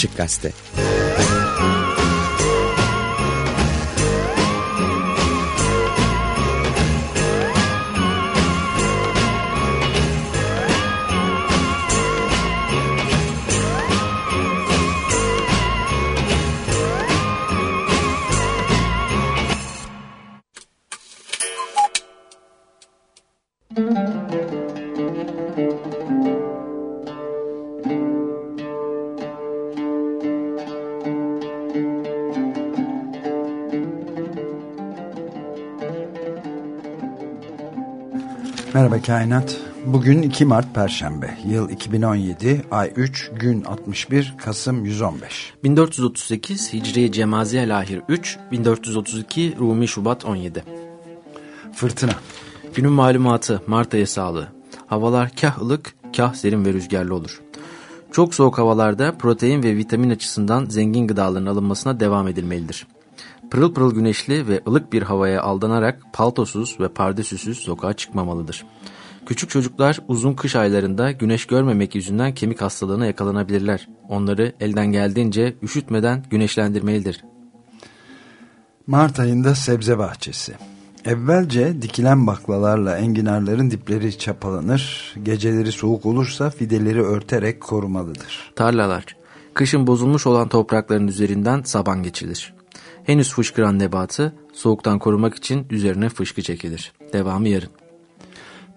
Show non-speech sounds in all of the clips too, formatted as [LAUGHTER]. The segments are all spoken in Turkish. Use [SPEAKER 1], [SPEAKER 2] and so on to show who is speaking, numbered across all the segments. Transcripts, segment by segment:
[SPEAKER 1] Açık Gazete
[SPEAKER 2] Kainat. Bugün 2 Mart Perşembe. Yıl 2017, ay 3, gün 61, Kasım 115.
[SPEAKER 3] 1438 Hicri Cemaziye Lahir 3, 1432 Rumi Şubat 17.
[SPEAKER 2] Fırtına.
[SPEAKER 3] Günün malumatı Mart ayı sağlığı. Havalar kah ılık, kah serin ve rüzgarlı olur. Çok soğuk havalarda protein ve vitamin açısından zengin gıdaların alınmasına devam edilmelidir. Pırıl pırıl güneşli ve ılık bir havaya aldanarak paltosuz ve pardesüsüz sokağa çıkmamalıdır. Küçük çocuklar uzun kış aylarında güneş görmemek yüzünden kemik hastalığına yakalanabilirler. Onları elden geldiğince üşütmeden güneşlendirmelidir.
[SPEAKER 2] Mart ayında sebze bahçesi. Evvelce dikilen baklalarla enginarların dipleri çapalanır, geceleri soğuk olursa fideleri örterek korumalıdır.
[SPEAKER 3] Tarlalar. Kışın bozulmuş olan toprakların üzerinden saban geçilir. Henüz fışkıran nebatı soğuktan korumak için üzerine fışkı çekilir. Devamı yarın.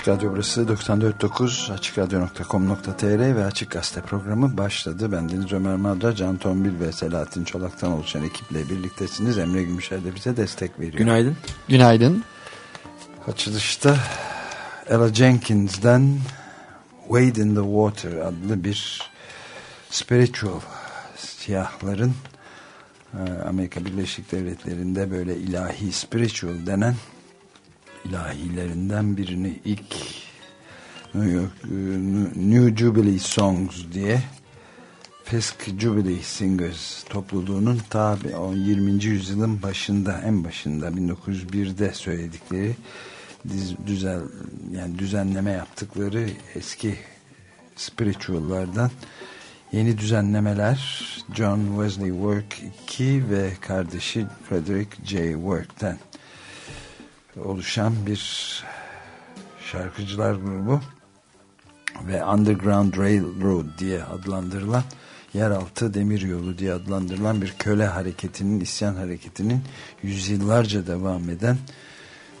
[SPEAKER 2] Açık Radyo burası 94.9 AçıkRadyo.com.tr ve Açık Gazete programı başladı. Ben Deniz Ömer Madra, Can Tombil ve Selahattin Çolak'tan oluşan ekiple birliktesiniz. Emre Gümüşer de bize destek veriyor.
[SPEAKER 3] Günaydın.
[SPEAKER 1] Günaydın.
[SPEAKER 2] Açılışta Ella Jenkins'den Wade in the Water adlı bir spiritual siyahların e, Amerika Birleşik Devletleri'nde böyle ilahi spiritual denen ilahilerinden birini ilk New, York, e, New Jubilee Songs diye Fisk Jubilee Singers topluluğunun ta 20. yüzyılın başında en başında 1901'de söyledikleri düzen yani düzenleme yaptıkları eski spirituallardan yeni düzenlemeler John Wesley Work 2 ve kardeşi Frederick J. Work'ten oluşan bir şarkıcılar grubu ve Underground Railroad diye adlandırılan yeraltı demir yolu diye adlandırılan bir köle hareketinin, isyan hareketinin yüzyıllarca devam eden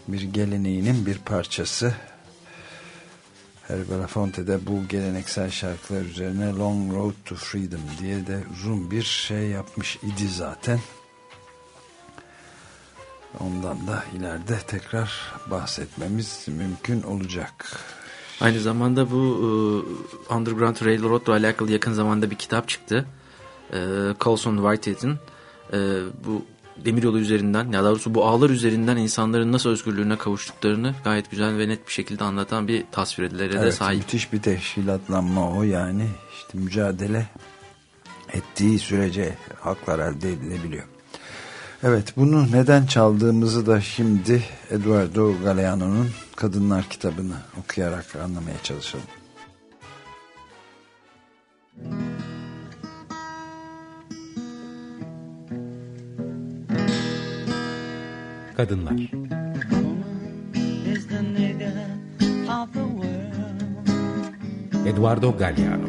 [SPEAKER 2] bir geleneğinin bir parçası. Herbert Belafonte de bu geleneksel şarkılar üzerine Long Road to Freedom diye de uzun bir şey yapmış idi zaten. Ondan da ileride tekrar bahsetmemiz mümkün olacak.
[SPEAKER 3] Aynı zamanda bu uh, Underground Railroad ile alakalı yakın zamanda bir kitap çıktı. Uh, Colson Whitehead'in uh, bu demiryolu üzerinden ya doğrusu bu ağlar üzerinden insanların nasıl özgürlüğüne kavuştuklarını gayet güzel ve net bir şekilde anlatan bir tasvirlere
[SPEAKER 2] evet,
[SPEAKER 3] de sahip.
[SPEAKER 2] Müthiş bir teşkilatlanma o yani işte mücadele ettiği sürece haklar elde edilebiliyor. Evet bunu neden çaldığımızı da şimdi Eduardo Galeano'nun Kadınlar kitabını okuyarak anlamaya çalışalım.
[SPEAKER 4] Kadınlar. Eduardo Galeano.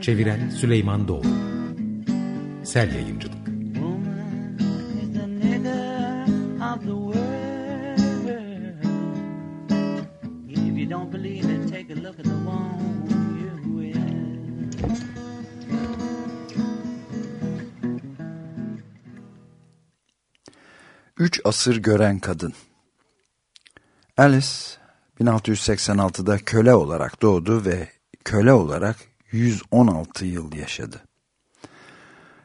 [SPEAKER 4] Çeviren Süleyman Doğru Sel Yayıncılık
[SPEAKER 2] Üç asır gören kadın Alice 1686'da köle olarak doğdu ve köle olarak 116 yıl yaşadı.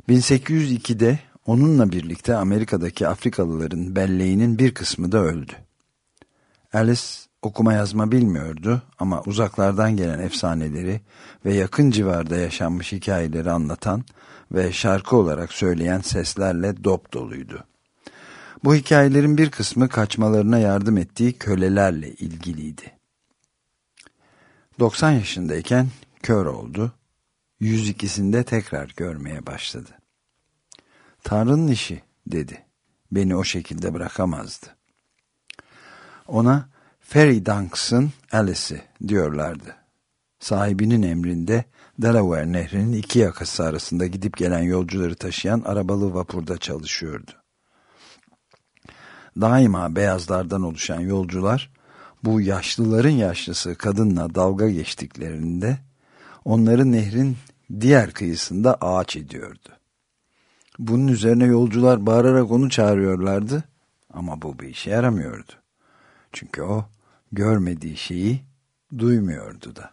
[SPEAKER 2] 1802'de onunla birlikte Amerika'daki Afrikalıların belleğinin bir kısmı da öldü. Alice okuma yazma bilmiyordu ama uzaklardan gelen efsaneleri ve yakın civarda yaşanmış hikayeleri anlatan ve şarkı olarak söyleyen seslerle dop doluydu. Bu hikayelerin bir kısmı kaçmalarına yardım ettiği kölelerle ilgiliydi. 90 yaşındayken kör oldu, 102'sinde tekrar görmeye başladı. Tanrı'nın işi dedi. Beni o şekilde bırakamazdı. Ona Ferry Dunks'ın Alice'i diyorlardı. Sahibinin emrinde Delaware Nehri'nin iki yakası arasında gidip gelen yolcuları taşıyan arabalı vapurda çalışıyordu. Daima beyazlardan oluşan yolcular bu yaşlıların yaşlısı kadınla dalga geçtiklerinde onları nehrin diğer kıyısında ağaç ediyordu. Bunun üzerine yolcular bağırarak onu çağırıyorlardı ama bu bir işe yaramıyordu. Çünkü o görmediği şeyi duymuyordu da.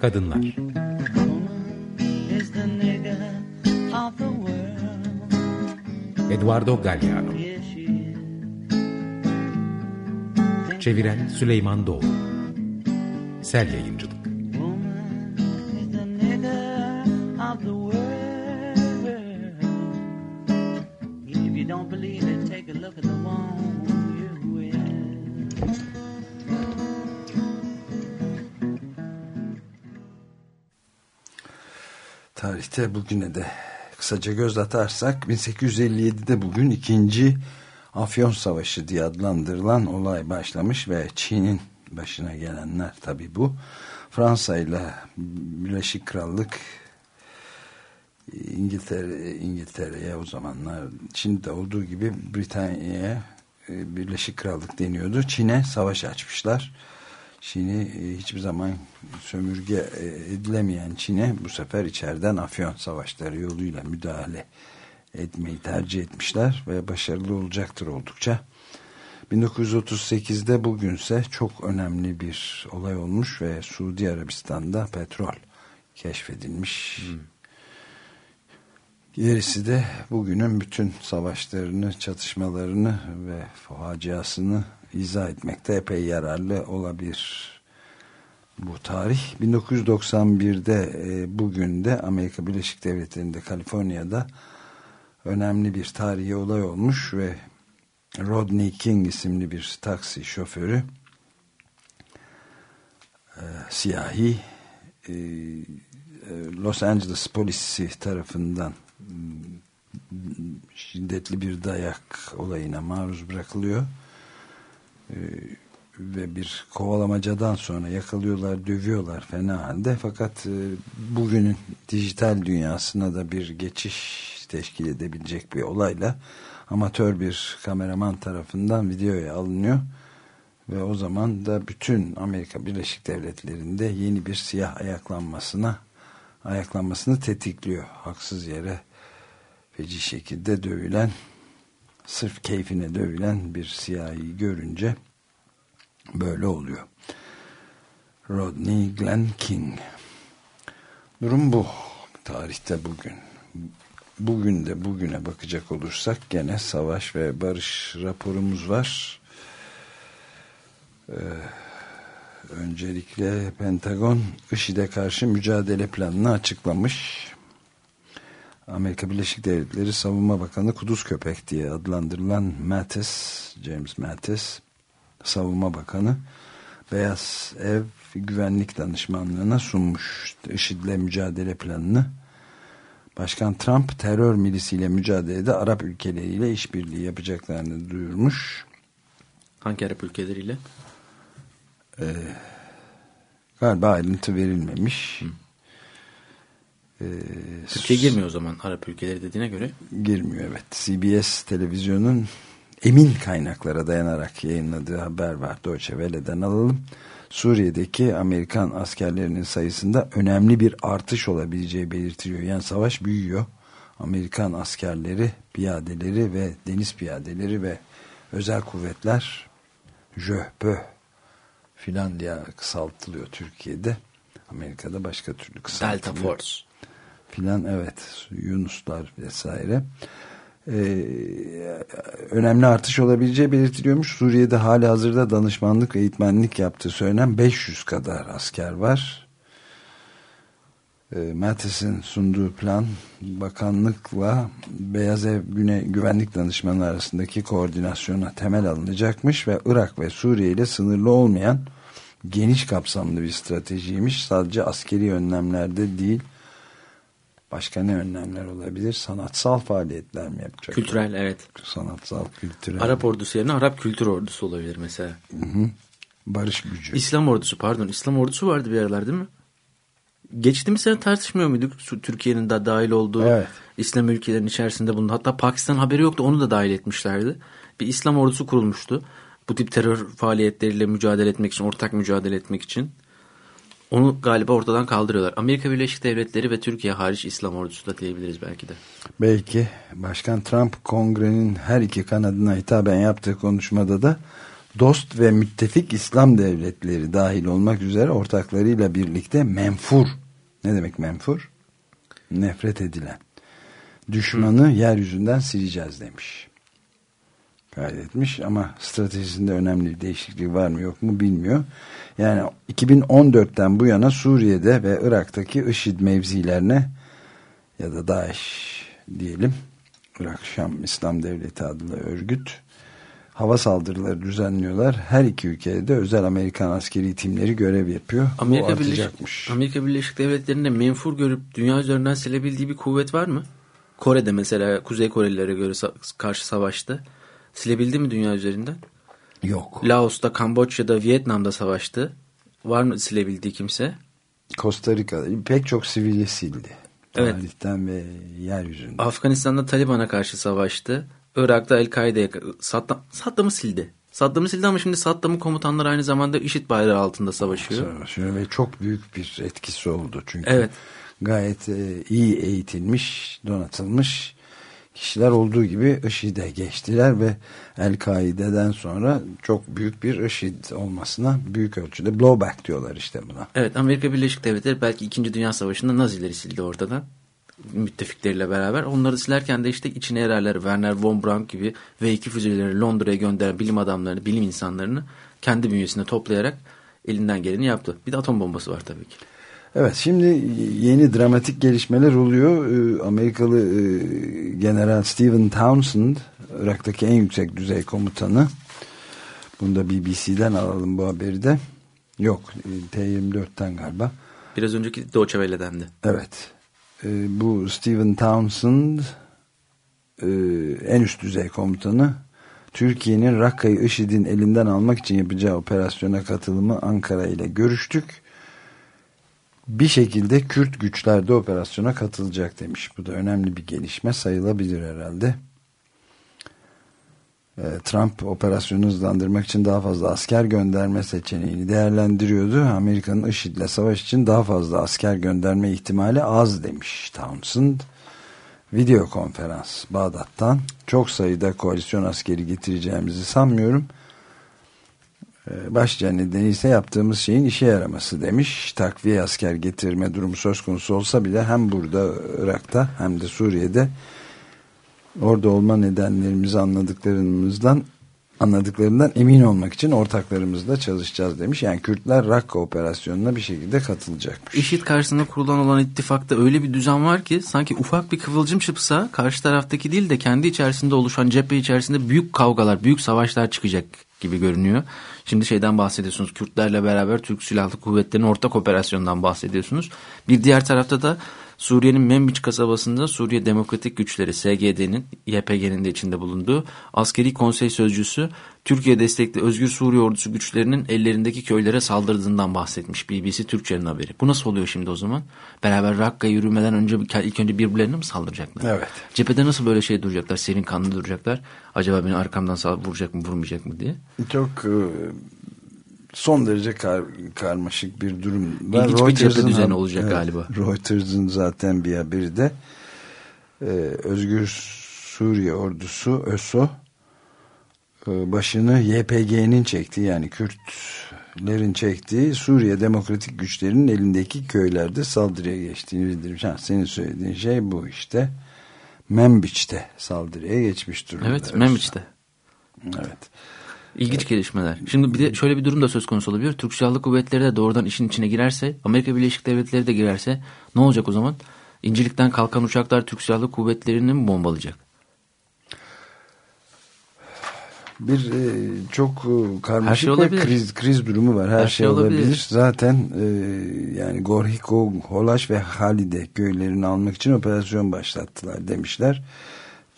[SPEAKER 4] Kadınlar Eduardo Galliano Çeviren Süleyman Doğru Sel Yayıncılık.
[SPEAKER 2] Tarihte bugüne de kısaca göz atarsak 1857'de bugün ikinci Afyon Savaşı diye adlandırılan olay başlamış ve Çin'in başına gelenler tabi bu. Fransa ile Birleşik Krallık İngiltere İngiltere'ye o zamanlar şimdi de olduğu gibi Britanya'ya e, Birleşik Krallık deniyordu. Çin'e savaş açmışlar. Çin'i e, hiçbir zaman sömürge e, edilemeyen Çin'e bu sefer içeriden afyon savaşları yoluyla müdahale etmeyi tercih etmişler ve başarılı olacaktır oldukça. 1938'de bugünse çok önemli bir olay olmuş ve Suudi Arabistan'da petrol keşfedilmiş. Hmm. Gerisi de bugünün bütün savaşlarını, çatışmalarını ve faciasını izah etmekte epey yararlı olabilir bu tarih. 1991'de e, bugün de Amerika Birleşik Devletleri'nde Kaliforniya'da önemli bir tarihi olay olmuş ve Rodney King isimli bir taksi şoförü e, siyahi e, e Los Angeles polisi tarafından şiddetli bir dayak olayına maruz bırakılıyor. Ee, ve bir kovalamacadan sonra yakalıyorlar, dövüyorlar fena halde. Fakat e, bugünün dijital dünyasına da bir geçiş teşkil edebilecek bir olayla amatör bir kameraman tarafından videoya alınıyor. Ve o zaman da bütün Amerika Birleşik Devletleri'nde yeni bir siyah ayaklanmasına ayaklanmasını tetikliyor. Haksız yere feci şekilde dövülen sırf keyfine dövülen bir siyahi görünce böyle oluyor. Rodney Glenn King. Durum bu. Tarihte bugün. Bugün de bugüne bakacak olursak gene savaş ve barış raporumuz var. Ee, öncelikle Pentagon IŞİD'e karşı mücadele planını açıklamış. Amerika Birleşik Devletleri Savunma Bakanı Kuduz Köpek diye adlandırılan Mattis, James Mattis Savunma Bakanı Beyaz Ev Güvenlik Danışmanlığı'na sunmuş IŞİD'le mücadele planını. Başkan Trump terör milisiyle mücadelede Arap ülkeleriyle işbirliği yapacaklarını duyurmuş.
[SPEAKER 3] Hangi Arap ülkeleriyle?
[SPEAKER 2] Ee, galiba ayrıntı verilmemiş. Hı.
[SPEAKER 3] Ee, Türkiye girmiyor o zaman Arap ülkeleri dediğine göre.
[SPEAKER 2] Girmiyor evet. CBS televizyonun emin kaynaklara dayanarak yayınladığı haber var. Deutsche Welle'den alalım. Suriye'deki Amerikan askerlerinin sayısında önemli bir artış olabileceği belirtiliyor. Yani savaş büyüyor. Amerikan askerleri, piyadeleri ve deniz piyadeleri ve özel kuvvetler JÖHBÖ filan diye kısaltılıyor Türkiye'de. Amerika'da başka türlü kısaltılıyor.
[SPEAKER 3] Delta Force
[SPEAKER 2] filan evet Yunuslar vesaire ee, önemli artış olabileceği belirtiliyormuş. Suriye'de hali hazırda danışmanlık eğitmenlik yaptığı söylenen 500 kadar asker var. E, Mattis'in sunduğu plan bakanlıkla Beyaz Ev Güne Güvenlik Danışmanı arasındaki koordinasyona temel alınacakmış ve Irak ve Suriye ile sınırlı olmayan geniş kapsamlı bir stratejiymiş. Sadece askeri önlemlerde değil Başka ne önlemler olabilir? Sanatsal faaliyetler mi yapacak?
[SPEAKER 3] Kültürel evet.
[SPEAKER 2] Sanatsal, kültürel.
[SPEAKER 3] Arap ordusu yerine Arap kültür ordusu olabilir mesela.
[SPEAKER 2] Hı hı. Barış gücü.
[SPEAKER 3] İslam ordusu pardon. İslam ordusu vardı bir aralar değil mi? Geçtiğimiz sene tartışmıyor muyduk? Türkiye'nin de dahil olduğu evet. İslam ülkelerinin içerisinde bunu. Hatta Pakistan haberi yoktu onu da dahil etmişlerdi. Bir İslam ordusu kurulmuştu. Bu tip terör faaliyetleriyle mücadele etmek için, ortak mücadele etmek için. Onu galiba ortadan kaldırıyorlar. Amerika Birleşik Devletleri ve Türkiye hariç İslam ordusu da diyebiliriz belki de.
[SPEAKER 2] Belki. Başkan Trump kongrenin her iki kanadına hitaben yaptığı konuşmada da dost ve müttefik İslam devletleri dahil olmak üzere ortaklarıyla birlikte menfur. Ne demek menfur? Nefret edilen. Düşmanı Hı. yeryüzünden sileceğiz demiş kaydetmiş ama stratejisinde önemli bir değişiklik var mı yok mu bilmiyor. Yani 2014'ten bu yana Suriye'de ve Irak'taki IŞİD mevzilerine ya da DAEŞ diyelim Irak Şam İslam Devleti adlı örgüt hava saldırıları düzenliyorlar. Her iki ülkede de özel Amerikan askeri timleri görev yapıyor.
[SPEAKER 3] Amerika Birleşik, Amerika Birleşik Devletleri'nde menfur görüp dünya üzerinden silebildiği bir kuvvet var mı? Kore'de mesela Kuzey Korelilere göre karşı savaştı. Silebildi mi dünya üzerinden?
[SPEAKER 2] Yok.
[SPEAKER 3] Laos'ta, Kamboçya'da, Vietnam'da savaştı. Var mı silebildiği kimse?
[SPEAKER 2] Costa Rica'da pek çok sivili sildi.
[SPEAKER 3] Evet.
[SPEAKER 2] Tarihten ve yeryüzünden.
[SPEAKER 3] Afganistan'da Taliban'a karşı savaştı. Irak'ta El-Kaide'ye Saddam, Saddam'ı sildi. Saddam'ı sildi ama şimdi Saddam'ın komutanları aynı zamanda IŞİD bayrağı altında savaşıyor.
[SPEAKER 2] Savaşıyor ve çok büyük bir etkisi oldu çünkü.
[SPEAKER 3] Evet.
[SPEAKER 2] Gayet e, iyi eğitilmiş, donatılmış kişiler olduğu gibi IŞİD'e geçtiler ve El-Kaide'den sonra çok büyük bir IŞİD olmasına büyük ölçüde blowback diyorlar işte buna.
[SPEAKER 3] Evet Amerika Birleşik Devletleri belki 2. Dünya Savaşı'nda Nazileri sildi ortadan. Müttefikleriyle beraber. Onları silerken de işte içine yererler Werner von Braun gibi V2 füzeleri Londra'ya gönderen bilim adamlarını, bilim insanlarını kendi bünyesinde toplayarak elinden geleni yaptı. Bir de atom bombası var tabii ki.
[SPEAKER 2] Evet şimdi yeni dramatik gelişmeler oluyor. Ee, Amerikalı e, General Stephen Townsend Irak'taki en yüksek düzey komutanı. Bunu da BBC'den alalım bu haberi de. Yok e, T24'ten galiba.
[SPEAKER 3] Biraz önceki Deutsche Welle'dendi.
[SPEAKER 2] Evet. Ee, bu Stephen Townsend e, en üst düzey komutanı Türkiye'nin Rakka'yı IŞİD'in elinden almak için yapacağı operasyona katılımı Ankara ile görüştük bir şekilde Kürt güçler de operasyona katılacak demiş. Bu da önemli bir gelişme sayılabilir herhalde. Ee, Trump operasyonu hızlandırmak için daha fazla asker gönderme seçeneğini değerlendiriyordu. Amerika'nın IŞİD'le savaş için daha fazla asker gönderme ihtimali az demiş Townsend. Video konferans Bağdat'tan çok sayıda koalisyon askeri getireceğimizi sanmıyorum. Başlıca nedeni ise yaptığımız şeyin işe yaraması demiş. Takviye asker getirme durumu söz konusu olsa bile hem burada Irak'ta hem de Suriye'de orada olma nedenlerimizi anladıklarımızdan anladıklarından emin olmak için ortaklarımızla çalışacağız demiş. Yani Kürtler Rakka operasyonuna bir şekilde katılacakmış.
[SPEAKER 3] IŞİD karşısında kurulan olan ittifakta öyle bir düzen var ki sanki ufak bir kıvılcım çıksa karşı taraftaki değil de kendi içerisinde oluşan cephe içerisinde büyük kavgalar, büyük savaşlar çıkacak gibi görünüyor. Şimdi şeyden bahsediyorsunuz. Kürtlerle beraber Türk Silahlı Kuvvetleri'nin ortak operasyonundan bahsediyorsunuz. Bir diğer tarafta da Suriye'nin Membiç kasabasında Suriye Demokratik Güçleri SGD'nin YPG'nin de içinde bulunduğu askeri konsey sözcüsü Türkiye destekli Özgür Suriye Ordusu güçlerinin ellerindeki köylere saldırdığından bahsetmiş BBC Türkçe'nin haberi. Bu nasıl oluyor şimdi o zaman? Beraber Rakka yürümeden önce ilk önce birbirlerine mi saldıracaklar?
[SPEAKER 2] Evet.
[SPEAKER 3] Cephede nasıl böyle şey duracaklar? Serin kanlı duracaklar. Acaba beni arkamdan vuracak mı vurmayacak mı diye.
[SPEAKER 2] Çok e, son derece kar, karmaşık bir durum
[SPEAKER 3] var. İlginç bir cephe düzeni olacak evet, galiba.
[SPEAKER 2] Reuters'ın zaten bir haberi de e, Özgür Suriye ordusu ÖSO e, başını YPG'nin çektiği yani Kürtlerin çektiği Suriye Demokratik Güçlerinin elindeki köylerde saldırıya geçtiğini bildirmiş. Ha, senin söylediğin şey bu işte. Membiç'te saldırıya geçmiş durumda.
[SPEAKER 3] Evet Membiç'te.
[SPEAKER 2] Evet.
[SPEAKER 3] İlginç gelişmeler. Şimdi bir de şöyle bir durum da söz konusu olabilir. Türk Silahlı Kuvvetleri de doğrudan işin içine girerse, Amerika Birleşik Devletleri de girerse ne olacak o zaman? İncilik'ten kalkan uçaklar Türk Silahlı Kuvvetleri'ni mi bombalayacak?
[SPEAKER 2] Bir e, çok e, karmaşık şey ve kriz, kriz durumu var. Her, Her şey, şey olabilir. olabilir. Zaten e, yani Gorhiko, Holaş ve Halide köylerini almak için operasyon başlattılar demişler.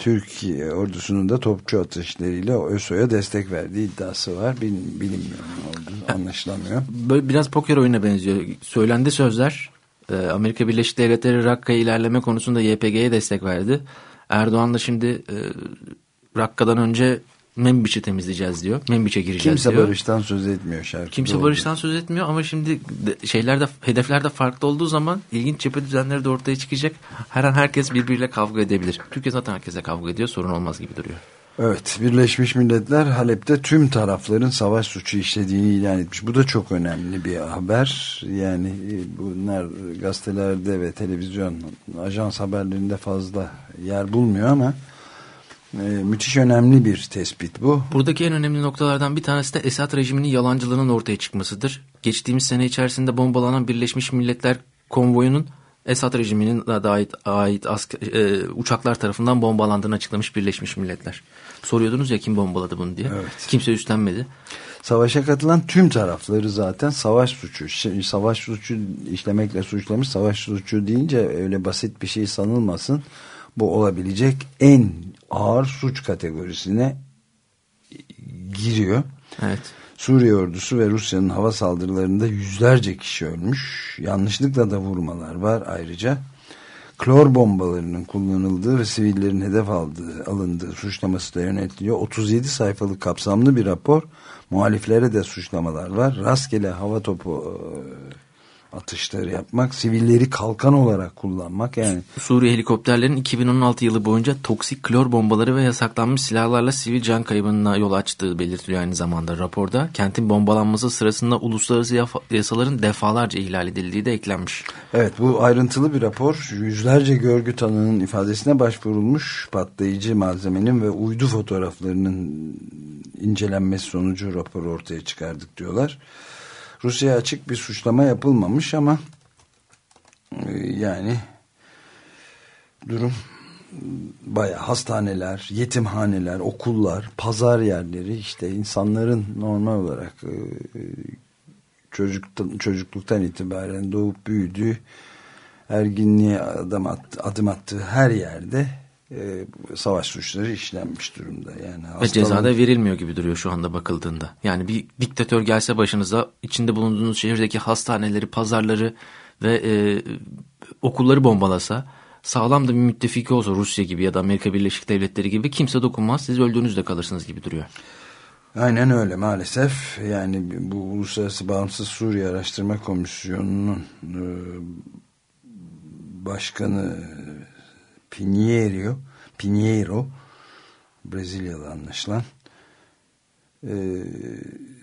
[SPEAKER 2] Türkiye ordusunun da topçu atışlarıyla ÖSO'ya destek verdiği iddiası var. Bil, bilinmiyor oldu anlaşılamıyor.
[SPEAKER 3] Böyle biraz poker oyuna benziyor. Söylendi sözler. E, Amerika Birleşik Devletleri Rakka'ya ilerleme konusunda YPG'ye destek verdi. Erdoğan da şimdi e, Rakka'dan önce Membiç'i temizleyeceğiz diyor. Membiç'e gireceğiz
[SPEAKER 2] Kimse
[SPEAKER 3] diyor.
[SPEAKER 2] Kimse barıştan söz etmiyor şarkı.
[SPEAKER 3] Kimse doğru. barıştan söz etmiyor ama şimdi şeylerde hedeflerde farklı olduğu zaman ilginç cephe düzenleri de ortaya çıkacak. Her an herkes birbiriyle kavga edebilir. Türkiye zaten herkese kavga ediyor. Sorun olmaz gibi duruyor.
[SPEAKER 2] Evet, Birleşmiş Milletler Halep'te tüm tarafların savaş suçu işlediğini ilan etmiş. Bu da çok önemli bir haber. Yani e, bunlar gazetelerde ve televizyon, ajans haberlerinde fazla yer bulmuyor ama ee, müthiş önemli bir tespit bu.
[SPEAKER 3] Buradaki en önemli noktalardan bir tanesi de Esad rejiminin yalancılığının ortaya çıkmasıdır. Geçtiğimiz sene içerisinde bombalanan Birleşmiş Milletler konvoyunun Esad rejiminin ait, ait asker, e, uçaklar tarafından bombalandığını açıklamış Birleşmiş Milletler. Soruyordunuz ya kim bombaladı bunu diye. Evet. Kimse üstlenmedi.
[SPEAKER 2] Savaşa katılan tüm tarafları zaten savaş suçu, savaş suçu işlemekle suçlamış. Savaş suçu deyince öyle basit bir şey sanılmasın. Bu olabilecek en ağır suç kategorisine giriyor.
[SPEAKER 3] Evet.
[SPEAKER 2] Suriye ordusu ve Rusya'nın hava saldırılarında yüzlerce kişi ölmüş. Yanlışlıkla da vurmalar var ayrıca. klor bombalarının kullanıldığı ve sivillerin hedef aldığı, alındığı suçlaması da yönetiliyor. 37 sayfalık kapsamlı bir rapor. Muhaliflere de suçlamalar var. Rastgele hava topu e, atışları yapmak, sivilleri kalkan olarak kullanmak yani.
[SPEAKER 3] Suriye helikopterlerin 2016 yılı boyunca toksik klor bombaları ve yasaklanmış silahlarla sivil can kaybına yol açtığı belirtiliyor aynı zamanda raporda. Kentin bombalanması sırasında uluslararası yasaların defalarca ihlal edildiği de eklenmiş.
[SPEAKER 2] Evet bu ayrıntılı bir rapor. Yüzlerce görgü tanığının ifadesine başvurulmuş patlayıcı malzemenin ve uydu fotoğraflarının incelenmesi sonucu raporu ortaya çıkardık diyorlar. Rusya'ya açık bir suçlama yapılmamış ama e, yani durum baya hastaneler, yetimhaneler, okullar, pazar yerleri işte insanların normal olarak e, çocuktan, çocukluktan itibaren doğup büyüdüğü erginliğe adım attığı her yerde e, savaş suçları işlenmiş durumda. Yani
[SPEAKER 3] Ve cezada verilmiyor gibi duruyor şu anda bakıldığında. Yani bir diktatör gelse başınıza içinde bulunduğunuz şehirdeki hastaneleri, pazarları ve e, okulları bombalasa sağlam da bir müttefiki olsa Rusya gibi ya da Amerika Birleşik Devletleri gibi kimse dokunmaz. Siz öldüğünüzde kalırsınız gibi duruyor.
[SPEAKER 2] Aynen öyle maalesef. Yani bu Uluslararası Bağımsız Suriye Araştırma Komisyonu'nun e, başkanı Pinheiro, Pinheiro Brezilyalı anlaşılan e,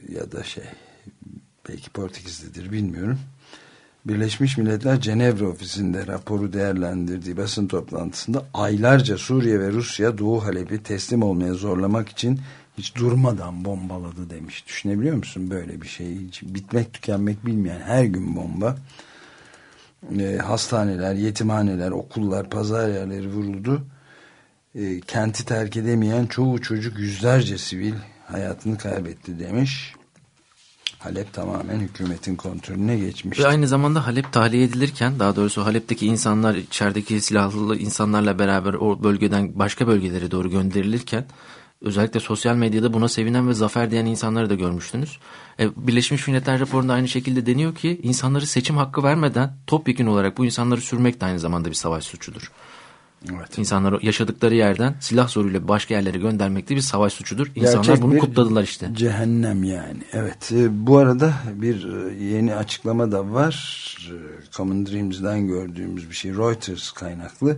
[SPEAKER 2] ya da şey belki Portekizlidir bilmiyorum. Birleşmiş Milletler Cenevre ofisinde raporu değerlendirdiği basın toplantısında aylarca Suriye ve Rusya Doğu Halep'i teslim olmaya zorlamak için hiç durmadan bombaladı demiş. Düşünebiliyor musun böyle bir şey? Hiç bitmek tükenmek bilmeyen her gün bomba e, hastaneler, yetimhaneler, okullar, pazar yerleri vuruldu. E, kenti terk edemeyen çoğu çocuk yüzlerce sivil hayatını kaybetti demiş. Halep tamamen hükümetin kontrolüne geçmiş.
[SPEAKER 3] Ve aynı zamanda Halep tahliye edilirken daha doğrusu Halep'teki insanlar içerideki silahlı insanlarla beraber o bölgeden başka bölgelere doğru gönderilirken özellikle sosyal medyada buna sevinen ve zafer diyen insanları da görmüştünüz. E, Birleşmiş Milletler raporunda aynı şekilde deniyor ki insanları seçim hakkı vermeden topyekun olarak bu insanları sürmek de aynı zamanda bir savaş suçudur. Evet. İnsanları yaşadıkları yerden silah zoruyla başka yerlere göndermek de bir savaş suçudur. İnsanlar Gerçek bunu kutladılar işte.
[SPEAKER 2] Cehennem yani. Evet. E, bu arada bir e, yeni açıklama da var. E, Common Dreams'den gördüğümüz bir şey. Reuters kaynaklı.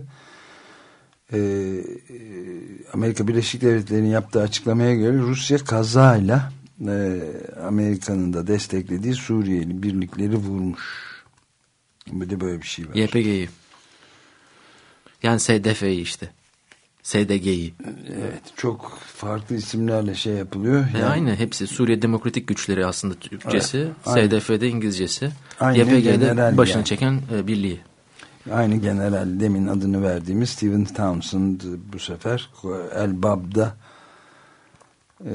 [SPEAKER 2] Amerika Birleşik Devletleri'nin yaptığı açıklamaya göre Rusya kazayla Amerika'nın da desteklediği Suriyeli birlikleri vurmuş. Bir de böyle bir şey var.
[SPEAKER 3] YPG'yi. Yani SDF'yi işte. SDG'yi.
[SPEAKER 2] Evet çok farklı isimlerle şey yapılıyor.
[SPEAKER 3] E yani, aynı hepsi Suriye Demokratik Güçleri aslında Türkçesi. Evet, SDF'de İngilizcesi. Aynı YPG'de başını yani. çeken e, birliği.
[SPEAKER 2] Aynı general demin adını verdiğimiz Stephen Townsend bu sefer Elbab'da e,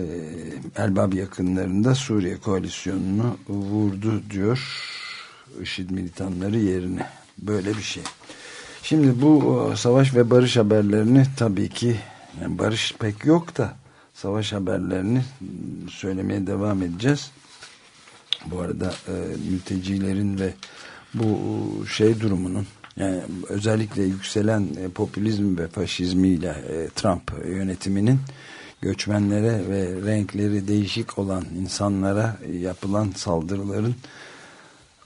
[SPEAKER 2] Elbab yakınlarında Suriye koalisyonunu vurdu diyor IŞİD militanları yerine. Böyle bir şey. Şimdi bu savaş ve barış haberlerini tabii ki yani barış pek yok da savaş haberlerini söylemeye devam edeceğiz. Bu arada e, mültecilerin ve bu şey durumunun yani özellikle yükselen e, popülizm ve faşizmiyle e, Trump yönetiminin göçmenlere ve renkleri değişik olan insanlara yapılan saldırıların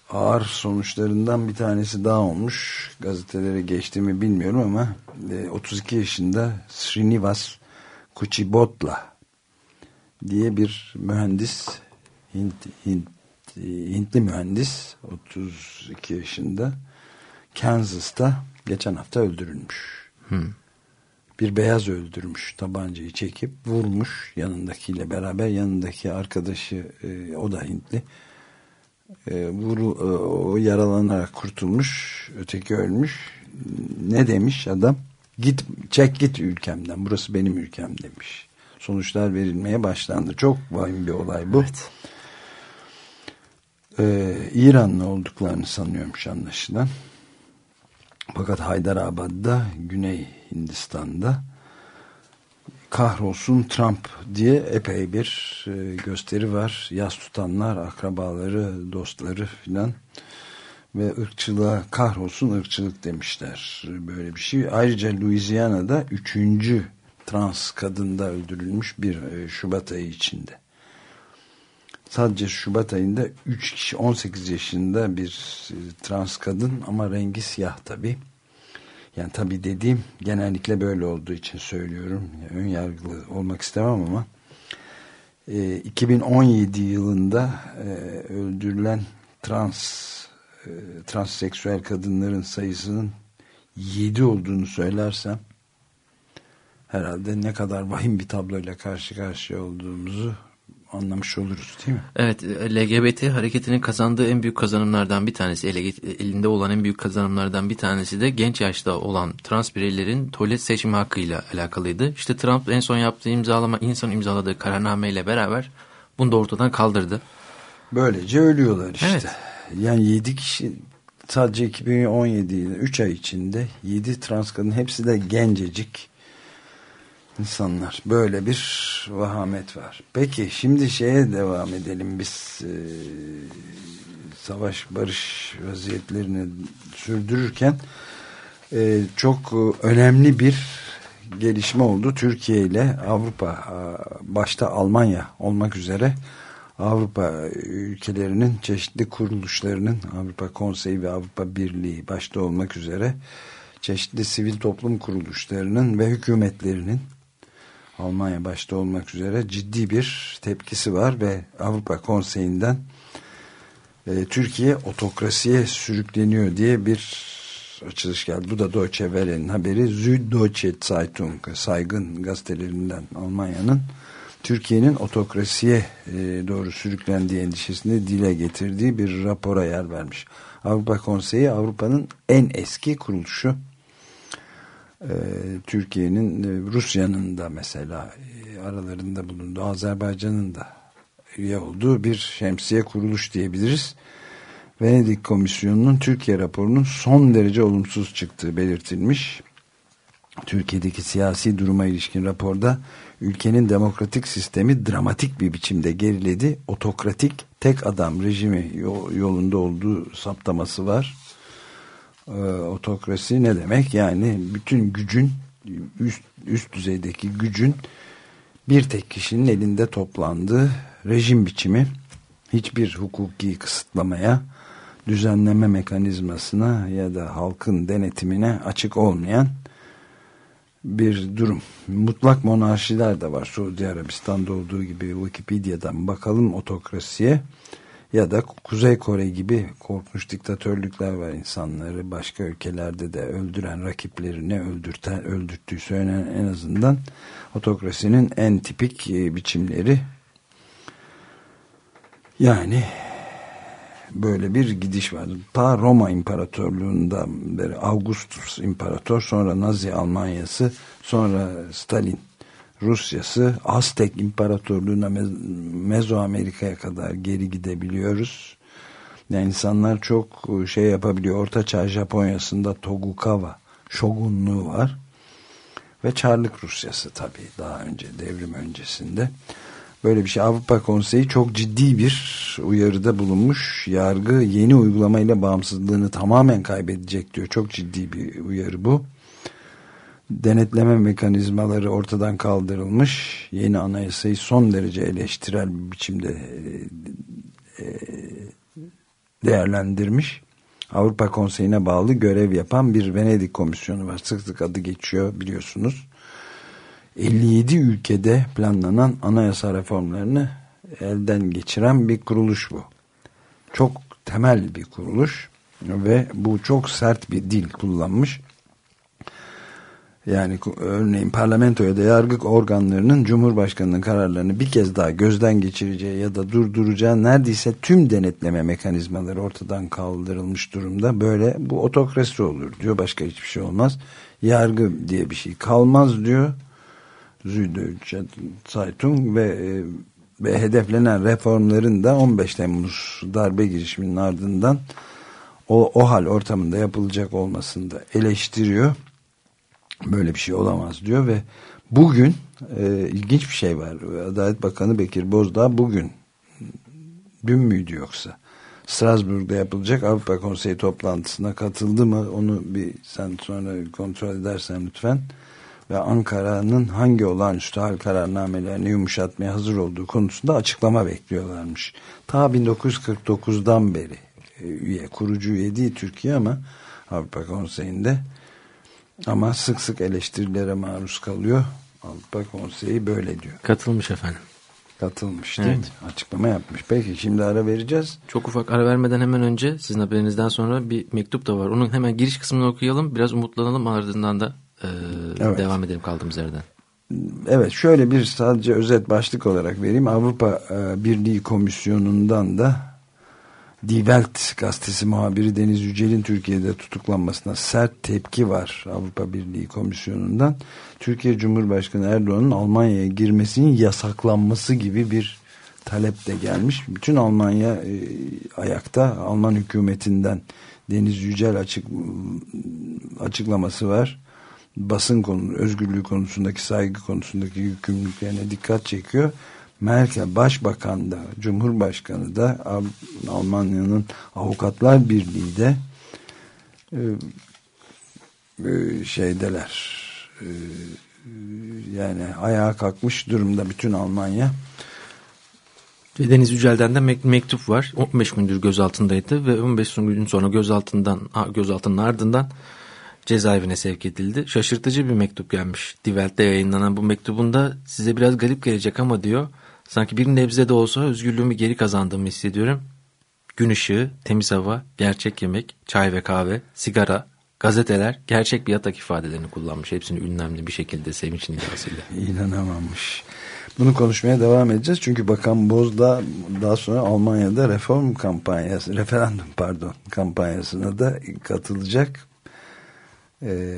[SPEAKER 2] ağır sonuçlarından bir tanesi daha olmuş. Gazetelere geçti mi bilmiyorum ama 32 e, yaşında Srinivas Kuchibotla diye bir mühendis Hint, Hint, Hintli mühendis 32 yaşında Kansas'ta geçen hafta öldürülmüş. Hmm. Bir beyaz öldürmüş tabancayı çekip vurmuş yanındakiyle beraber. Yanındaki arkadaşı e, o da Hintli. E, vuru, e, o yaralanarak kurtulmuş öteki ölmüş. Ne demiş adam? Git çek git ülkemden burası benim ülkem demiş. Sonuçlar verilmeye başlandı. Çok vahim bir olay bu. Evet. ee, İranlı olduklarını sanıyormuş anlaşılan fakat Haydarabad'da Güney Hindistan'da kahrolsun Trump diye epey bir e, gösteri var. Yas tutanlar, akrabaları, dostları filan ve ırkçılığa kahrolsun ırkçılık demişler böyle bir şey. Ayrıca Louisiana'da üçüncü trans kadında öldürülmüş bir e, Şubat ayı içinde. Sadece Şubat ayında 3 kişi 18 yaşında bir e, trans kadın ama rengi siyah tabi. Yani tabi dediğim genellikle böyle olduğu için söylüyorum. Yani ön yargılı olmak istemem ama e, 2017 yılında e, öldürülen trans e, transseksüel kadınların sayısının 7 olduğunu söylersem herhalde ne kadar vahim bir tabloyla karşı karşıya olduğumuzu anlamış oluruz değil mi?
[SPEAKER 3] Evet LGBT hareketinin kazandığı en büyük kazanımlardan bir tanesi elinde olan en büyük kazanımlardan bir tanesi de genç yaşta olan trans bireylerin tuvalet seçimi hakkıyla alakalıydı. İşte Trump en son yaptığı imzalama insan imzaladığı kararnameyle beraber bunu da ortadan kaldırdı.
[SPEAKER 2] Böylece ölüyorlar işte.
[SPEAKER 3] Evet.
[SPEAKER 2] Yani 7 kişi sadece 2017 yılı 3 ay içinde 7 trans kadın hepsi de gencecik insanlar. Böyle bir vahamet var. Peki şimdi şeye devam edelim biz e, savaş barış vaziyetlerini sürdürürken e, çok önemli bir gelişme oldu. Türkiye ile Avrupa başta Almanya olmak üzere Avrupa ülkelerinin çeşitli kuruluşlarının Avrupa Konseyi ve Avrupa Birliği başta olmak üzere çeşitli sivil toplum kuruluşlarının ve hükümetlerinin Almanya başta olmak üzere ciddi bir tepkisi var ve Avrupa Konseyi'nden e, Türkiye otokrasiye sürükleniyor diye bir açılış geldi. Bu da Deutsche Welle'nin haberi. Süddeutsche Zeitung saygın gazetelerinden Almanya'nın Türkiye'nin otokrasiye e, doğru sürüklendiği endişesini dile getirdiği bir rapora yer vermiş. Avrupa Konseyi Avrupa'nın en eski kuruluşu. E, Türkiye'nin e, Rusya'nın da mesela aralarında bulunduğu Azerbaycan'ın da üye olduğu bir şemsiye kuruluş diyebiliriz. Venedik Komisyonu'nun Türkiye raporunun son derece olumsuz çıktığı belirtilmiş. Türkiye'deki siyasi duruma ilişkin raporda ülkenin demokratik sistemi dramatik bir biçimde geriledi. Otokratik tek adam rejimi yolunda olduğu saptaması var. Ee, otokrasi ne demek? Yani bütün gücün üst, üst düzeydeki gücün bir tek kişinin elinde toplandığı rejim biçimi hiçbir hukuki kısıtlamaya düzenleme mekanizmasına ya da halkın denetimine açık olmayan bir durum. Mutlak monarşiler de var. Suudi Arabistan'da olduğu gibi Wikipedia'dan bakalım otokrasiye ya da Kuzey Kore gibi korkunç diktatörlükler var. İnsanları başka ülkelerde de öldüren rakiplerini öldürten, öldürttüğü söylenen en azından otokrasinin en tipik e, biçimleri. Yani böyle bir gidiş vardı. Ta Roma İmparatorluğundan beri Augustus İmparator sonra Nazi Almanyası sonra Stalin Rusyası Aztek İmparatorluğu'na Mezoamerika'ya kadar geri gidebiliyoruz. Yani insanlar çok şey yapabiliyor. Orta Çağ Japonya'sında Tokugawa şogunluğu var. Ve Çarlık Rusyası tabii daha önce devrim öncesinde. Böyle bir şey. Avrupa Konseyi çok ciddi bir uyarıda bulunmuş. Yargı yeni uygulamayla bağımsızlığını tamamen kaybedecek diyor. Çok ciddi bir uyarı bu. Denetleme mekanizmaları ortadan kaldırılmış. Yeni anayasayı son derece eleştirel bir biçimde e, e, değerlendirmiş. Avrupa Konseyi'ne bağlı görev yapan bir Venedik Komisyonu var. Sık sık adı geçiyor biliyorsunuz 57 ülkede planlanan anayasa reformlarını elden geçiren bir kuruluş bu. Çok temel bir kuruluş ve bu çok sert bir dil kullanmış. Yani örneğin parlamentoya da yargı organlarının Cumhurbaşkanı'nın kararlarını bir kez daha gözden geçireceği ya da durduracağı neredeyse tüm denetleme mekanizmaları ortadan kaldırılmış durumda. Böyle bu otokrasi olur diyor. Başka hiçbir şey olmaz. Yargı diye bir şey kalmaz diyor Süddeutsche Zeitung ve, e, ve hedeflenen reformların da 15 Temmuz darbe girişiminin ardından o, o hal ortamında yapılacak olmasını da eleştiriyor. Böyle bir şey olamaz diyor ve bugün e, ilginç bir şey var. Adalet Bakanı Bekir Bozdağ bugün dün müydü yoksa Strasbourg'da yapılacak Avrupa Konseyi toplantısına katıldı mı onu bir sen sonra kontrol edersen lütfen ve Ankara'nın hangi olağanüstü hal kararnamelerini yumuşatmaya hazır olduğu konusunda açıklama bekliyorlarmış. Ta 1949'dan beri e, üye, kurucu üye değil Türkiye ama Avrupa Konseyi'nde ama sık sık eleştirilere maruz kalıyor. Avrupa Konseyi böyle diyor.
[SPEAKER 3] Katılmış efendim.
[SPEAKER 2] Katılmış değil
[SPEAKER 3] Evet.
[SPEAKER 2] mi? Açıklama yapmış. Peki şimdi ara vereceğiz.
[SPEAKER 3] Çok ufak ara vermeden hemen önce sizin haberinizden sonra bir mektup da var. Onun hemen giriş kısmını okuyalım. Biraz umutlanalım ardından da e,
[SPEAKER 2] Evet.
[SPEAKER 3] devam edelim kaldığımız yerden.
[SPEAKER 2] Evet şöyle bir sadece özet başlık olarak vereyim. Avrupa e, Birliği Komisyonu'ndan da Die Welt gazetesi muhabiri Deniz Yücel'in Türkiye'de tutuklanmasına sert tepki var Avrupa Birliği Komisyonu'ndan. Türkiye Cumhurbaşkanı Erdoğan'ın Almanya'ya girmesinin yasaklanması gibi bir talep de gelmiş. Bütün Almanya e, ayakta Alman hükümetinden Deniz Yücel açık açıklaması var. Basın konu, özgürlüğü konusundaki saygı konusundaki yükümlülüklerine dikkat çekiyor. Merkel Başbakan da Cumhurbaşkanı da Al- Almanya'nın Avukatlar Birliği de e, e, şeydeler e, yani ayağa kalkmış durumda bütün Almanya.
[SPEAKER 3] Deniz Yücel'den de mek- mektup var. 15 gündür gözaltındaydı ve 15 gün sonra gözaltından gözaltının ardından cezaevine sevk edildi. Şaşırtıcı bir mektup gelmiş. Die yayınlanan bu mektubunda size biraz garip gelecek ama diyor sanki bir nebze de olsa özgürlüğümü geri kazandığımı hissediyorum. Gün ışığı, temiz hava, gerçek yemek, çay ve kahve, sigara, gazeteler, gerçek bir yatak ifadelerini kullanmış. Hepsini ünlemli bir şekilde sevinç nidasıyla. [LAUGHS]
[SPEAKER 2] İnanamamış. Bunu konuşmaya devam edeceğiz. Çünkü Bakan Bozdağ daha sonra Almanya'da reform kampanyası, referandum pardon kampanyasına da katılacak. Ee,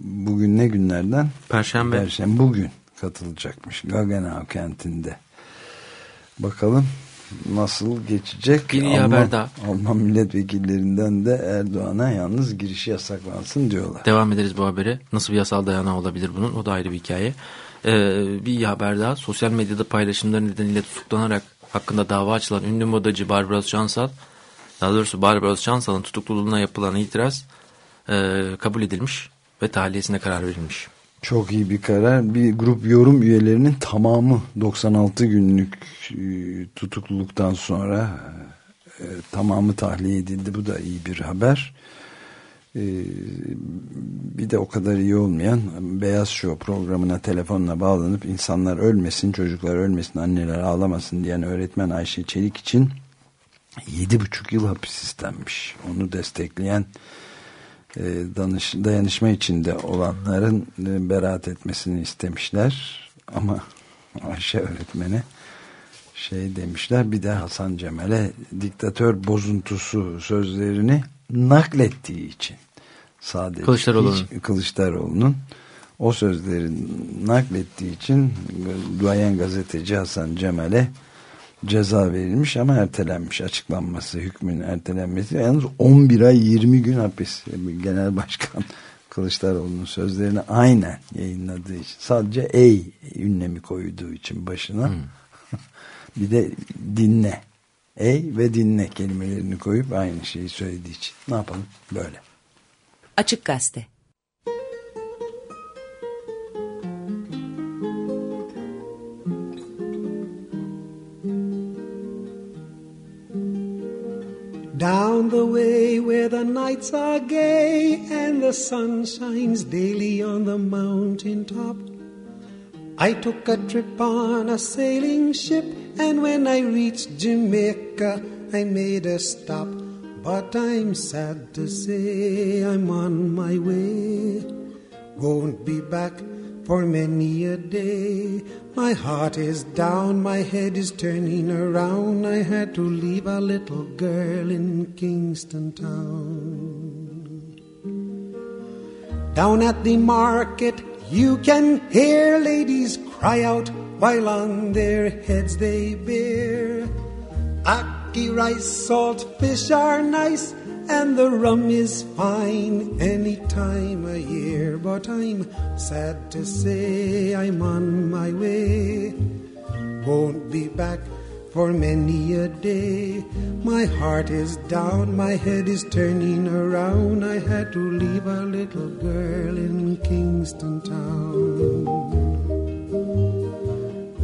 [SPEAKER 2] bugün ne günlerden?
[SPEAKER 3] Perşembe.
[SPEAKER 2] Perşembe bugün katılacakmış Gaggenau kentinde. Bakalım nasıl geçecek?
[SPEAKER 3] Bir
[SPEAKER 2] Alman,
[SPEAKER 3] haber daha.
[SPEAKER 2] Alman milletvekillerinden de Erdoğan'a yalnız girişi yasaklansın diyorlar.
[SPEAKER 3] Devam ederiz bu habere. Nasıl bir yasal dayanağı olabilir bunun? O da ayrı bir hikaye. Ee, bir haber daha. Sosyal medyada paylaşımları nedeniyle tutuklanarak hakkında dava açılan ünlü modacı Barbaros Şansal, daha doğrusu Barbaros Şansal'ın tutukluluğuna yapılan itiraz e, kabul edilmiş ve tahliyesine karar verilmiş.
[SPEAKER 2] Çok iyi bir karar. Bir grup yorum üyelerinin tamamı 96 günlük e, tutukluluktan sonra e, tamamı tahliye edildi. Bu da iyi bir haber. E, bir de o kadar iyi olmayan Beyaz Show programına telefonla bağlanıp insanlar ölmesin, çocuklar ölmesin, anneler ağlamasın diyen öğretmen Ayşe Çelik için 7,5 yıl hapis istenmiş. Onu destekleyen danış, dayanışma içinde olanların e, beraat etmesini istemişler ama Ayşe öğretmene şey demişler bir de Hasan Cemal'e diktatör bozuntusu sözlerini naklettiği için sadece
[SPEAKER 3] Kılıçdaroğlu'nun.
[SPEAKER 2] Kılıçdaroğlu'nun o sözleri naklettiği için duayen gazeteci Hasan Cemal'e ceza verilmiş ama ertelenmiş. Açıklanması hükmün ertelenmesi. Yalnız 11 ay 20 gün hapis. Genel başkan [LAUGHS] Kılıçdaroğlu'nun sözlerini aynen yayınladığı için. Sadece ey ünlemi koyduğu için başına. [LAUGHS] Bir de dinle. Ey ve dinle kelimelerini koyup aynı şeyi söylediği için. Ne yapalım? Böyle.
[SPEAKER 1] Açık Gazete
[SPEAKER 5] Down the way where the nights are gay and the sun shines daily on the mountain top. I took a trip on a sailing ship, and when I reached Jamaica, I made a stop. But I'm sad to say I'm on my way. Won't be back for many a day. My heart is down, my head is turning around. I had to leave a little girl in Kingston Town. Down at the market, you can hear ladies cry out while on their heads they bear. Aki rice, salt fish are nice, and the rum is fine any time of year. But I'm sad to say I'm on my way. Won't be back for many a day. My heart is down, my head is turning around. I had to leave a little girl in Kingston town.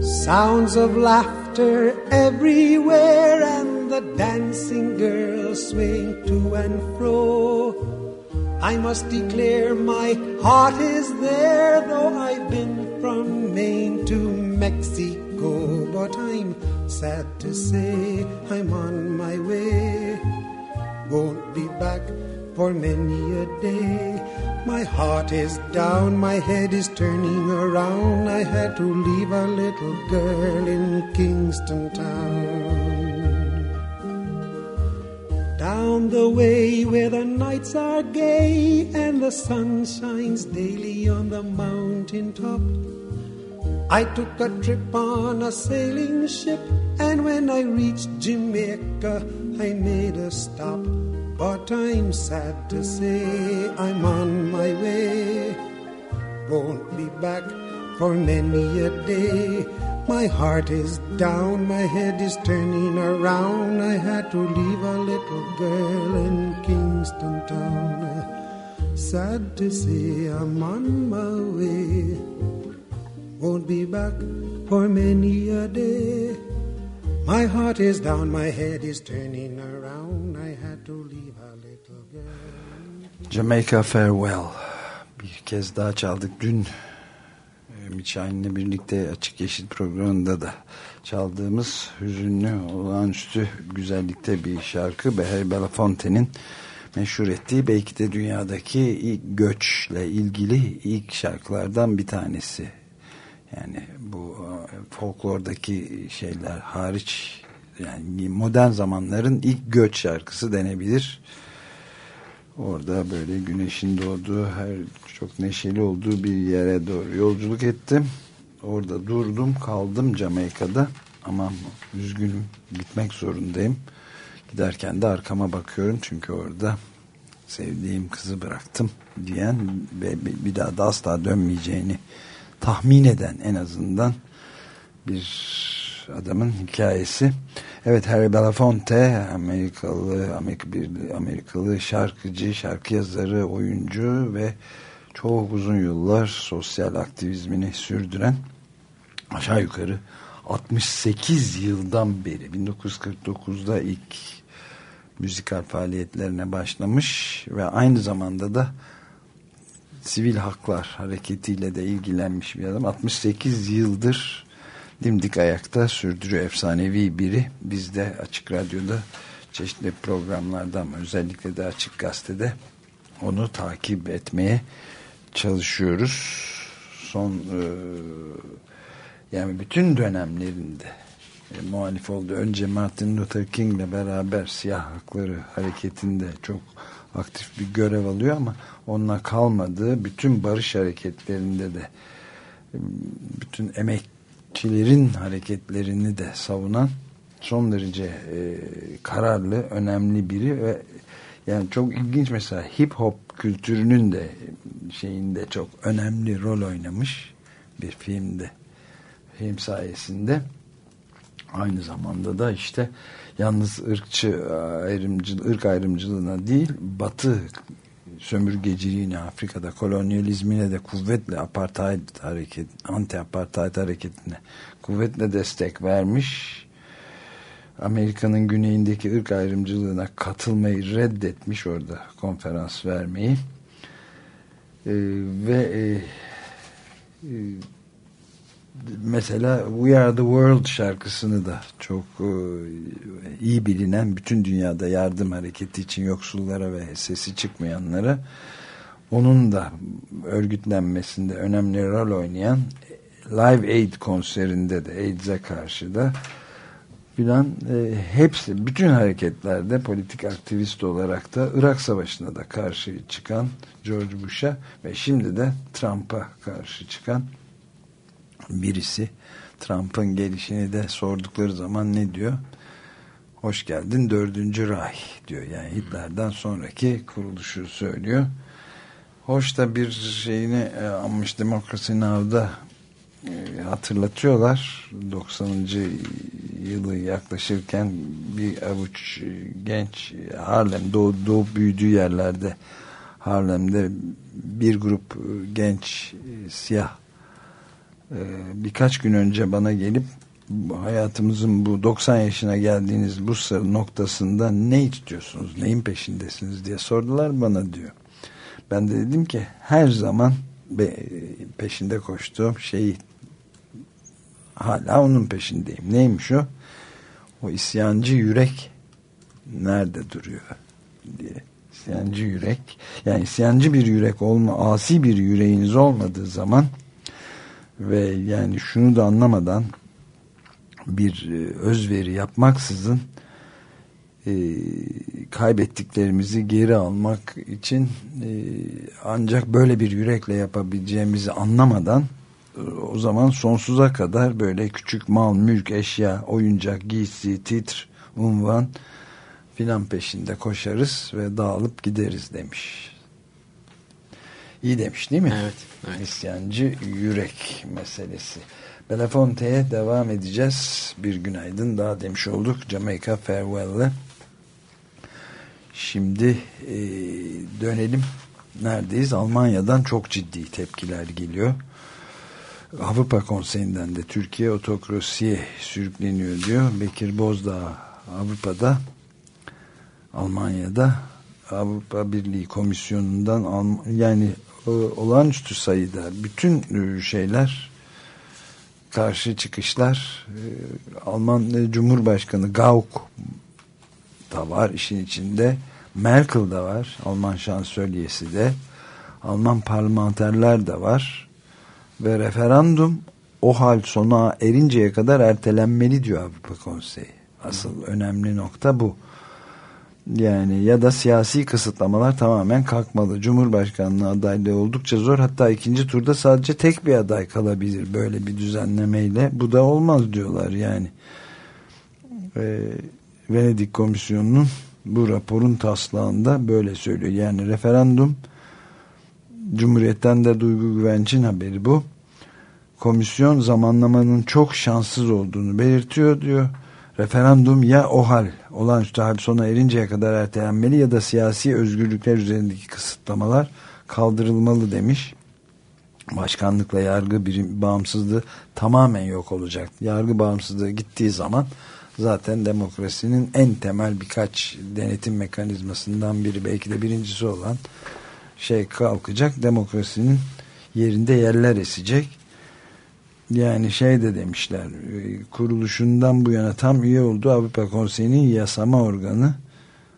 [SPEAKER 5] Sounds of laughter everywhere, and the dancing girls swing to and fro. I must declare my heart is there, though I've been from Maine to Mexico. But I'm sad to say I'm on my way. Won't be back for many a day. My heart is down, my head is turning around. I had to leave a little girl in Kingston Town. Down the way where the nights are gay and the sun shines daily on the mountain top. I took a trip on a sailing ship, and when I reached Jamaica, I made a stop. But I'm sad to say I'm on my way. Won't be back for many a day. My heart is down, my head is turning around. I had to leave a little girl in Kingston town. Sad to say I'm on my way. Won't be back for many a day. My heart is down, my head is turning around. I had to leave a little girl.
[SPEAKER 2] Jamaica Farewell. Bir kez daha çaldık dün. e, Mitch Shine'le birlikte Açık Yeşil programında da çaldığımız hüzünlü, olağanüstü güzellikte bir şarkı. Beher Belafonte'nin meşhur ettiği belki de dünyadaki ilk göçle ilgili ilk şarkılardan bir tanesi. Yani bu e, folklordaki şeyler hariç yani modern zamanların ilk göç şarkısı denebilir. Orada böyle güneşin doğduğu her çok neşeli olduğu bir yere doğru yolculuk ettim. Orada durdum kaldım Jamaika'da ama üzgünüm gitmek zorundayım. Giderken de arkama bakıyorum çünkü orada sevdiğim kızı bıraktım diyen ve bir daha da asla dönmeyeceğini tahmin eden en azından bir adamın hikayesi. Evet Harry Belafonte Amerikalı Amerika bir Amerikalı şarkıcı, şarkı yazarı, oyuncu ve çok uzun yıllar sosyal aktivizmini sürdüren aşağı yukarı 68 yıldan beri 1949'da ilk müzikal faaliyetlerine başlamış ve aynı zamanda da sivil haklar hareketiyle de ilgilenmiş bir adam. 68 yıldır dimdik ayakta sürdürüyor efsanevi biri. Biz de Açık Radyo'da çeşitli programlarda ama özellikle de Açık Gazete'de onu takip etmeye çalışıyoruz. Son e, yani bütün dönemlerinde e, muhalif oldu. Önce Martin Luther King'le beraber siyah hakları hareketinde çok aktif bir görev alıyor ama onunla kalmadığı bütün barış hareketlerinde de bütün emekçilerin hareketlerini de savunan son derece e, kararlı, önemli biri ve yani çok ilginç. Mesela hip hop kültürünün de şeyinde çok önemli rol oynamış bir filmde film sayesinde. Aynı zamanda da işte yalnız ırkçı ayrımcı, ırk ayrımcılığına değil batı sömürgeciliğine Afrika'da kolonyalizmine de kuvvetle apartheid hareket anti apartheid hareketine kuvvetle destek vermiş Amerika'nın güneyindeki ırk ayrımcılığına katılmayı reddetmiş orada konferans vermeyi. Ee, ve e, e, mesela We Are The World şarkısını da çok e, iyi bilinen bütün dünyada yardım hareketi için yoksullara ve sesi çıkmayanlara onun da örgütlenmesinde önemli rol oynayan Live Aid konserinde de AIDS'e karşı da filan e, hepsi bütün hareketlerde politik aktivist olarak da Irak Savaşı'na da karşı çıkan George Bush'a ve şimdi de Trump'a karşı çıkan birisi Trump'ın gelişini de sordukları zaman ne diyor? Hoş geldin dördüncü ray diyor. Yani Hitler'den sonraki kuruluşu söylüyor. Hoş da bir şeyini e, almış Demokrasi Now'da e, hatırlatıyorlar 90. yılı yaklaşırken bir avuç genç Harlem doğup, doğup büyüdüğü yerlerde Harlem'de bir grup genç siyah birkaç gün önce bana gelip hayatımızın bu 90 yaşına geldiğiniz bu noktasında ne istiyorsunuz, neyin peşindesiniz diye sordular bana diyor. Ben de dedim ki her zaman peşinde koştuğum şeyi hala onun peşindeyim. Neymiş o? O isyancı yürek nerede duruyor diye. İsyancı yürek yani isyancı bir yürek olma, asi bir yüreğiniz olmadığı zaman ve yani şunu da anlamadan bir e, özveri yapmaksızın e, kaybettiklerimizi geri almak için e, ancak böyle bir yürekle yapabileceğimizi anlamadan e, o zaman sonsuza kadar böyle küçük mal, mülk, eşya, oyuncak, giysi, titr, unvan filan peşinde koşarız ve dağılıp gideriz demiş. İyi demiş değil mi?
[SPEAKER 3] Evet. evet.
[SPEAKER 2] İsyancı yürek meselesi. Belafonte'ye devam edeceğiz. Bir günaydın daha demiş olduk. Jamaica Farewell'le. Şimdi e, dönelim. Neredeyiz? Almanya'dan çok ciddi tepkiler geliyor. Avrupa Konseyi'nden de Türkiye otokrasiye sürükleniyor diyor. Bekir Bozdağ Avrupa'da Almanya'da Avrupa Birliği Komisyonu'ndan yani olağanüstü sayıda bütün şeyler karşı çıkışlar e, Alman Cumhurbaşkanı Gauck da var işin içinde Merkel de var Alman şansölyesi de Alman parlamenterler de var ve referandum o hal sona erinceye kadar ertelenmeli diyor Avrupa Konseyi. Asıl önemli nokta bu yani ya da siyasi kısıtlamalar tamamen kalkmalı. Cumhurbaşkanlığı adaylığı oldukça zor. Hatta ikinci turda sadece tek bir aday kalabilir böyle bir düzenlemeyle. Bu da olmaz diyorlar yani. Ee, Venedik Komisyonu'nun bu raporun taslağında böyle söylüyor. Yani referandum Cumhuriyet'ten de Duygu Güvenç'in haberi bu. Komisyon zamanlamanın çok şanssız olduğunu belirtiyor diyor referandum ya o hal olağanüstü hal sona erinceye kadar ertelenmeli ya da siyasi özgürlükler üzerindeki kısıtlamalar kaldırılmalı demiş. Başkanlıkla yargı birim, bağımsızlığı tamamen yok olacak. Yargı bağımsızlığı gittiği zaman zaten demokrasinin en temel birkaç denetim mekanizmasından biri belki de birincisi olan şey kalkacak. Demokrasinin yerinde yerler esecek yani şey de demişler e, kuruluşundan bu yana tam üye oldu Avrupa Konseyi'nin yasama organı.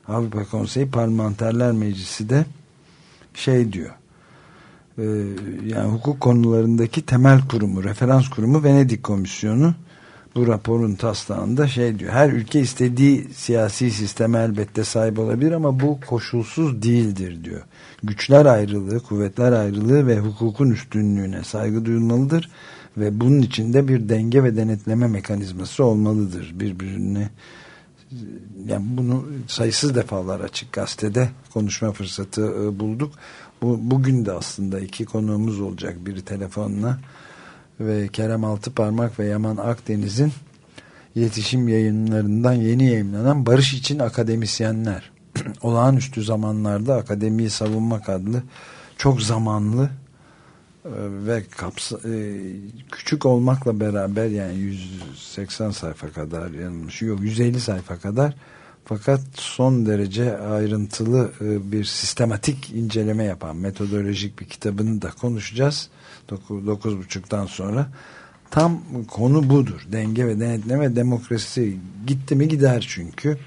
[SPEAKER 2] Avrupa Konseyi Parlamenterler Meclisi de şey diyor e, yani hukuk konularındaki temel kurumu referans kurumu Venedik Komisyonu bu raporun taslağında şey diyor her ülke istediği siyasi sisteme elbette sahip olabilir ama bu koşulsuz değildir diyor. Güçler ayrılığı kuvvetler ayrılığı ve hukukun üstünlüğüne saygı duyulmalıdır ve bunun içinde bir denge ve denetleme mekanizması olmalıdır birbirine. Yani bunu sayısız defalar açık gazetede konuşma fırsatı e, bulduk. Bu, bugün de aslında iki konuğumuz olacak. Biri telefonla ve Kerem Altıparmak ve Yaman Akdeniz'in iletişim yayınlarından yeni yayınlanan Barış için Akademisyenler. [CLEARS THROAT] Olağanüstü zamanlarda akademiyi savunmak adlı çok zamanlı ve kapsa, e, küçük olmakla beraber yani 180 sayfa kadar yanılmış yok 150 sayfa kadar. Fakat son derece ayrıntılı e, bir sistematik inceleme yapan metodolojik bir kitabını da konuşacağız. 9.30'dan sonra. Tam konu budur. Denge ve denetleme demokrasi gitti mi gider çünkü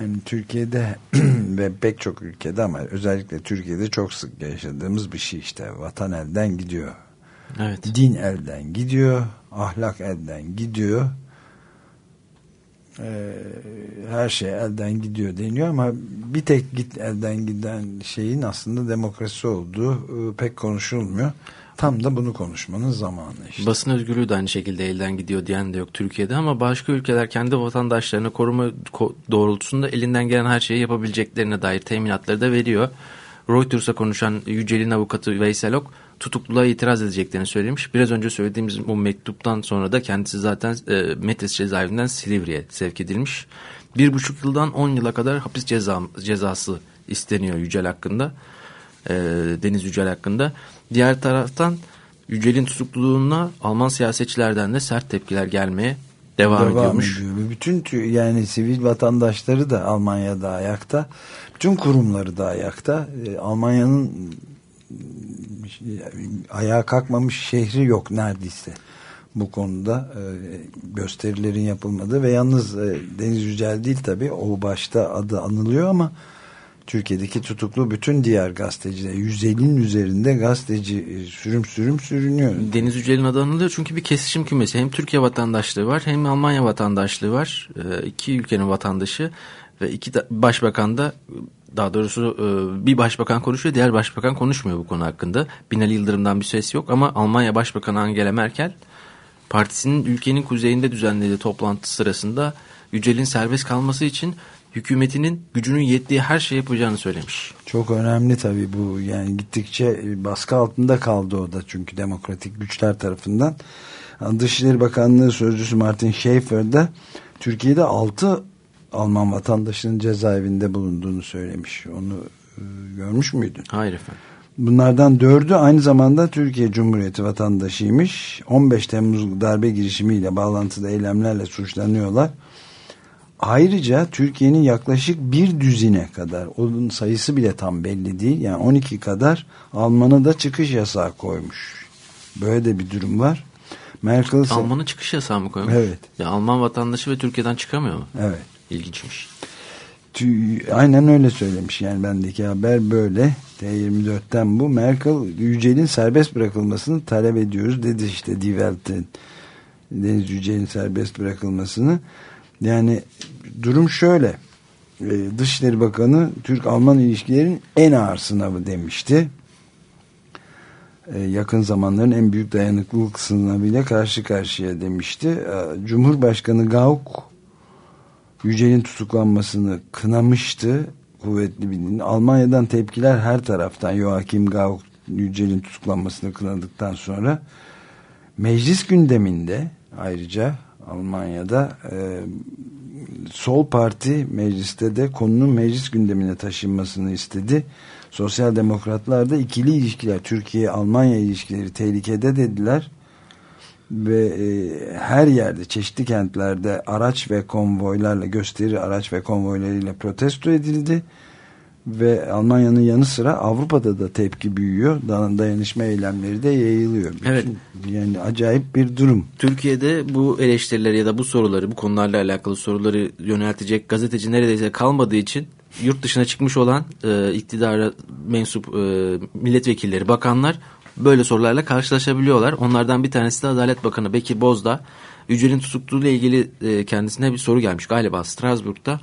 [SPEAKER 2] yani Türkiye'de [CLEARS THROAT] ve pek çok ülkede ama özellikle Türkiye'de çok sık yaşadığımız bir şey işte vatan elden gidiyor.
[SPEAKER 3] Evet.
[SPEAKER 2] Din elden gidiyor, ahlak elden gidiyor. Ee, her şey elden gidiyor deniyor ama bir tek git elden giden şeyin aslında demokrasi olduğu e, pek konuşulmuyor. Tam da bunu konuşmanın zamanı işte.
[SPEAKER 3] Basın özgürlüğü de aynı şekilde elden gidiyor diyen de yok Türkiye'de ama başka ülkeler kendi vatandaşlarını koruma doğrultusunda elinden gelen her şeyi yapabileceklerine dair teminatları da veriyor. Reuters'a konuşan Yücel'in avukatı Veysel Ok tutukluluğa itiraz edeceklerini söylemiş. Biraz önce söylediğimiz bu mektuptan sonra da kendisi zaten e, Metes cezaevinden Silivri'ye sevk edilmiş. Bir buçuk yıldan on yıla kadar hapis ceza, cezası isteniyor Yücel hakkında. E, Deniz Yücel hakkında. Diğer taraftan Yücel'in tutukluluğuna Alman siyasetçilerden de sert tepkiler gelmeye devam,
[SPEAKER 2] devam
[SPEAKER 3] ediyormuş.
[SPEAKER 2] ediyor. Bütün tü- yani sivil vatandaşları da Almanya'da ayakta. Bütün kurumları da ayakta. E, Almanya'nın ayağa kalkmamış şehri yok neredeyse bu konuda e, gösterilerin yapılmadığı ve yalnız e, Deniz Yücel değil tabi o başta adı anılıyor ama Türkiye'deki tutuklu bütün diğer gazeteciler 150'nin üzerinde gazeteci e, sürüm sürüm sürünüyor.
[SPEAKER 3] Deniz Yücel'in adı anılıyor çünkü bir kesişim kümesi. Hem Türkiye vatandaşlığı var hem Almanya vatandaşlığı var. Ee, iki ülkenin vatandaşı ve iki başbakan da daha doğrusu e, bir başbakan konuşuyor diğer başbakan konuşmuyor bu konu hakkında. Binali Yıldırım'dan bir ses yok ama Almanya Başbakanı Angela Merkel partisinin ülkenin kuzeyinde düzenlediği toplantı sırasında Yücel'in serbest kalması için hükümetinin gücünün yettiği her şey yapacağını söylemiş.
[SPEAKER 2] Çok önemli tabii bu yani gittikçe e, baskı altında kaldı o da çünkü demokratik güçler tarafından. Dışişleri Bakanlığı Sözcüsü Martin Schaefer de Türkiye'de 6 Alman vatandaşının cezaevinde bulunduğunu söylemiş. Onu e, görmüş müydün?
[SPEAKER 3] Hayır efendim.
[SPEAKER 2] Bunlardan dördü aynı zamanda Türkiye Cumhuriyeti vatandaşıymış. 15 Temmuz darbe girişimiyle bağlantıda eylemlerle suçlanıyorlar. Ayrıca Türkiye'nin yaklaşık bir düzine kadar, onun sayısı bile tam belli değil. Yani 12 kadar Alman'a da çıkış yasağı koymuş. Böyle de bir durum var. Merkel
[SPEAKER 3] Alman'ın çıkış yasağı mı koymuş?
[SPEAKER 2] Evet.
[SPEAKER 3] Ya Alman vatandaşı ve Türkiye'den çıkamıyor mu?
[SPEAKER 2] Evet.
[SPEAKER 3] İlginçmiş.
[SPEAKER 2] Aynen öyle söylemiş yani bendeki haber böyle T24'ten bu Merkel Yücel'in serbest bırakılmasını talep ediyoruz dedi işte Die Welt'in Deniz Yücel'in serbest bırakılmasını yani durum şöyle e, Dışişleri Bakanı Türk-Alman ilişkilerin en ağır sınavı demişti. E, yakın zamanların en büyük dayanıklılık sınavıyla karşı karşıya demişti. E, Cumhurbaşkanı Gauck Yücel'in tutuklanmasını kınamıştı. Kuvvetli bir. Almanya'dan tepkiler her taraftan Joachim Gauck Yücel'in tutuklanmasını kınadıktan sonra. Meclis gündeminde ayrıca Almanya'da e, sol parti mecliste de konunun meclis gündemine taşınmasını istedi. Sosyal demokratlar da ikili ilişkiler Türkiye-Almanya ilişkileri tehlikede dediler ve e, her yerde çeşitli kentlerde araç ve konvoylarla gösteri araç ve konvoylarıyla protesto edildi ve Almanya'nın yanı sıra Avrupa'da da tepki büyüyor dayanışma eylemleri de yayılıyor Bütün-
[SPEAKER 3] Evet.
[SPEAKER 2] yani acayip bir durum
[SPEAKER 3] Türkiye'de bu eleştirileri ya da bu soruları, bu konularla alakalı soruları yöneltecek gazeteci neredeyse kalmadığı için yurt dışına çıkmış olan e, iktidara mensup e, milletvekilleri, bakanlar böyle sorularla karşılaşabiliyorlar. Onlardan bir tanesi de Adalet Bakanı Bekir Bozdağ. Yücel'in tutukluluğuyla ilgili e, kendisine bir soru gelmiş galiba Strasbourg'da.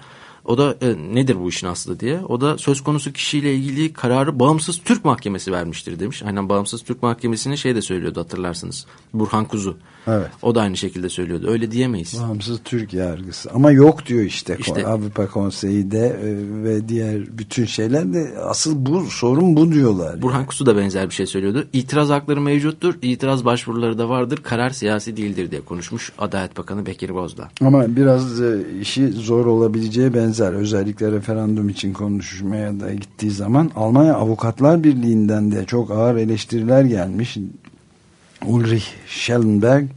[SPEAKER 3] O da e, nedir bu işin aslı diye. O da söz konusu kişiyle ilgili kararı bağımsız Türk mahkemesi vermiştir demiş. Aynen bağımsız Türk mahkemesini şey de söylüyordu hatırlarsınız. Burhan Kuzu.
[SPEAKER 2] Evet.
[SPEAKER 3] O da aynı şekilde söylüyordu. Öyle diyemeyiz.
[SPEAKER 2] bağımsız Türk yargısı ama yok diyor işte,
[SPEAKER 3] İşte-
[SPEAKER 2] Avrupa Konseyi de e, ve diğer bütün şeyler de asıl bu sorun bu diyorlar
[SPEAKER 3] Burhan Kuzu da benzer bir şey söylüyordu. İtiraz hakları mevcuttur. İtiraz başvuruları da vardır. Karar siyasi değildir diye konuşmuş Adalet Bakanı Bekir Bozdağ.
[SPEAKER 2] Ama biraz e, işi zor olabileceği benzer. Özellikle referandum için konuşmaya da gittiği zaman Almanya Avukatlar Birliği'nden de çok ağır eleştiriler gelmiş. Ulrich Schellenberg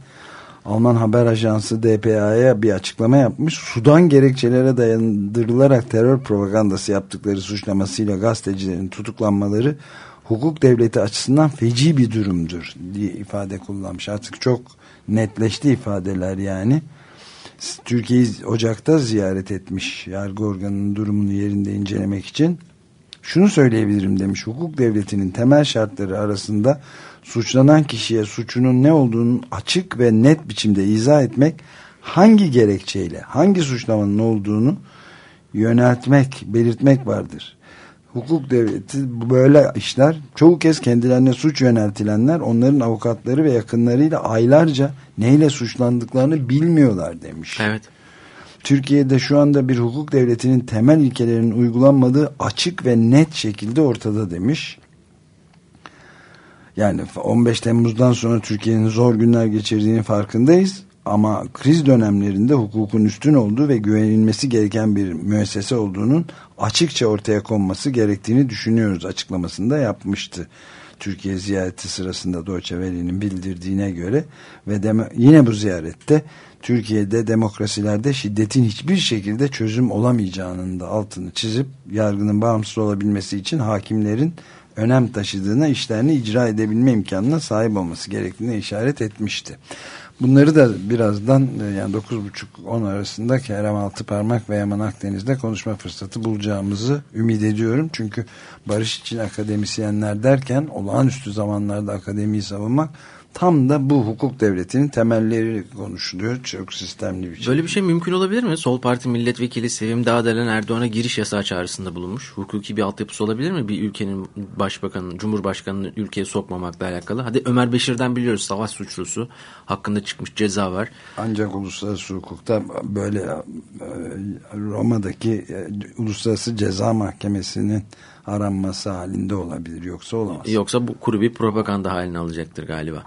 [SPEAKER 2] Alman haber ajansı DPA'ya bir açıklama yapmış. Sudan gerekçelere dayandırılarak terör propagandası yaptıkları suçlamasıyla gazetecilerin tutuklanmaları hukuk devleti açısından feci bir durumdur diye ifade kullanmış. Artık çok netleşti ifadeler yani. Türkiye'yi Ocak'ta ziyaret etmiş yargı organının durumunu yerinde incelemek için. Şunu söyleyebilirim demiş hukuk devletinin temel şartları arasında suçlanan kişiye suçunun ne olduğunu açık ve net biçimde izah etmek hangi gerekçeyle hangi suçlamanın olduğunu yöneltmek belirtmek vardır. Hukuk devleti böyle işler çoğu kez kendilerine suç yöneltilenler onların avukatları ve yakınlarıyla aylarca neyle suçlandıklarını bilmiyorlar demiş.
[SPEAKER 3] Evet.
[SPEAKER 2] Türkiye'de şu anda bir hukuk devletinin temel ilkelerinin uygulanmadığı açık ve net şekilde ortada demiş. Yani 15 Temmuz'dan sonra Türkiye'nin zor günler geçirdiğini farkındayız. Ama kriz dönemlerinde hukukun üstün olduğu ve güvenilmesi gereken bir müessese olduğunun açıkça ortaya konması gerektiğini düşünüyoruz açıklamasında yapmıştı. Türkiye ziyareti sırasında Deutsche Welle'nin bildirdiğine göre ve yine bu ziyarette Türkiye'de demokrasilerde şiddetin hiçbir şekilde çözüm olamayacağının da altını çizip yargının bağımsız olabilmesi için hakimlerin önem taşıdığına işlerini icra edebilme imkanına sahip olması gerektiğine işaret etmişti. Bunları da birazdan yani 9.30-10 arasında Kerem Altıparmak ve Yaman Akdeniz'de konuşma fırsatı bulacağımızı ümit ediyorum. Çünkü barış için akademisyenler derken olağanüstü zamanlarda akademiyi savunmak tam da bu hukuk devletinin temelleri konuşuluyor. Çok sistemli bir şey.
[SPEAKER 3] Böyle bir şey mümkün olabilir mi? Sol Parti milletvekili Sevim Dağdelen Erdoğan'a giriş yasağı çağrısında bulunmuş. Hukuki bir altyapısı olabilir mi? Bir ülkenin başbakanı, cumhurbaşkanını ülkeye sokmamakla alakalı. Hadi Ömer Beşir'den biliyoruz savaş suçlusu. Hakkında çıkmış ceza var.
[SPEAKER 2] Ancak uluslararası hukukta böyle e, Roma'daki e, Uluslararası Ceza Mahkemesi'nin aranması halinde olabilir. Yoksa olamaz.
[SPEAKER 3] Yoksa bu kuru bir propaganda halini alacaktır galiba.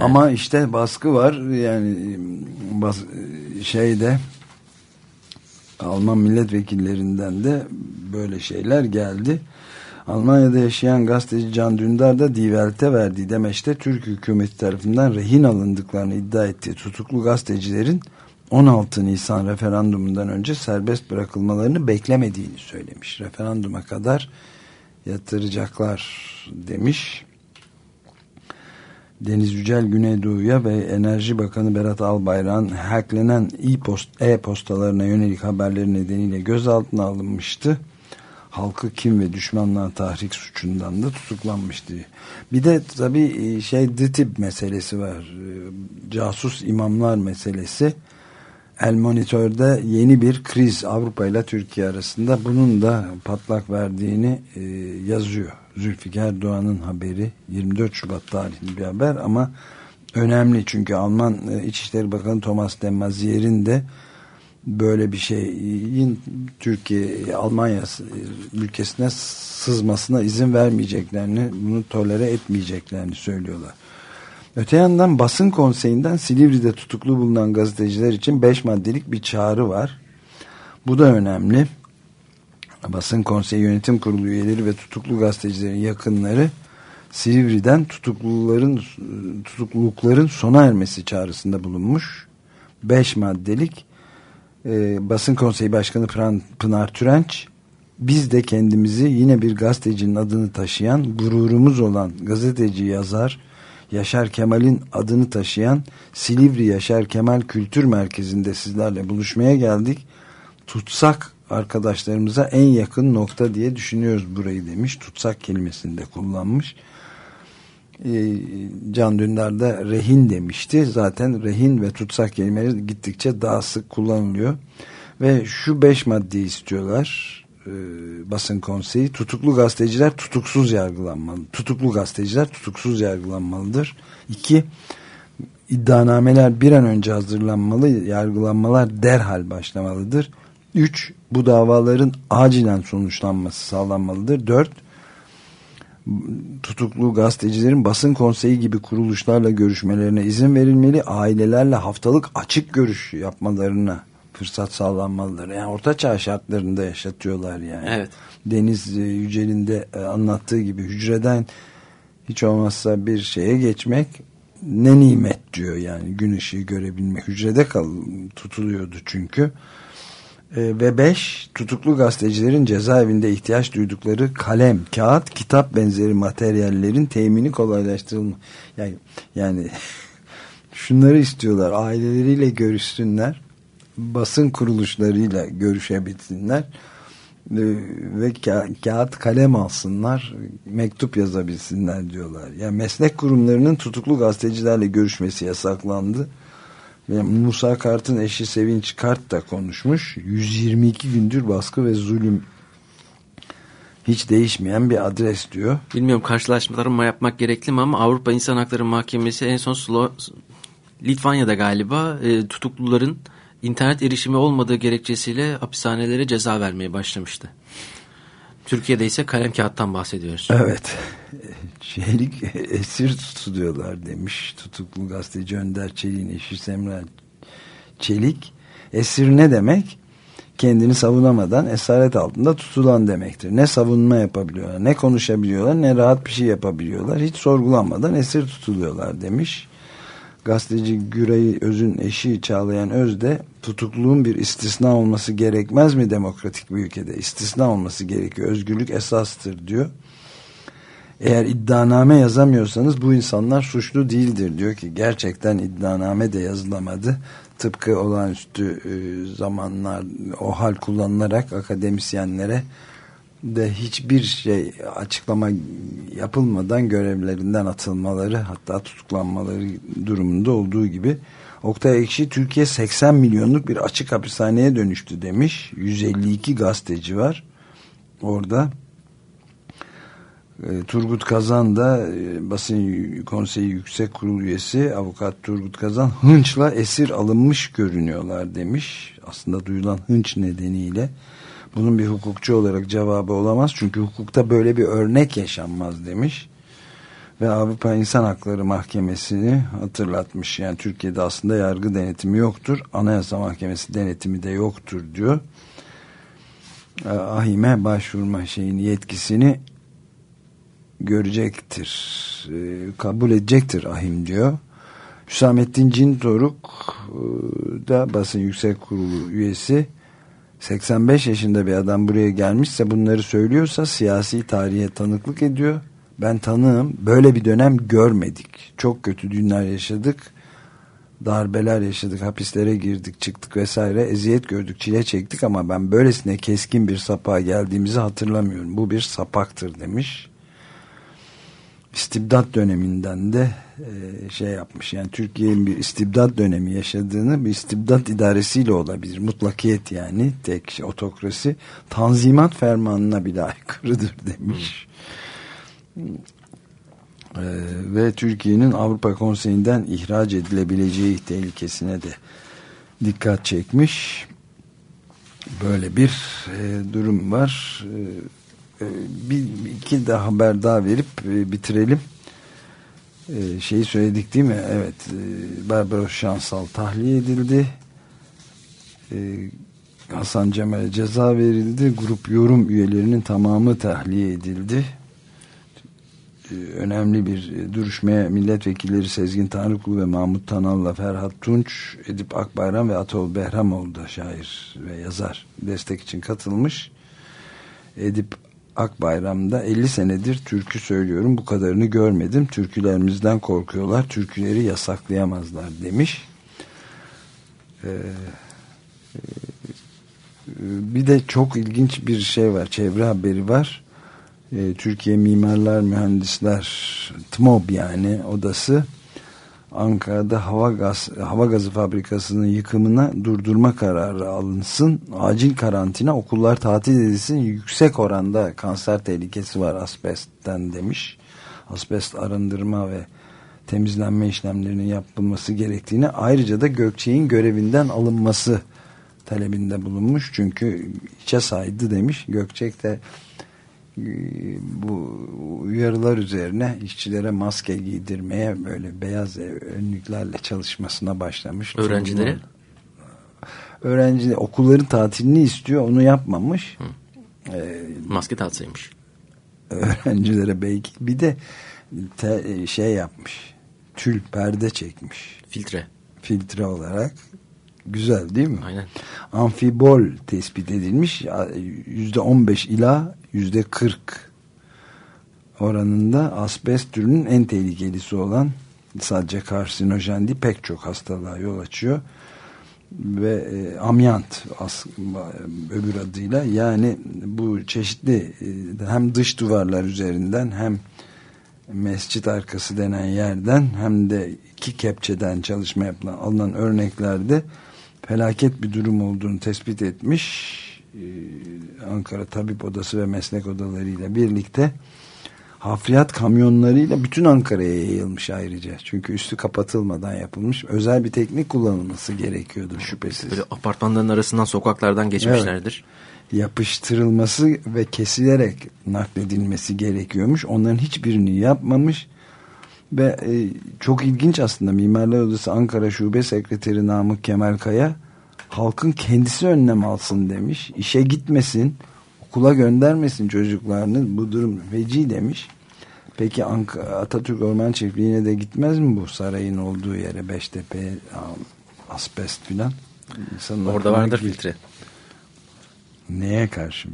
[SPEAKER 2] Ama işte baskı var. Yani bas, şeyde Alman milletvekillerinden de böyle şeyler geldi. Almanya'da yaşayan gazeteci Can Dündar da Die verdiği demeçte Türk hükümeti tarafından rehin alındıklarını iddia ettiği tutuklu gazetecilerin 16 Nisan referandumundan önce serbest bırakılmalarını beklemediğini söylemiş. Referanduma kadar yatıracaklar demiş. Deniz Yücel Güneydoğu'ya ve Enerji Bakanı Berat Albayrak'ın hacklenen e-postalarına yönelik haberleri nedeniyle gözaltına alınmıştı. Halkı kim ve düşmanlığa tahrik suçundan da tutuklanmıştı. Bir de tabii şey DİTİB meselesi var. Casus imamlar meselesi. El Monitör'de yeni bir kriz Avrupa ile Türkiye arasında bunun da patlak verdiğini e, yazıyor. Zülfikar Doğan'ın haberi 24 Şubat tarihli bir haber ama önemli çünkü Alman e, İçişleri Bakanı Thomas de Mazier'in de böyle bir şeyin Türkiye Almanya ülkesine sızmasına izin vermeyeceklerini bunu tolere etmeyeceklerini söylüyorlar. Öte yandan basın konseyinden Silivri'de tutuklu bulunan gazeteciler için 5 maddelik bir çağrı var. Bu da önemli. Basın konseyi yönetim kurulu üyeleri ve tutuklu gazetecilerin yakınları Silivri'den tutukluların tutuklulukların sona ermesi çağrısında bulunmuş. 5 maddelik e, basın konseyi başkanı Pınar Türenç biz de kendimizi yine bir gazetecinin adını taşıyan gururumuz olan gazeteci yazar Yaşar Kemal'in adını taşıyan Silivri Yaşar Kemal Kültür Merkezi'nde sizlerle buluşmaya geldik. Tutsak arkadaşlarımıza en yakın nokta diye düşünüyoruz burayı demiş. Tutsak kelimesini de kullanmış. Ee, Can Dündar da rehin demişti. Zaten rehin ve tutsak kelimeleri gittikçe daha sık kullanılıyor. Ve şu beş maddeyi istiyorlar e, basın konseyi tutuklu gazeteciler tutuksuz yargılanmalı. Tutuklu gazeteciler tutuksuz yargılanmalıdır. İki, iddianameler bir an önce hazırlanmalı, yargılanmalar derhal başlamalıdır. Üç, bu davaların acilen sonuçlanması sağlanmalıdır. Dört, tutuklu gazetecilerin basın konseyi gibi kuruluşlarla görüşmelerine izin verilmeli, ailelerle haftalık açık görüş yapmalarına fırsat sağlanmalıdır. Yani orta çağ şartlarında yaşatıyorlar yani.
[SPEAKER 3] Evet.
[SPEAKER 2] Deniz e, Yücel'in de e, anlattığı gibi hücreden hiç olmazsa bir şeye geçmek ne nimet diyor yani gün ışığı görebilmek. Hücrede kal tutuluyordu çünkü. E, ve beş tutuklu gazetecilerin cezaevinde ihtiyaç duydukları kalem, kağıt, kitap benzeri materyallerin temini kolaylaştırılma. Yani, yani [LAUGHS] şunları istiyorlar aileleriyle görüşsünler basın kuruluşlarıyla görüşebilsinler e, ve ka kağıt kalem alsınlar mektup yazabilsinler diyorlar. Yani meslek kurumlarının tutuklu gazetecilerle görüşmesi yasaklandı. Ve Musa Kart'ın eşi Sevinç Kart da konuşmuş. 122 gündür baskı ve zulüm hiç değişmeyen bir adres diyor.
[SPEAKER 3] Bilmiyorum karşılaşmalarımı yapmak gerekli mi ama Avrupa İnsan Hakları Mahkemesi en son Slo Litvanya'da galiba e, tutukluların internet erişimi olmadığı gerekçesiyle hapishanelere ceza vermeye başlamıştı. Türkiye'de ise kalem kağıttan bahsediyoruz.
[SPEAKER 2] Evet. [LAUGHS] Çelik esir tutuluyorlar demiş. Tutuklu gazeteci Önder Çelik'in eşi Semra Çelik. Esir ne demek? Kendini savunamadan esaret altında tutulan demektir. Ne savunma yapabiliyorlar, ne konuşabiliyorlar, ne rahat bir şey yapabiliyorlar. Hiç sorgulanmadan esir tutuluyorlar demiş. Gazeteci Güray Öz'ün eşi Çağlayan Öz de tutukluluğun bir istisna olması gerekmez mi demokratik bir ülkede? İstisna olması gerekiyor. Özgürlük esastır diyor. Eğer iddianame yazamıyorsanız bu insanlar suçlu değildir diyor ki gerçekten iddianame de yazılamadı. Tıpkı olağanüstü e, zamanlar o hal kullanılarak akademisyenlere de hiçbir şey açıklama yapılmadan görevlerinden atılmaları hatta tutuklanmaları durumunda olduğu gibi Oktay Ekşi Türkiye 80 milyonluk bir açık hapishaneye dönüştü demiş. 152 gazeteci var orada. E, Turgut Kazan da e, basın konseyi yüksek kurul üyesi avukat Turgut Kazan hınçla esir alınmış görünüyorlar demiş. Aslında duyulan hınç nedeniyle bunun bir hukukçu olarak cevabı olamaz. Çünkü hukukta böyle bir örnek yaşanmaz demiş. Ve Avrupa İnsan Hakları Mahkemesi'ni hatırlatmış. Yani Türkiye'de aslında yargı denetimi yoktur. Anayasa Mahkemesi denetimi de yoktur diyor. Ahime başvurma şeyini yetkisini görecektir. E, kabul edecektir ahim diyor. Hüsamettin Cintoruk e, da basın yüksek kurulu üyesi 85 yaşında bir adam buraya gelmişse bunları söylüyorsa siyasi tarihe tanıklık ediyor. Ben tanığım. Böyle bir dönem görmedik. Çok kötü günler yaşadık. Darbeler yaşadık. Hapislere girdik çıktık vesaire. Eziyet gördük çile çektik ama ben böylesine keskin bir sapağa geldiğimizi hatırlamıyorum. Bu bir sapaktır demiş istibdat döneminden de e, şey yapmış. Yani Türkiye'nin bir istibdat dönemi yaşadığını bir istibdat idaresiyle olabilir. Mutlakiyet yani tek şey, otokrasi tanzimat fermanına bile [LAUGHS] aykırıdır demiş. Hmm. Ve Türkiye'nin Avrupa Konseyi'nden ihraç edilebileceği tehlikesine de dikkat çekmiş. Böyle bir e, durum var. E, bir, iki de haber daha verip e, bitirelim. Ee, şeyi söyledik değil mi? Evet. E, Barbaros Şansal tahliye edildi. Ee, Hasan Cemal'e ceza verildi. Grup yorum üyelerinin tamamı tahliye edildi. Önemli bir duruşmaya milletvekilleri Sezgin Tanrıkulu ve Mahmut Tanal'la Ferhat Tunç, Edip Akbayram ve Atol Behramoğlu da şair ve yazar destek için katılmış. Edip Akbayram'da 50 senedir türkü söylüyorum bu kadarını görmedim. Türkülerimizden korkuyorlar. Türküleri yasaklayamazlar demiş. Ee, e, bir de çok ilginç bir şey var. Çevre haberi var. Ee, Türkiye Mimarlar Mühendisler TMOB yani odası Ankara'da hava gaz hava gazı fabrikasının yıkımına durdurma kararı alınsın. Acil karantina, okullar tatil edilsin. Yüksek oranda kanser tehlikesi var asbestten demiş. Asbest arındırma ve temizlenme işlemlerinin yapılması gerektiğini ayrıca da Gökçe'nin görevinden alınması talebinde bulunmuş. Çünkü içe saydı demiş. Gökçek de bu uyarılar üzerine işçilere maske giydirmeye böyle beyaz önlüklerle çalışmasına başlamış.
[SPEAKER 3] Öğrencileri?
[SPEAKER 2] Öğrenci okulların tatilini istiyor onu yapmamış.
[SPEAKER 3] Ee, maske tatsaymış.
[SPEAKER 2] Öğrencilere belki bir de te, şey yapmış. Tül perde çekmiş.
[SPEAKER 3] Filtre.
[SPEAKER 2] Filtre olarak Güzel değil mi?
[SPEAKER 3] Aynen.
[SPEAKER 2] Amfibol tespit edilmiş. Yüzde on beş ila yüzde kırk oranında asbest türünün en tehlikelisi olan sadece karsinojen değil pek çok hastalığa yol açıyor ve e, amyant as, öbür adıyla yani bu çeşitli e, hem dış duvarlar üzerinden hem mescit arkası denen yerden hem de iki kepçeden çalışma yapılan alınan örneklerde felaket bir durum olduğunu tespit etmiş. Ee, Ankara Tabip Odası ve Meslek Odaları ile birlikte hafriyat kamyonlarıyla bütün Ankara'ya yayılmış ayrıca. Çünkü üstü kapatılmadan yapılmış. Özel bir teknik kullanılması gerekiyordur şüphesiz.
[SPEAKER 3] Böyle apartmanların arasından sokaklardan geçmişlerdir.
[SPEAKER 2] Evet. Yapıştırılması ve kesilerek nakledilmesi gerekiyormuş. Onların hiçbirini yapmamış. Ve e, çok ilginç aslında Mimarlar Odası Ankara Şube Sekreteri Namık Kemal Kaya halkın kendisi önlem alsın demiş. İşe gitmesin, okula göndermesin çocuklarını. Bu durum feci demiş. Peki Atatürk Orman Çiftliği'ne de gitmez mi bu sarayın olduğu yere Beştepe, asbest filan?
[SPEAKER 3] Orada vardır filtre.
[SPEAKER 2] Neye karşı?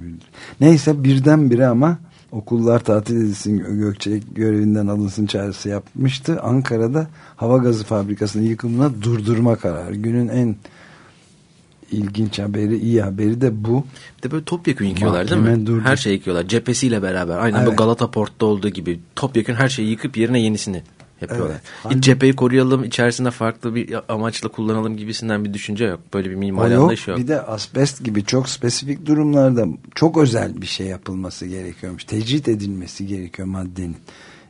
[SPEAKER 2] Neyse birdenbire ama okullar tatil edilsin Gökçek görevinden alınsın çağrısı yapmıştı. Ankara'da hava gazı fabrikasının yıkımına durdurma kararı. Günün en ilginç haberi, iyi haberi de bu.
[SPEAKER 3] Bir de böyle topyekun yıkıyorlar değil mi? Durdu. Her şeyi yıkıyorlar. Cephesiyle beraber. Aynen evet. bu Galata Port'ta olduğu gibi topyekun her şeyi yıkıp yerine yenisini yapıyorlar. Evet. Hiç cepheyi koruyalım, içerisinde farklı bir amaçla kullanalım gibisinden bir düşünce yok. Böyle bir mimari yok, anlayış yok.
[SPEAKER 2] Bir de asbest gibi çok spesifik durumlarda çok özel bir şey yapılması gerekiyormuş. Tecrit edilmesi gerekiyor maddenin.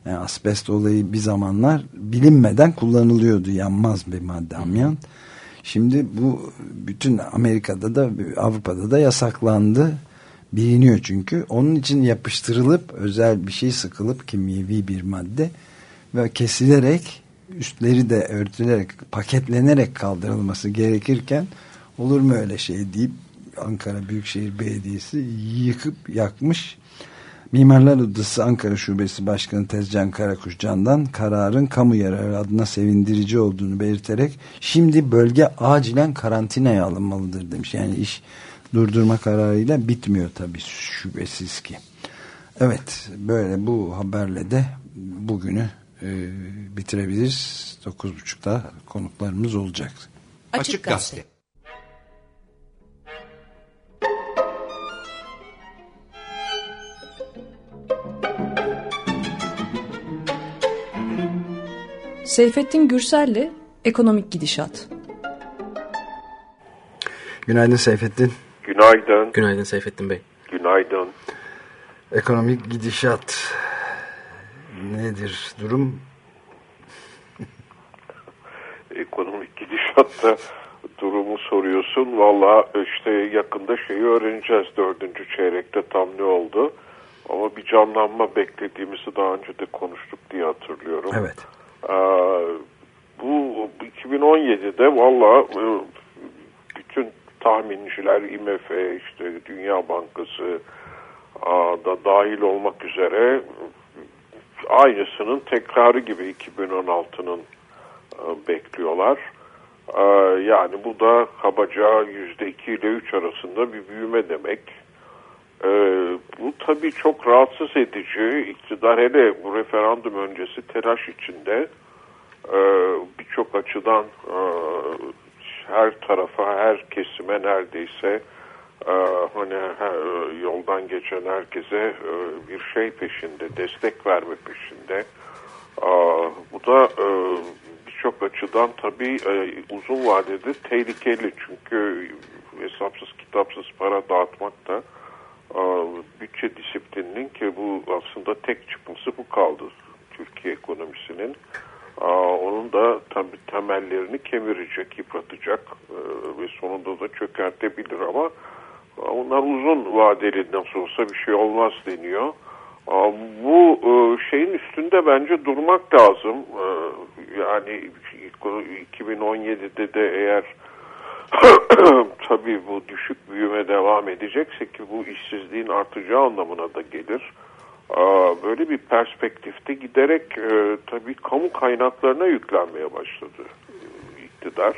[SPEAKER 2] Yani asbest olayı bir zamanlar bilinmeden kullanılıyordu. Yanmaz bir madde amyan. Şimdi bu bütün Amerika'da da Avrupa'da da yasaklandı. Biliniyor çünkü. Onun için yapıştırılıp özel bir şey sıkılıp kimyevi bir madde ve kesilerek üstleri de örtülerek paketlenerek kaldırılması gerekirken olur mu öyle şey deyip Ankara Büyükşehir Belediyesi yıkıp yakmış. Mimarlar Odası Ankara Şubesi Başkanı Tezcan Karakuşcan'dan kararın kamu yararı adına sevindirici olduğunu belirterek şimdi bölge acilen karantinaya alınmalıdır demiş. Yani iş durdurma kararıyla bitmiyor tabii şüphesiz ki. Evet böyle bu haberle de bugünü e, bitirebiliriz. 9.30'da konuklarımız olacak.
[SPEAKER 1] Açık, Gazete. Seyfettin Gürsel'le Ekonomik Gidişat.
[SPEAKER 2] Günaydın Seyfettin.
[SPEAKER 6] Günaydın.
[SPEAKER 3] Günaydın Seyfettin Bey.
[SPEAKER 6] Günaydın.
[SPEAKER 2] Ekonomik gidişat nedir durum? [LAUGHS]
[SPEAKER 6] Ekonomik gidişatta durumu soruyorsun. Valla işte yakında şeyi öğreneceğiz dördüncü çeyrekte tam ne oldu. Ama bir canlanma beklediğimizi daha önce de konuştuk diye hatırlıyorum.
[SPEAKER 2] Evet.
[SPEAKER 6] Ee, bu 2017'de valla e, bütün tahminciler IMF, işte Dünya Bankası da dahil olmak üzere aynısının tekrarı gibi 2016'nın e, bekliyorlar. E, yani bu da kabaca %2 ile 3 arasında bir büyüme demek. E, bu tabii çok rahatsız edici. İktidar hele bu referandum öncesi telaş içinde birçok açıdan her tarafa, her kesime neredeyse hani yoldan geçen herkese bir şey peşinde, destek verme peşinde. Bu da birçok açıdan tabii uzun vadede tehlikeli çünkü hesapsız kitapsız para dağıtmak da bütçe disiplininin ki bu aslında tek çıkması bu kaldı Türkiye ekonomisinin. Onun da tabii temellerini kemirecek, yıpratacak ve sonunda da çökertebilir ama onlar uzun vadeli nasıl olsa bir şey olmaz deniyor. Bu şeyin üstünde bence durmak lazım. Yani 2017'de de eğer [COUGHS] tabii bu düşük büyüme devam edecekse ki bu işsizliğin artacağı anlamına da gelir. Böyle bir perspektifte giderek tabii kamu kaynaklarına yüklenmeye başladı iktidar.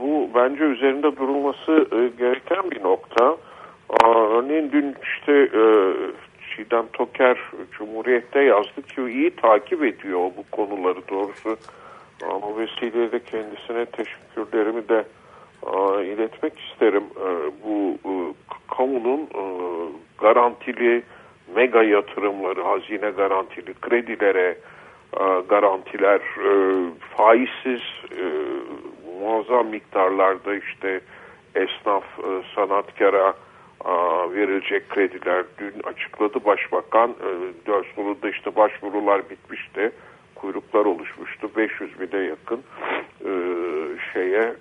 [SPEAKER 6] Bu bence üzerinde durulması gereken bir nokta. Örneğin dün işte Çiğdem Toker Cumhuriyet'te yazdı ki iyi takip ediyor bu konuları doğrusu. Bu vesileyle kendisine teşekkürlerimi de iletmek isterim. Bu kamunun garantili mega yatırımları, hazine garantili kredilere garantiler, faizsiz muazzam miktarlarda işte esnaf, sanatkara verilecek krediler dün açıkladı başbakan. Sonunda işte başvurular bitmişti. Kuyruklar oluşmuştu. 500 bine yakın şeye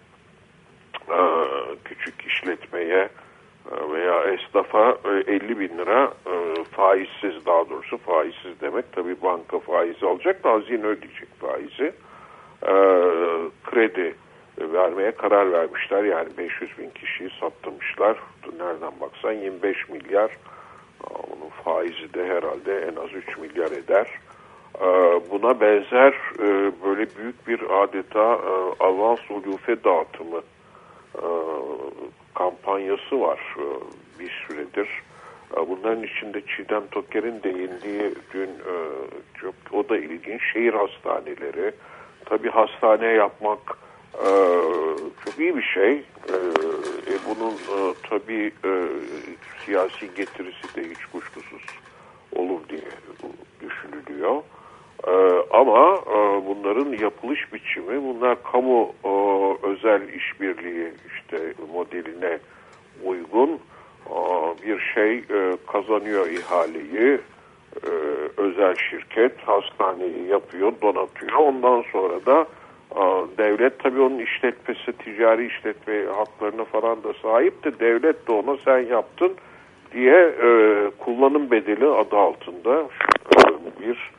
[SPEAKER 6] küçük işletmeye veya esnafa 50 bin lira faizsiz daha doğrusu faizsiz demek tabi banka faizi alacak da hazine ödeyecek faizi kredi vermeye karar vermişler. Yani 500 bin kişiyi sattırmışlar. Nereden baksan 25 milyar. Onun faizi de herhalde en az 3 milyar eder. Buna benzer böyle büyük bir adeta avans ulufe dağıtımı kampanyası var bir süredir. Bunların içinde Çiğdem Toker'in değindiği dün çok o da ilginç şehir hastaneleri. Tabi hastane yapmak ee, çok iyi bir şey. Ee, e, bunun e, tabii e, siyasi getirisi de hiç kuşkusuz olur diye düşünülüyor. Ee, ama e, bunların yapılış biçimi, bunlar kamu e, özel işbirliği işte modeline uygun e, bir şey e, kazanıyor ihaleyi. E, özel şirket hastaneyi yapıyor, donatıyor. Ondan sonra da Devlet tabii onun işletmesi, ticari işletme haklarına falan da sahip de devlet de ona sen yaptın diye e, kullanım bedeli adı altında e, bir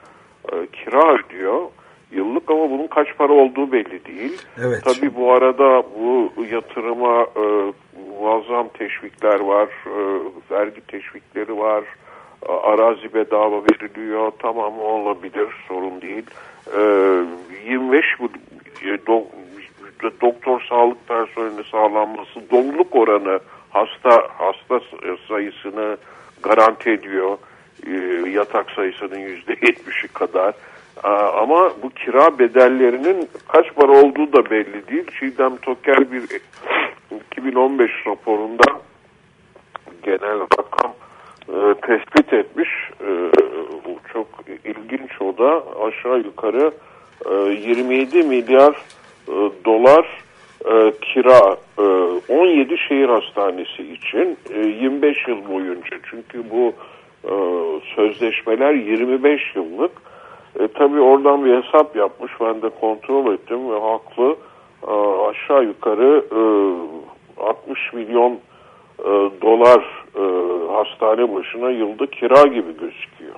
[SPEAKER 6] e, kira ödüyor yıllık ama bunun kaç para olduğu belli değil. Evet. Tabii bu arada bu yatırıma e, muazzam teşvikler var, e, vergi teşvikleri var, e, arazi bedava veriliyor, tamam olabilir, sorun değil. E, 25 e, do, doktor sağlık personeli sağlanması, doluluk oranı hasta hasta sayısını garanti ediyor. E, yatak sayısının yüzde yetmişi kadar. Ama bu kira bedellerinin kaç para olduğu da belli değil. Çiğdem Toker bir 2015 raporunda genel rakam e, tespit etmiş. E, çok ilginç o da aşağı yukarı 27 ee, milyar e, dolar e, kira 17 e, şehir hastanesi için 25 yıl boyunca çünkü bu sözleşmeler 25 yıllık. E, tabii oradan bir hesap yapmış. Ben de kontrol ettim ve haklı. Aşağı yukarı 60 milyon dolar hastane başına yılda kira gibi gözüküyor.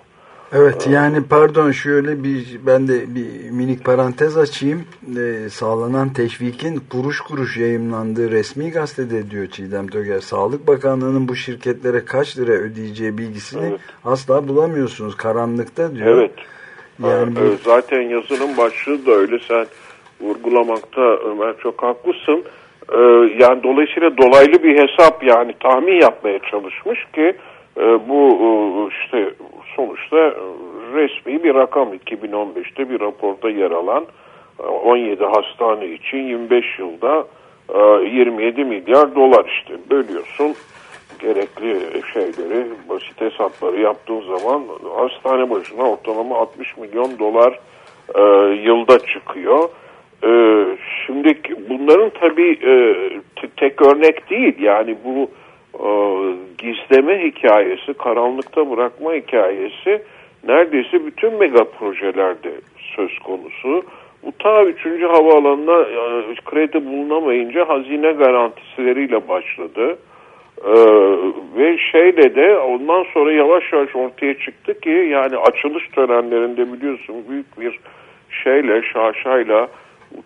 [SPEAKER 2] Evet yani pardon şöyle bir ben de bir minik parantez açayım. Ee, sağlanan teşvikin kuruş kuruş yayınlandığı resmi gazetede diyor Çiğdem Töger. Sağlık Bakanlığı'nın bu şirketlere kaç lira ödeyeceği bilgisini evet. asla bulamıyorsunuz karanlıkta diyor.
[SPEAKER 6] Evet. Yani bu... Zaten yazının başlığı da öyle sen vurgulamakta Ömer çok haklısın. Ee, yani dolayısıyla dolaylı bir hesap yani tahmin yapmaya çalışmış ki e, bu e, işte sonuçta e, resmi bir rakam. 2015'te bir raporda yer alan 17 hastane için 25 yılda 27 milyar dolar işte. Bölüyorsun gerekli şeyleri basit hesapları yaptığın zaman hastane başına ortalama 60 milyon dolar yılda çıkıyor. Şimdi bunların tabii tek örnek değil. Yani bu gizleme hikayesi, karanlıkta bırakma hikayesi neredeyse bütün mega projelerde söz konusu. Bu ta 3. havaalanına e, kredi bulunamayınca hazine garantisileriyle başladı. Ee, ve şeyle de ondan sonra yavaş yavaş ortaya çıktı ki yani açılış törenlerinde biliyorsun büyük bir şeyle şaşayla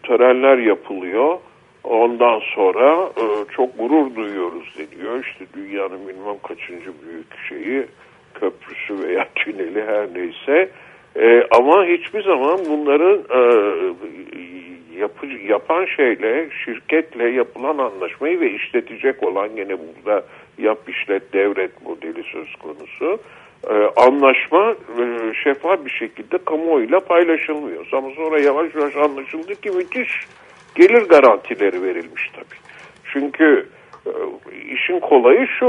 [SPEAKER 6] törenler yapılıyor. Ondan sonra e, çok gurur duyuyoruz deniyor. İşte dünyanın bilmem kaçıncı büyük şeyi, köprüsü veya [LAUGHS] tüneli her neyse. E, ama hiçbir zaman bunların e, yapı, yapan şeyle, şirketle yapılan anlaşmayı ve işletecek olan gene burada yap işlet devret modeli söz konusu. E, anlaşma e, şeffaf bir şekilde kamuoyuyla paylaşılmıyor. Ama sonra yavaş yavaş anlaşıldı ki müthiş gelir garantileri verilmiş tabii. Çünkü e, işin kolayı şu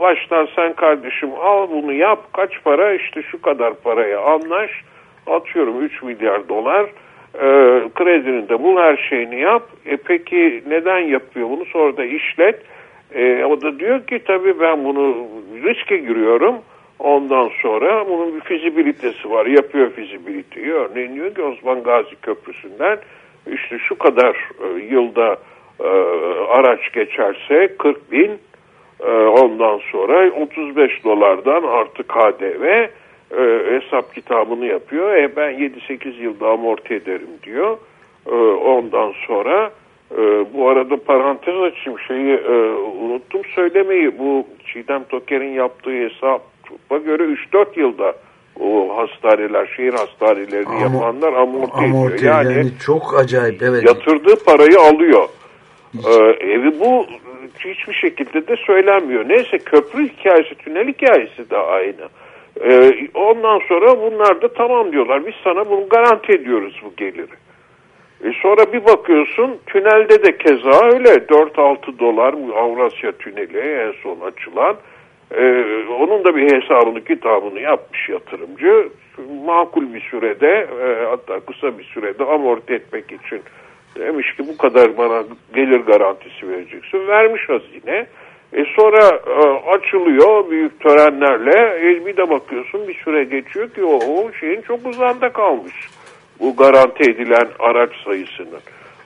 [SPEAKER 6] baştan sen kardeşim al bunu yap kaç para işte şu kadar paraya anlaş atıyorum 3 milyar dolar e, kredini de bul her şeyini yap e peki neden yapıyor bunu sonra da işlet E, o da diyor ki tabii ben bunu riske giriyorum. Ondan sonra bunun bir fizibilitesi var. Yapıyor fizibiliteyi. Örneğin diyor ki Osman Gazi Köprüsü'nden işte şu kadar e, yılda e, araç geçerse 40 bin e, ondan sonra 35 dolardan artı KDV hesap kitabını yapıyor. E, ben 7-8 yılda amorti ederim diyor. Ondan sonra bu arada parantez açayım şeyi unuttum söylemeyi. Bu Çiğdem Toker'in yaptığı hesaba göre 3-4 yılda o hastaneler, şehir hastanelerini
[SPEAKER 2] Ama-
[SPEAKER 6] yapanlar amorti,
[SPEAKER 2] Amorti
[SPEAKER 6] ediyor. Yani,
[SPEAKER 2] yani çok acayip evet.
[SPEAKER 6] yatırdığı parayı alıyor. Ee, evi bu hiçbir şekilde de söylenmiyor. Neyse köprü hikayesi, tünel hikayesi de aynı. Ee, ondan sonra bunlar da tamam diyorlar. Biz sana bunu garanti ediyoruz bu geliri. E sonra bir bakıyorsun tünelde de keza öyle 4-6 dolar Avrasya Tüneli en son açılan. Ee, onun da bir hesabını kitabını yapmış yatırımcı. Makul bir sürede e, hatta kısa bir sürede amorti etmek için demiş ki bu kadar bana gelir garantisi vereceksin. Vermiş hazine. E sonra e, açılıyor büyük törenlerle. E, bir de bakıyorsun bir süre geçiyor ki o, o şeyin çok uzağında kalmış. Bu garanti edilen araç sayısının.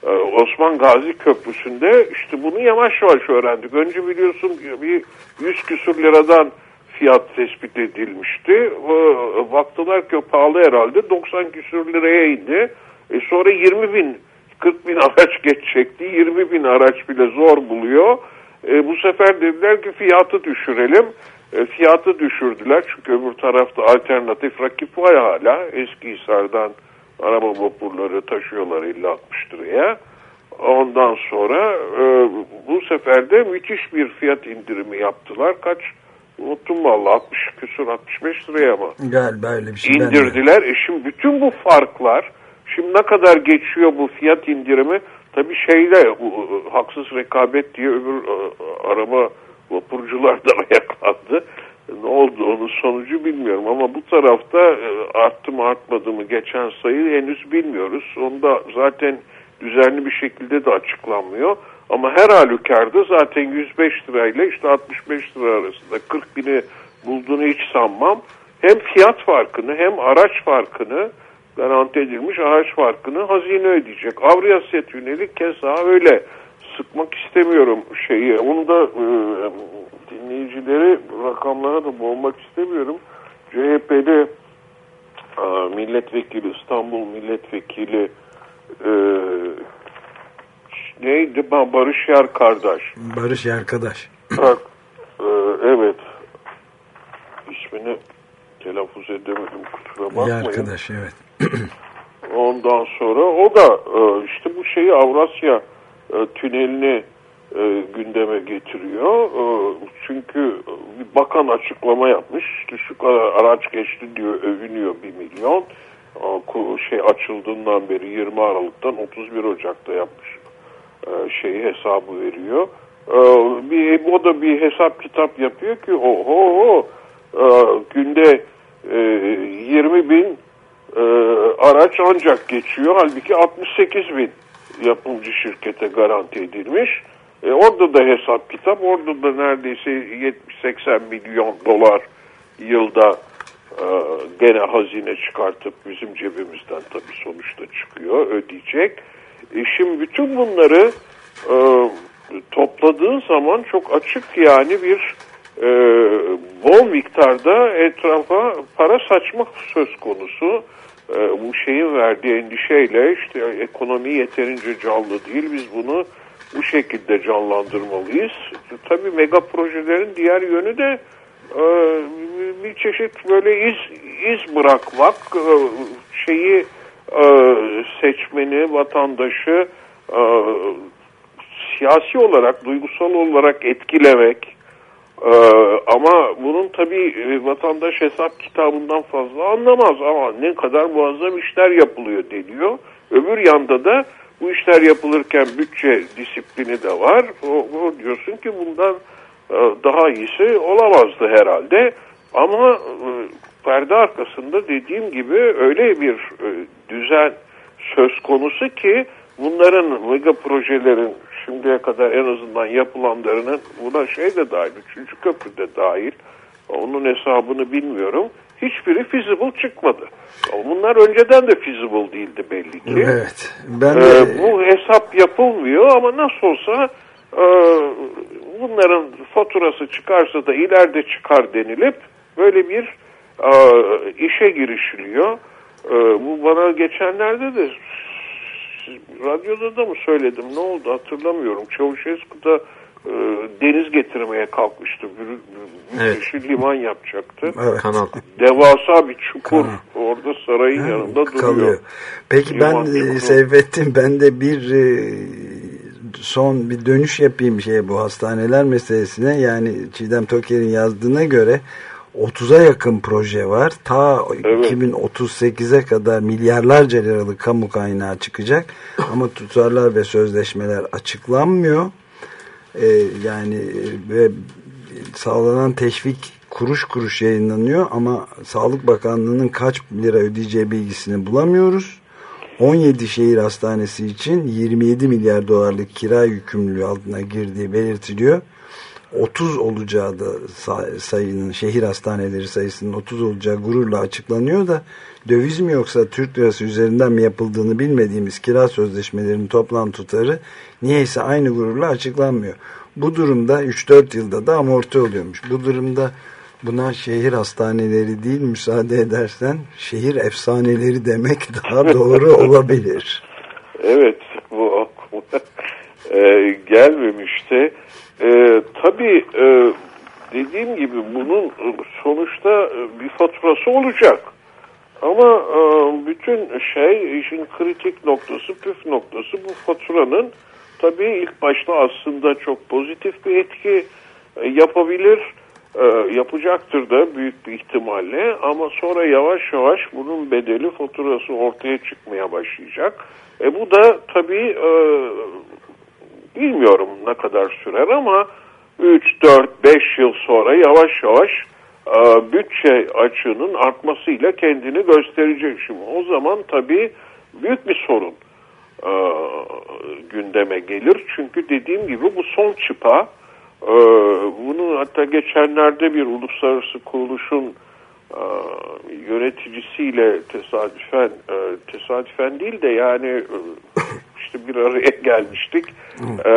[SPEAKER 6] Ee, Osman Gazi Köprüsü'nde işte bunu yavaş yavaş öğrendik. Önce biliyorsun bir 100 küsür liradan fiyat tespit edilmişti. Ee, Baktılar ki pahalı herhalde 90 küsür liraya indi. E sonra 20 bin 40 bin [LAUGHS] araç geçecekti. 20 bin araç bile zor buluyor. E, bu sefer dediler ki fiyatı düşürelim. E, fiyatı düşürdüler çünkü öbür tarafta alternatif rakip var hala. Eski Hisar'dan araba vapurları taşıyorlar 50-60 liraya. Ondan sonra e, bu sefer de müthiş bir fiyat indirimi yaptılar. Kaç? Unuttum valla 60 küsur 65 liraya ama
[SPEAKER 2] Galiba öyle bir şey.
[SPEAKER 6] indirdiler. E şimdi bütün bu farklar şimdi ne kadar geçiyor bu fiyat indirimi tabii şeyle haksız rekabet diye öbür e, araba vapurcular da [LAUGHS] ayaklandı. Ne oldu onun sonucu bilmiyorum ama bu tarafta e, arttı mı artmadı mı geçen sayı henüz bilmiyoruz. Onda zaten düzenli bir şekilde de açıklanmıyor. Ama her halükarda zaten 105 lirayla işte 65 lira arasında 40 bini bulduğunu hiç sanmam. Hem fiyat farkını hem araç farkını garanti edilmiş araç farkını hazine ödeyecek. Avrasya Tüneli keza öyle sıkmak istemiyorum şeyi. Onu da e, dinleyicileri rakamlara da boğmak istemiyorum. CHP'li e, milletvekili İstanbul milletvekili e, neydi? Ben Barış Yer kardeş.
[SPEAKER 2] Barış arkadaş.
[SPEAKER 6] Bak, e, evet. İsmini telaffuz edemedim kusura bakmayın.
[SPEAKER 2] arkadaş evet.
[SPEAKER 6] Ondan sonra o da e, işte bu şeyi Avrasya e, tünelini e, gündeme getiriyor. E, çünkü bir bakan açıklama yapmış. İşte şu kadar araç geçti diyor, övünüyor bir milyon. E, şey açıldığından beri 20 Aralık'tan 31 Ocak'ta yapmış e, şeyi hesabı veriyor. E, bir, o da bir hesap kitap yapıyor ki oho e, günde e, 20 bin e, araç ancak geçiyor. Halbuki 68 bin yapımcı şirkete garanti edilmiş. E, orada da hesap kitap, orada da neredeyse 70-80 milyon dolar yılda e, gene hazine çıkartıp bizim cebimizden tabii sonuçta çıkıyor, ödeyecek. E, şimdi bütün bunları e, topladığın zaman çok açık yani bir e, bol miktarda etrafa para saçma söz konusu. E, bu şeyin verdiği endişeyle işte ekonomi yeterince canlı değil biz bunu bu şekilde canlandırmalıyız. Tabii mega projelerin diğer yönü de e, bir çeşit böyle iz iz bırakmak, e, şeyi e, seçmeni, vatandaşı siyasi olarak, duygusal olarak etkilemek. E, ama bunun tabii vatandaş hesap kitabından fazla anlamaz ama ne kadar muazzam işler yapılıyor deniyor. Öbür yanda da bu işler yapılırken bütçe disiplini de var. O, o diyorsun ki bundan e, daha iyisi olamazdı herhalde. Ama e, perde arkasında dediğim gibi öyle bir e, düzen söz konusu ki bunların mega projelerin şimdiye kadar en azından yapılanlarının buna şey de dahil, üçüncü köprü de dahil. Onun hesabını bilmiyorum. Hiçbiri feasible çıkmadı. Bunlar önceden de feasible değildi belli ki.
[SPEAKER 2] Evet. Ben
[SPEAKER 6] Ee,
[SPEAKER 2] de
[SPEAKER 6] bu hesap yapılmıyor ama nasıl olsa e, bunların faturası çıkarsa da ileride çıkar denilip böyle bir e, işe girişiliyor. E, bu bana geçenlerde de radyoda da mı söyledim ne oldu hatırlamıyorum. Çavuşesku'da e, deniz getirmeye kalkmıştı. Bir, bir,
[SPEAKER 3] Evet.
[SPEAKER 6] yeşil liman yapacaktı.
[SPEAKER 2] Evet.
[SPEAKER 3] Kanal.
[SPEAKER 6] Devasa bir çukur orada sarayın yanında duruyor.
[SPEAKER 2] kalıyor. Peki ben
[SPEAKER 6] Liman
[SPEAKER 2] e,
[SPEAKER 6] çukuru.
[SPEAKER 2] Seyfettin ben de bir e, son bir dönüş yapayım şeye bu hastaneler meselesine. Yani Çiğdem Toker'in yazdığına göre 30'a yakın proje var. Ta
[SPEAKER 6] Evet.
[SPEAKER 2] 2038'e kadar milyarlarca liralık kamu kaynağı çıkacak. Ama tutarlar ve sözleşmeler açıklanmıyor. Ee, yani e, ve sağlanan teşvik kuruş kuruş yayınlanıyor ama Sağlık Bakanlığı'nın kaç lira ödeyeceği bilgisini bulamıyoruz. 17 şehir hastanesi için 27 milyar dolarlık kira yükümlülüğü altına girdiği belirtiliyor. 30 olacağı da say- sayının şehir hastaneleri sayısının 30 olacağı gururla açıklanıyor da döviz mi yoksa Türk lirası üzerinden mi yapıldığını bilmediğimiz kira sözleşmelerinin toplam tutarı niyeyse aynı gururla açıklanmıyor. Bu durumda 3-4 yılda da amorti oluyormuş. Bu durumda buna şehir hastaneleri değil müsaade edersen şehir efsaneleri demek daha [LAUGHS] doğru olabilir.
[SPEAKER 6] Evet bu [LAUGHS] e, gelmemişti. E, tabii e, dediğim gibi bunun sonuçta e, bir faturası olacak. Ama e, bütün şey işin kritik noktası, püf noktası bu faturanın tabii ilk başta aslında çok pozitif bir etki e, yapabilir. E, yapacaktır da büyük bir ihtimalle ama sonra yavaş yavaş bunun bedeli faturası ortaya çıkmaya başlayacak. E bu da tabii e, bilmiyorum ne kadar sürer ama 3, 4, 5 yıl sonra yavaş yavaş e, bütçe açığının artmasıyla kendini gösterecek. Şimdi o zaman tabii büyük bir sorun e, gündeme gelir. Çünkü dediğim gibi bu son çıpa e, bunu hatta geçenlerde bir uluslararası kuruluşun e, yöneticisiyle tesadüfen e, tesadüfen değil de yani e, işte bir araya gelmiştik. E,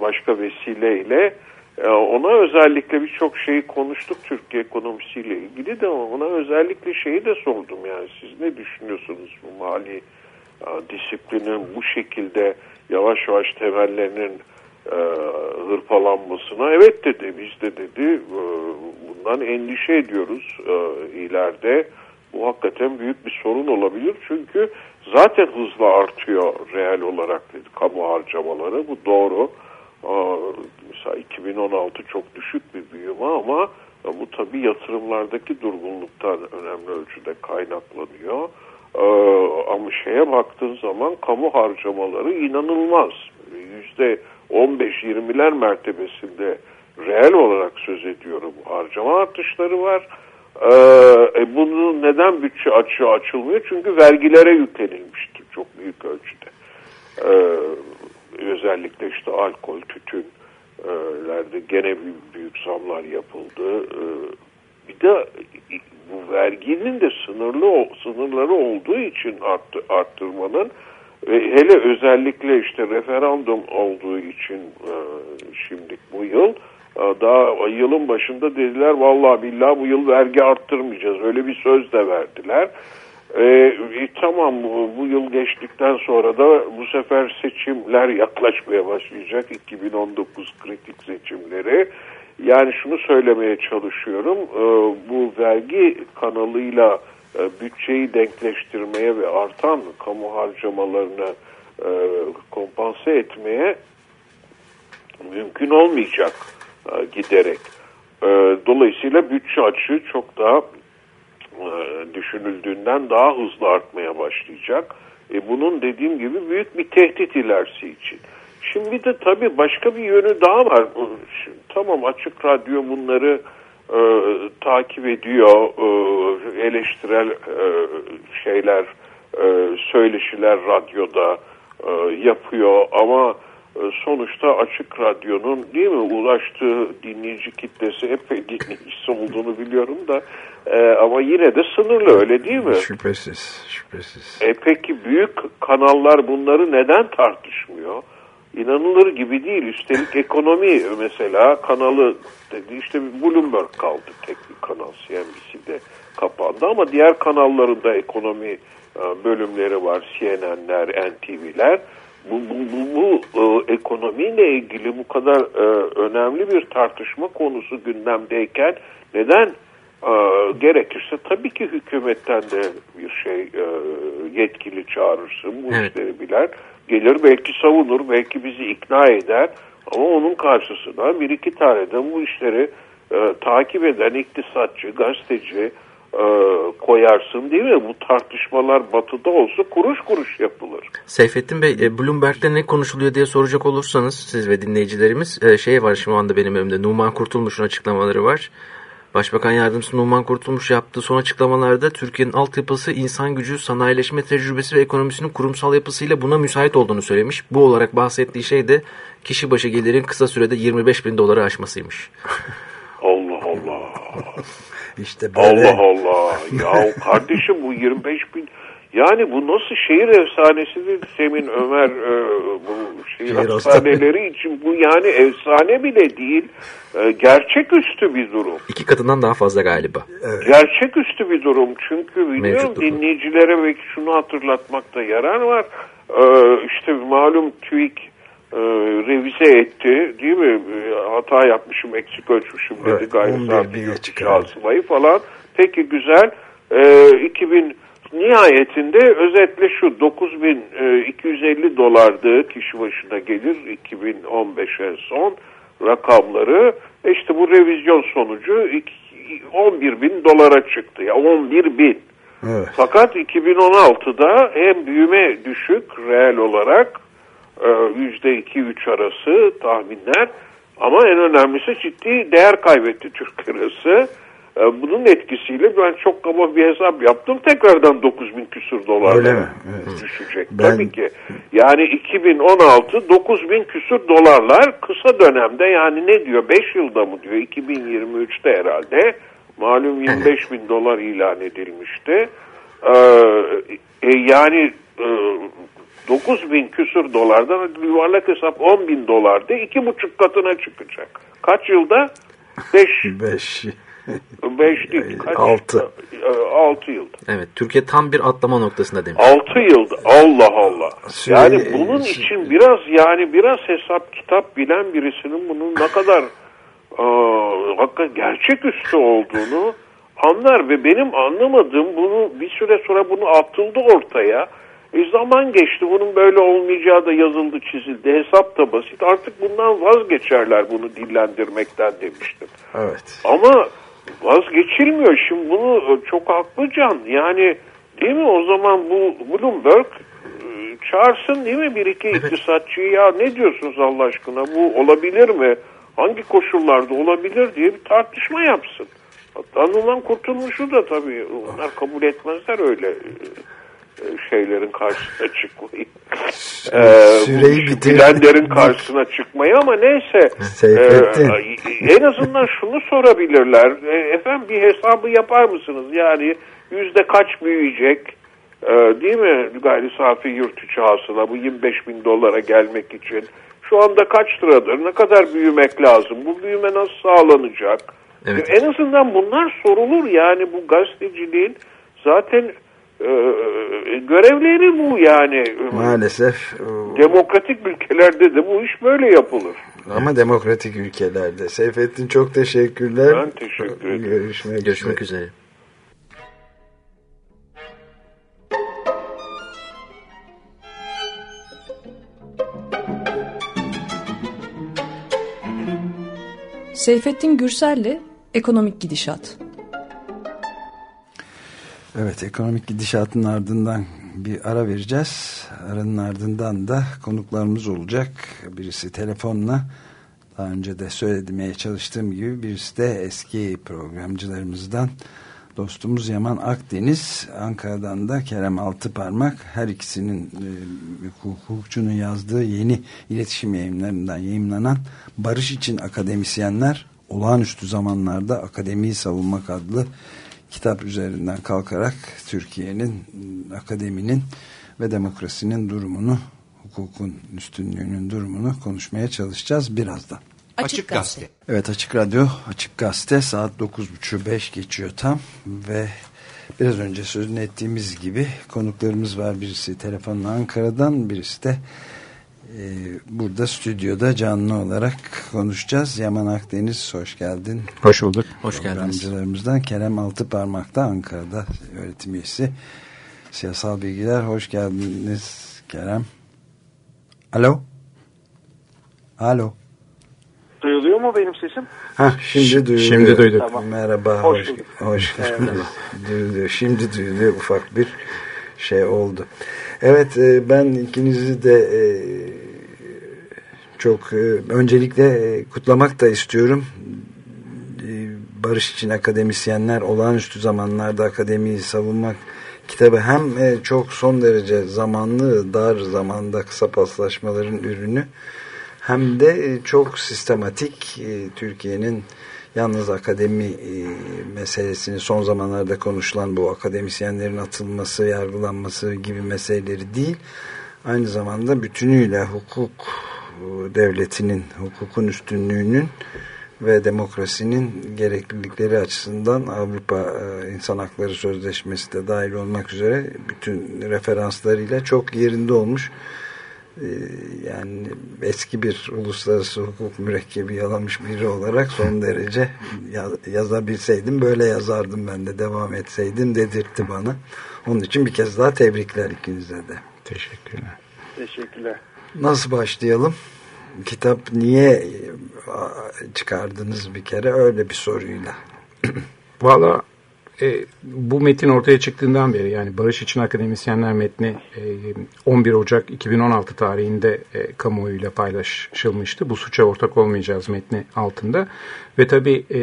[SPEAKER 6] başka vesileyle. E, ona özellikle birçok şeyi konuştuk Türkiye ekonomisiyle ilgili de ona özellikle şeyi de sordum yani siz ne düşünüyorsunuz bu mali e, disiplinin bu şekilde yavaş yavaş temellerinin e, hırpalanmasına? Evet dedi biz de dedi e, bundan endişe ediyoruz e, ileride bu hakikaten büyük bir sorun olabilir çünkü zaten hızla artıyor reel olarak dedi kamu harcamaları bu doğru Aa, mesela 2016 çok düşük bir büyüme ama bu tabii yatırımlardaki durgunluktan önemli ölçüde kaynaklanıyor. Ee, ama şeye baktığın zaman kamu harcamaları inanılmaz. Yüzde 15-20'ler mertebesinde reel olarak söz ediyorum harcama artışları var. Ee, e, bunun neden bütçe açığı açılmıyor? Çünkü vergilere yüklenilmiştir çok büyük ölçüde. Ee, özellikle işte alkol, tütünlerde gene büyük, büyük zamlar yapıldı. Ee, bir de bu verginin de sınırlı sınırları olduğu için arttı, arttırmanın ve hele özellikle işte referandum olduğu için e, şimdilik bu yıl e, daha yılın başında dediler vallahi billahi bu yıl vergi arttırmayacağız. Öyle bir söz de verdiler. E, e, tamam bu, bu yıl geçtikten sonra da bu sefer seçimler yaklaşmaya başlayacak 2019 kritik seçimleri. Yani şunu söylemeye çalışıyorum e, bu vergi kanalıyla e, bütçeyi denkleştirmeye ve artan kamu harcamalarını e, kompanse etmeye mümkün olmayacak giderek. E, dolayısıyla bütçe açığı çok daha e, düşünüldüğünden daha hızlı artmaya başlayacak. E, bunun dediğim gibi büyük bir tehdit ilerisi için. Şimdi de tabii başka bir yönü daha var. Şimdi, tamam açık radyo bunları e, takip ediyor. E, eleştirel e, şeyler, e, söyleşiler radyoda. e, yapıyor ama e, sonuçta açık radyonun değil mi ulaştığı dinleyici kitlesi epey dinleyicisi olduğunu biliyorum da e, ama yine de sınırlı öyle değil mi?
[SPEAKER 2] Şüphesiz, şüphesiz.
[SPEAKER 6] E peki büyük kanallar bunları neden tartışmıyor? İnanılır gibi değil. Üstelik ekonomi mesela kanalı dedi işte Bloomberg kaldı tek bir kanal CNBC'de kapandı ama diğer kanallarında ekonomi e, bölümleri var. CNN'ler, NTV'ler. Bu, bu, bu, bu e, ekonomiyle ilgili bu kadar e, önemli bir tartışma konusu gündemdeyken neden e, gerekirse tabii ki hükümetten de bir şey e, yetkili çağırırsın bu
[SPEAKER 3] Evet.
[SPEAKER 6] işleri bilen gelir belki savunur belki bizi ikna eder ama onun karşısına bir iki tane de bu işleri e, takip eden iktisatçı, gazeteci e, koyarsın değil mi? Bu tartışmalar batıda olsa kuruş kuruş yapılır.
[SPEAKER 3] Seyfettin Bey, e, Bloomberg'de ne konuşuluyor diye soracak olursanız siz ve dinleyicilerimiz e, şey var şu anda benim önümde. Numan Kurtulmuş'un açıklamaları var. Başbakan Yardımcısı Numan Kurtulmuş yaptığı son açıklamalarda Türkiye'nin altyapısı, insan gücü, sanayileşme tecrübesi ve ekonomisinin kurumsal yapısıyla buna müsait olduğunu söylemiş. Bu olarak bahsettiği şey de kişi başı gelirin kısa sürede 25 bin doları aşmasıymış.
[SPEAKER 6] Allah Allah. [LAUGHS]
[SPEAKER 2] İşte böyle
[SPEAKER 6] Allah Allah. Ya kardeşim bu 25 bin yani bu nasıl şehir efsanesidir Semin Ömer e, bu şehir
[SPEAKER 2] Şehir
[SPEAKER 6] efsaneleri için bu yani efsane bile değil e, gerçeküstü bir durum.
[SPEAKER 3] İki katından daha fazla galiba.
[SPEAKER 6] Gerçeküstü bir durum çünkü biliyorum dinleyicilere belki şunu hatırlatmakta yarar var. E, işte malum TÜİK e, revize etti değil mi? E, hata yapmışım, eksik ölçmüşüm dedi
[SPEAKER 2] Evet,
[SPEAKER 6] gayri
[SPEAKER 2] 11
[SPEAKER 6] safi yurt hasılayı falan. Peki güzel. E, 2000 nihayetinde özetle şu 9250 dolardı kişi başına gelir 2015 en son rakamları. E işte bu revizyon sonucu iki- 11 bin dolara çıktı. Ya 11 bin.
[SPEAKER 2] evet.
[SPEAKER 6] Fakat 2016'da hem büyüme düşük reel olarak e, yüzde iki üç arası tahminler ama en önemlisi ciddi değer kaybetti Türk lirası. E, Bunun etkisiyle ben çok kaba bir hesap yaptım. Tekrardan 9 bin küsur dolar?
[SPEAKER 2] Evet.
[SPEAKER 6] düşecek.
[SPEAKER 2] Ben-
[SPEAKER 6] Tabii ki. Yani 2016 9 bin küsur dolarlar kısa dönemde yani ne diyor 5 yılda mı diyor 2023'te herhalde malum 25 bin dolar ilan edilmişti. Ee, e, yani e, 9 bin küsur dolardan yuvarlak hesap 10 bin dolardı iki buçuk katına çıkacak. Kaç yılda? 5
[SPEAKER 2] Beş.
[SPEAKER 6] 5 değil. Kaç?
[SPEAKER 2] Altı.
[SPEAKER 6] 6 yılda.
[SPEAKER 3] Evet, Türkiye tam bir atlama noktasında demiş.
[SPEAKER 6] 6 yılda Allah Allah.
[SPEAKER 2] Süre-
[SPEAKER 6] Yani bunun için biraz yani biraz hesap kitap bilen birisinin bunun ne kadar hakikaten gerçeküstü olduğunu anlar ve benim anlamadığım bunu bir süre sonra bunu atıldı ortaya. E zaman geçti bunun böyle olmayacağı da yazıldı çizildi hesap da basit artık bundan vazgeçerler bunu dillendirmekten demiştim.
[SPEAKER 2] Evet.
[SPEAKER 6] Ama vazgeçilmiyor. Şimdi bunu e, çok haklı Can. Yani değil mi o zaman bu Bloomberg e, çağırsın değil mi bir iki iktisatçıyı ya ne diyorsunuz Allah aşkına bu olabilir mi? Hangi koşullarda olabilir diye bir tartışma yapsın. Hatta Numan Kurtulmuş'u da tabii onlar kabul etmezler öyle şeylerin karşısına çıkmayı. Ee,
[SPEAKER 2] süreyi
[SPEAKER 6] bu
[SPEAKER 2] bitir-
[SPEAKER 6] bilenlerin karşısına çıkmayı ama neyse
[SPEAKER 2] Seyfettin.
[SPEAKER 6] ee, en azından şunu sorabilirler. E, efendim bir hesabı yapar mısınız? Yani yüzde kaç büyüyecek? E, değil mi gayri safi yurt içi hasıla bu 25 bin dolara gelmek için? Şu anda kaç liradır? Ne kadar büyümek lazım? Bu büyüme nasıl sağlanacak?
[SPEAKER 3] Evet.
[SPEAKER 6] En azından bunlar sorulur. Yani bu gazeteciliğin zaten e, görevleri bu yani.
[SPEAKER 2] Maalesef o-
[SPEAKER 6] Demokratik ülkelerde de bu iş böyle yapılır.
[SPEAKER 2] ama demokratik ülkelerde. Seyfettin çok teşekkürler.
[SPEAKER 6] Ben teşekkür ederim.
[SPEAKER 2] Görüşmek,
[SPEAKER 3] Görüşmek
[SPEAKER 2] üzere.
[SPEAKER 3] üzere.
[SPEAKER 1] Seyfettin Gürsel'le Ekonomik Gidişat.
[SPEAKER 2] Evet ekonomik gidişatın ardından bir ara vereceğiz. Aranın ardından da konuklarımız olacak. Birisi telefonla daha önce de söylemeye çalıştığım gibi birisi de eski programcılarımızdan dostumuz Yaman Akdeniz, Ankara'dan da Kerem Altıparmak her ikisinin e, hukukçunun yazdığı yeni iletişim yayınlarından yayınlanan Barış için Akademisyenler Olağanüstü Zamanlarda Akademiyi Savunmak adlı kitap üzerinden kalkarak Türkiye'nin, akademinin ve demokrasinin durumunu, hukukun üstünlüğünün durumunu konuşmaya çalışacağız birazdan.
[SPEAKER 4] Açık Gazete.
[SPEAKER 2] Evet Açık Radyo, Açık Gazete saat 9.30-5 geçiyor tam ve biraz önce sözünü ettiğimiz gibi konuklarımız var. Birisi telefonla Ankara'dan, birisi de burada stüdyoda canlı olarak konuşacağız. Yaman Akdeniz hoş geldin.
[SPEAKER 7] Hoş bulduk.
[SPEAKER 3] Hoş geldiniz.
[SPEAKER 2] Kerem Altıparmak'ta Ankara'da öğretim üyesi. Siyasal bilgiler hoş geldiniz Kerem. Alo. Alo.
[SPEAKER 8] Duyuluyor mu benim sesim?
[SPEAKER 2] Ha şimdi duyuluyor.
[SPEAKER 7] Şimdi duyduk.
[SPEAKER 8] Tamam.
[SPEAKER 2] Merhaba.
[SPEAKER 8] Hoş
[SPEAKER 2] Hoş, hoş duyuluyor. Şimdi duyuluyor. Ufak bir şey oldu. Evet e, ben ikinizi de e, çok e, öncelikle e, kutlamak da istiyorum. E, Barış için akademisyenler olağanüstü zamanlarda akademiyi savunmak kitabı hem çok son derece zamanlı dar zamanda kısa paslaşmaların ürünü hem de çok sistematik Türkiye'nin yalnız akademi meselesini son zamanlarda konuşulan bu akademisyenlerin atılması, yargılanması gibi meseleleri değil, aynı zamanda bütünüyle hukuk devletinin, hukukun üstünlüğünün ve demokrasinin gereklilikleri açısından Avrupa e, İnsan Hakları Sözleşmesi de dahil olmak üzere bütün referanslarıyla çok yerinde olmuş ee, yani eski bir uluslararası hukuk mürekkebi yalamış biri olarak son [LAUGHS] derece yazabilseydim böyle yazardım ben de devam etseydim dedirtti bana. Onun için bir kez daha tebrikler ikinize de.
[SPEAKER 7] Teşekkürler.
[SPEAKER 8] Teşekkürler.
[SPEAKER 2] Nasıl başlayalım? Kitap niye çıkardınız bir kere öyle bir soruyla.
[SPEAKER 7] Valla e, bu metin ortaya çıktığından beri yani Barış İçin Akademisyenler metni e, 11 Ocak 2016 tarihinde e, kamuoyuyla paylaşılmıştı. Bu suça ortak olmayacağız metni altında. Ve tabi e,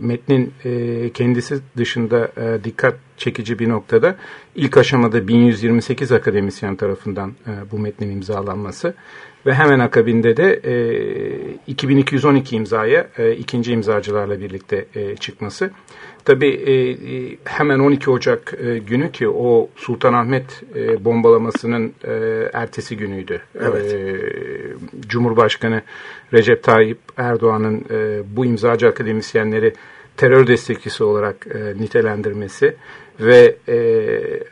[SPEAKER 7] metnin e, kendisi dışında e, dikkat çekici bir noktada ilk aşamada 1128 akademisyen tarafından e, bu metnin imzalanması ve hemen akabinde de e, 2212 imzaya e, ikinci imzacılarla birlikte e, çıkması. Tabii e, e, hemen 12 Ocak e, günü ki o Sultanahmet e, bombalamasının e, ertesi günüydü.
[SPEAKER 2] Evet.
[SPEAKER 7] E, Cumhurbaşkanı Recep Tayyip Erdoğan'ın e, bu imzacı akademisyenleri terör destekçisi olarak e, nitelendirmesi ve e,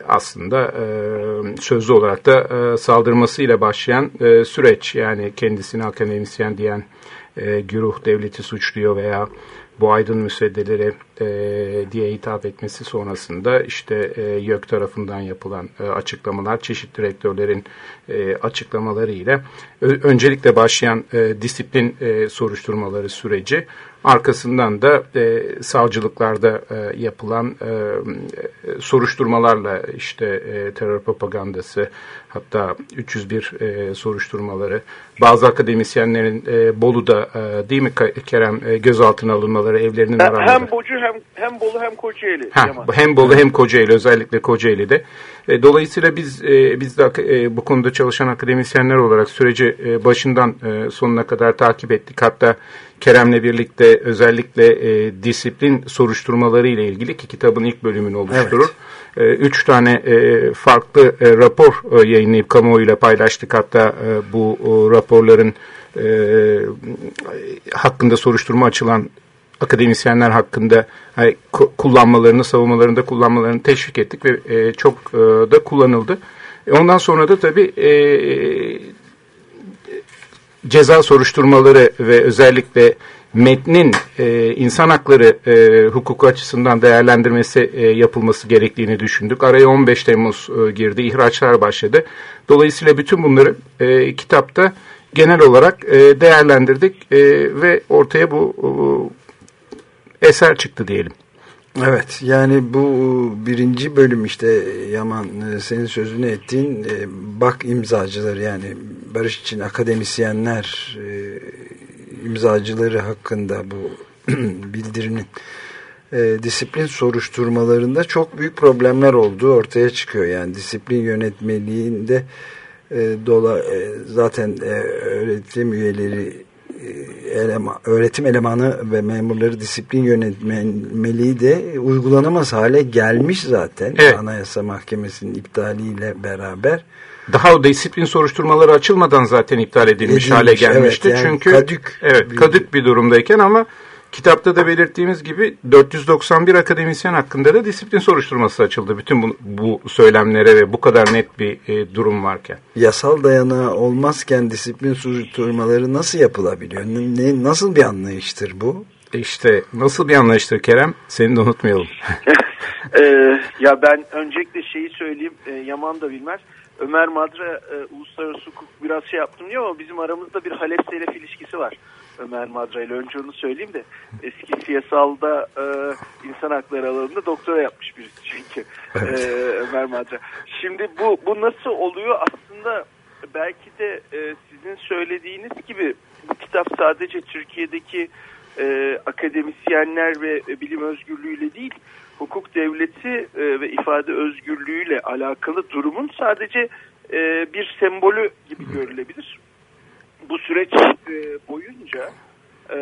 [SPEAKER 7] aslında e, sözlü olarak da e, saldırmasıyla başlayan e, süreç yani kendisini akademisyen diyen e, güruh devleti suçluyor veya bu aydın müsveddeleri e, diye hitap etmesi sonrasında işte e, YÖK tarafından yapılan e, açıklamalar, çeşitli rektörlerin e, açıklamalarıyla öncelikle başlayan e, disiplin e, soruşturmaları süreci arkasından da e, savcılıklarda e, yapılan e, soruşturmalarla işte e, terör propagandası hatta 301 e, soruşturmaları bazı akademisyenlerin e, Bolu'da e, değil mi Kerem e, gözaltına alınmaları evlerinin
[SPEAKER 8] hem,
[SPEAKER 7] aranmaları.
[SPEAKER 8] Hem Bocu hem, hem Bolu hem Kocaeli.
[SPEAKER 7] Ha, hem Bolu hem Kocaeli özellikle Kocaeli'de. E, dolayısıyla biz e, biz de e, bu konuda çalışan akademisyenler olarak süreci e, başından e, sonuna kadar takip ettik. Hatta Kerem'le birlikte özellikle e, disiplin soruşturmaları ile ilgili ki kitabın ilk bölümünü oluşturur. Evet. E, üç tane e, farklı e, rapor e, yayınlayıp kamuoyuyla paylaştık. Hatta e, bu o, raporların e, hakkında soruşturma açılan akademisyenler hakkında hani, kullanmalarını, savunmalarında kullanmalarını teşvik ettik ve e, çok e, da kullanıldı. E, ondan sonra da tabii e, ceza soruşturmaları ve özellikle metnin e, insan hakları e, hukuku açısından değerlendirmesi e, yapılması gerektiğini düşündük. Araya 15 Temmuz e, girdi, ihraçlar başladı. Dolayısıyla bütün bunları e, kitapta genel olarak e, değerlendirdik e, ve ortaya bu e, eser çıktı diyelim.
[SPEAKER 2] Evet yani bu birinci bölüm işte Yaman e, senin sözünü ettiğin e, bak imzacıları yani barış için akademisyenler e, imzacıları hakkında bu [CLEARS THROAT] bildirinin disiplin soruşturmalarında çok büyük problemler olduğu ortaya çıkıyor. Yani disiplin yönetmeliğinde dola, zaten öğretim üyeleri elema, öğretim elemanı ve memurları disiplin yönetmeliği de uygulanamaz hale gelmiş zaten.
[SPEAKER 7] Evet.
[SPEAKER 2] Anayasa Mahkemesi'nin iptaliyle beraber.
[SPEAKER 7] Daha o disiplin soruşturmaları açılmadan zaten iptal edilmiş,
[SPEAKER 2] Edilmiş,
[SPEAKER 7] hale gelmişti.
[SPEAKER 2] evet, yani
[SPEAKER 7] Çünkü
[SPEAKER 2] kadük
[SPEAKER 7] evet
[SPEAKER 2] bir-
[SPEAKER 7] kadük bir durumdayken ama kitapta da belirttiğimiz gibi 491 akademisyen hakkında da disiplin soruşturması açıldı. Bütün bu, bu söylemlere ve bu kadar net bir e, durum varken.
[SPEAKER 2] Yasal dayanağı olmazken disiplin soruşturmaları nasıl yapılabiliyor? Ne, nasıl bir anlayıştır bu?
[SPEAKER 7] E İşte nasıl bir anlayıştır Kerem? Seni de unutmayalım.
[SPEAKER 8] Ee, [LAUGHS] ya ben öncelikle şeyi söyleyeyim. e, Yaman da bilmez. Ömer Madra e, uluslararası hukuk biraz şey yaptım diyor ama bizim aramızda bir Halep Selef ilişkisi var. Ömer Madra ile önce onu söyleyeyim de eski siyasalda e, insan hakları alanında doktora yapmış birisi [LAUGHS] çünkü e, Ömer Madra. Şimdi bu bu nasıl oluyor aslında belki de e, sizin söylediğiniz gibi bu kitap sadece Türkiye'deki e, akademisyenler ve e, bilim özgürlüğüyle değil hukuk devleti e, ve ifade özgürlüğüyle alakalı durumun sadece e, bir sembolü gibi görülebilir. Bu süreç e, boyunca e,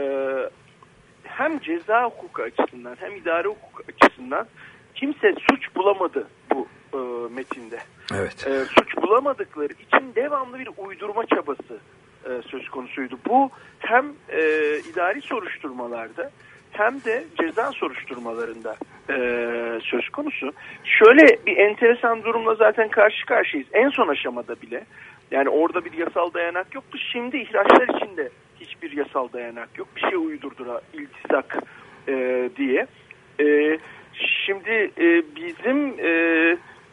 [SPEAKER 8] hem ceza hukuku açısından hem idare hukuk açısından kimse suç bulamadı bu e, metinde.
[SPEAKER 2] Evet.
[SPEAKER 8] E, suç bulamadıkları için devamlı bir uydurma çabası e, söz konusuydu. Bu hem e, idari soruşturmalarda hem de ceza soruşturmalarında e, söz konusu. Şöyle bir enteresan durumla zaten karşı karşıyayız. En son aşamada bile yani orada bir yasal dayanak yoktu. Şimdi ihraçlar içinde hiçbir yasal dayanak yok. Bir şey uydurdura iltisak e, diye. E, şimdi e, bizim e,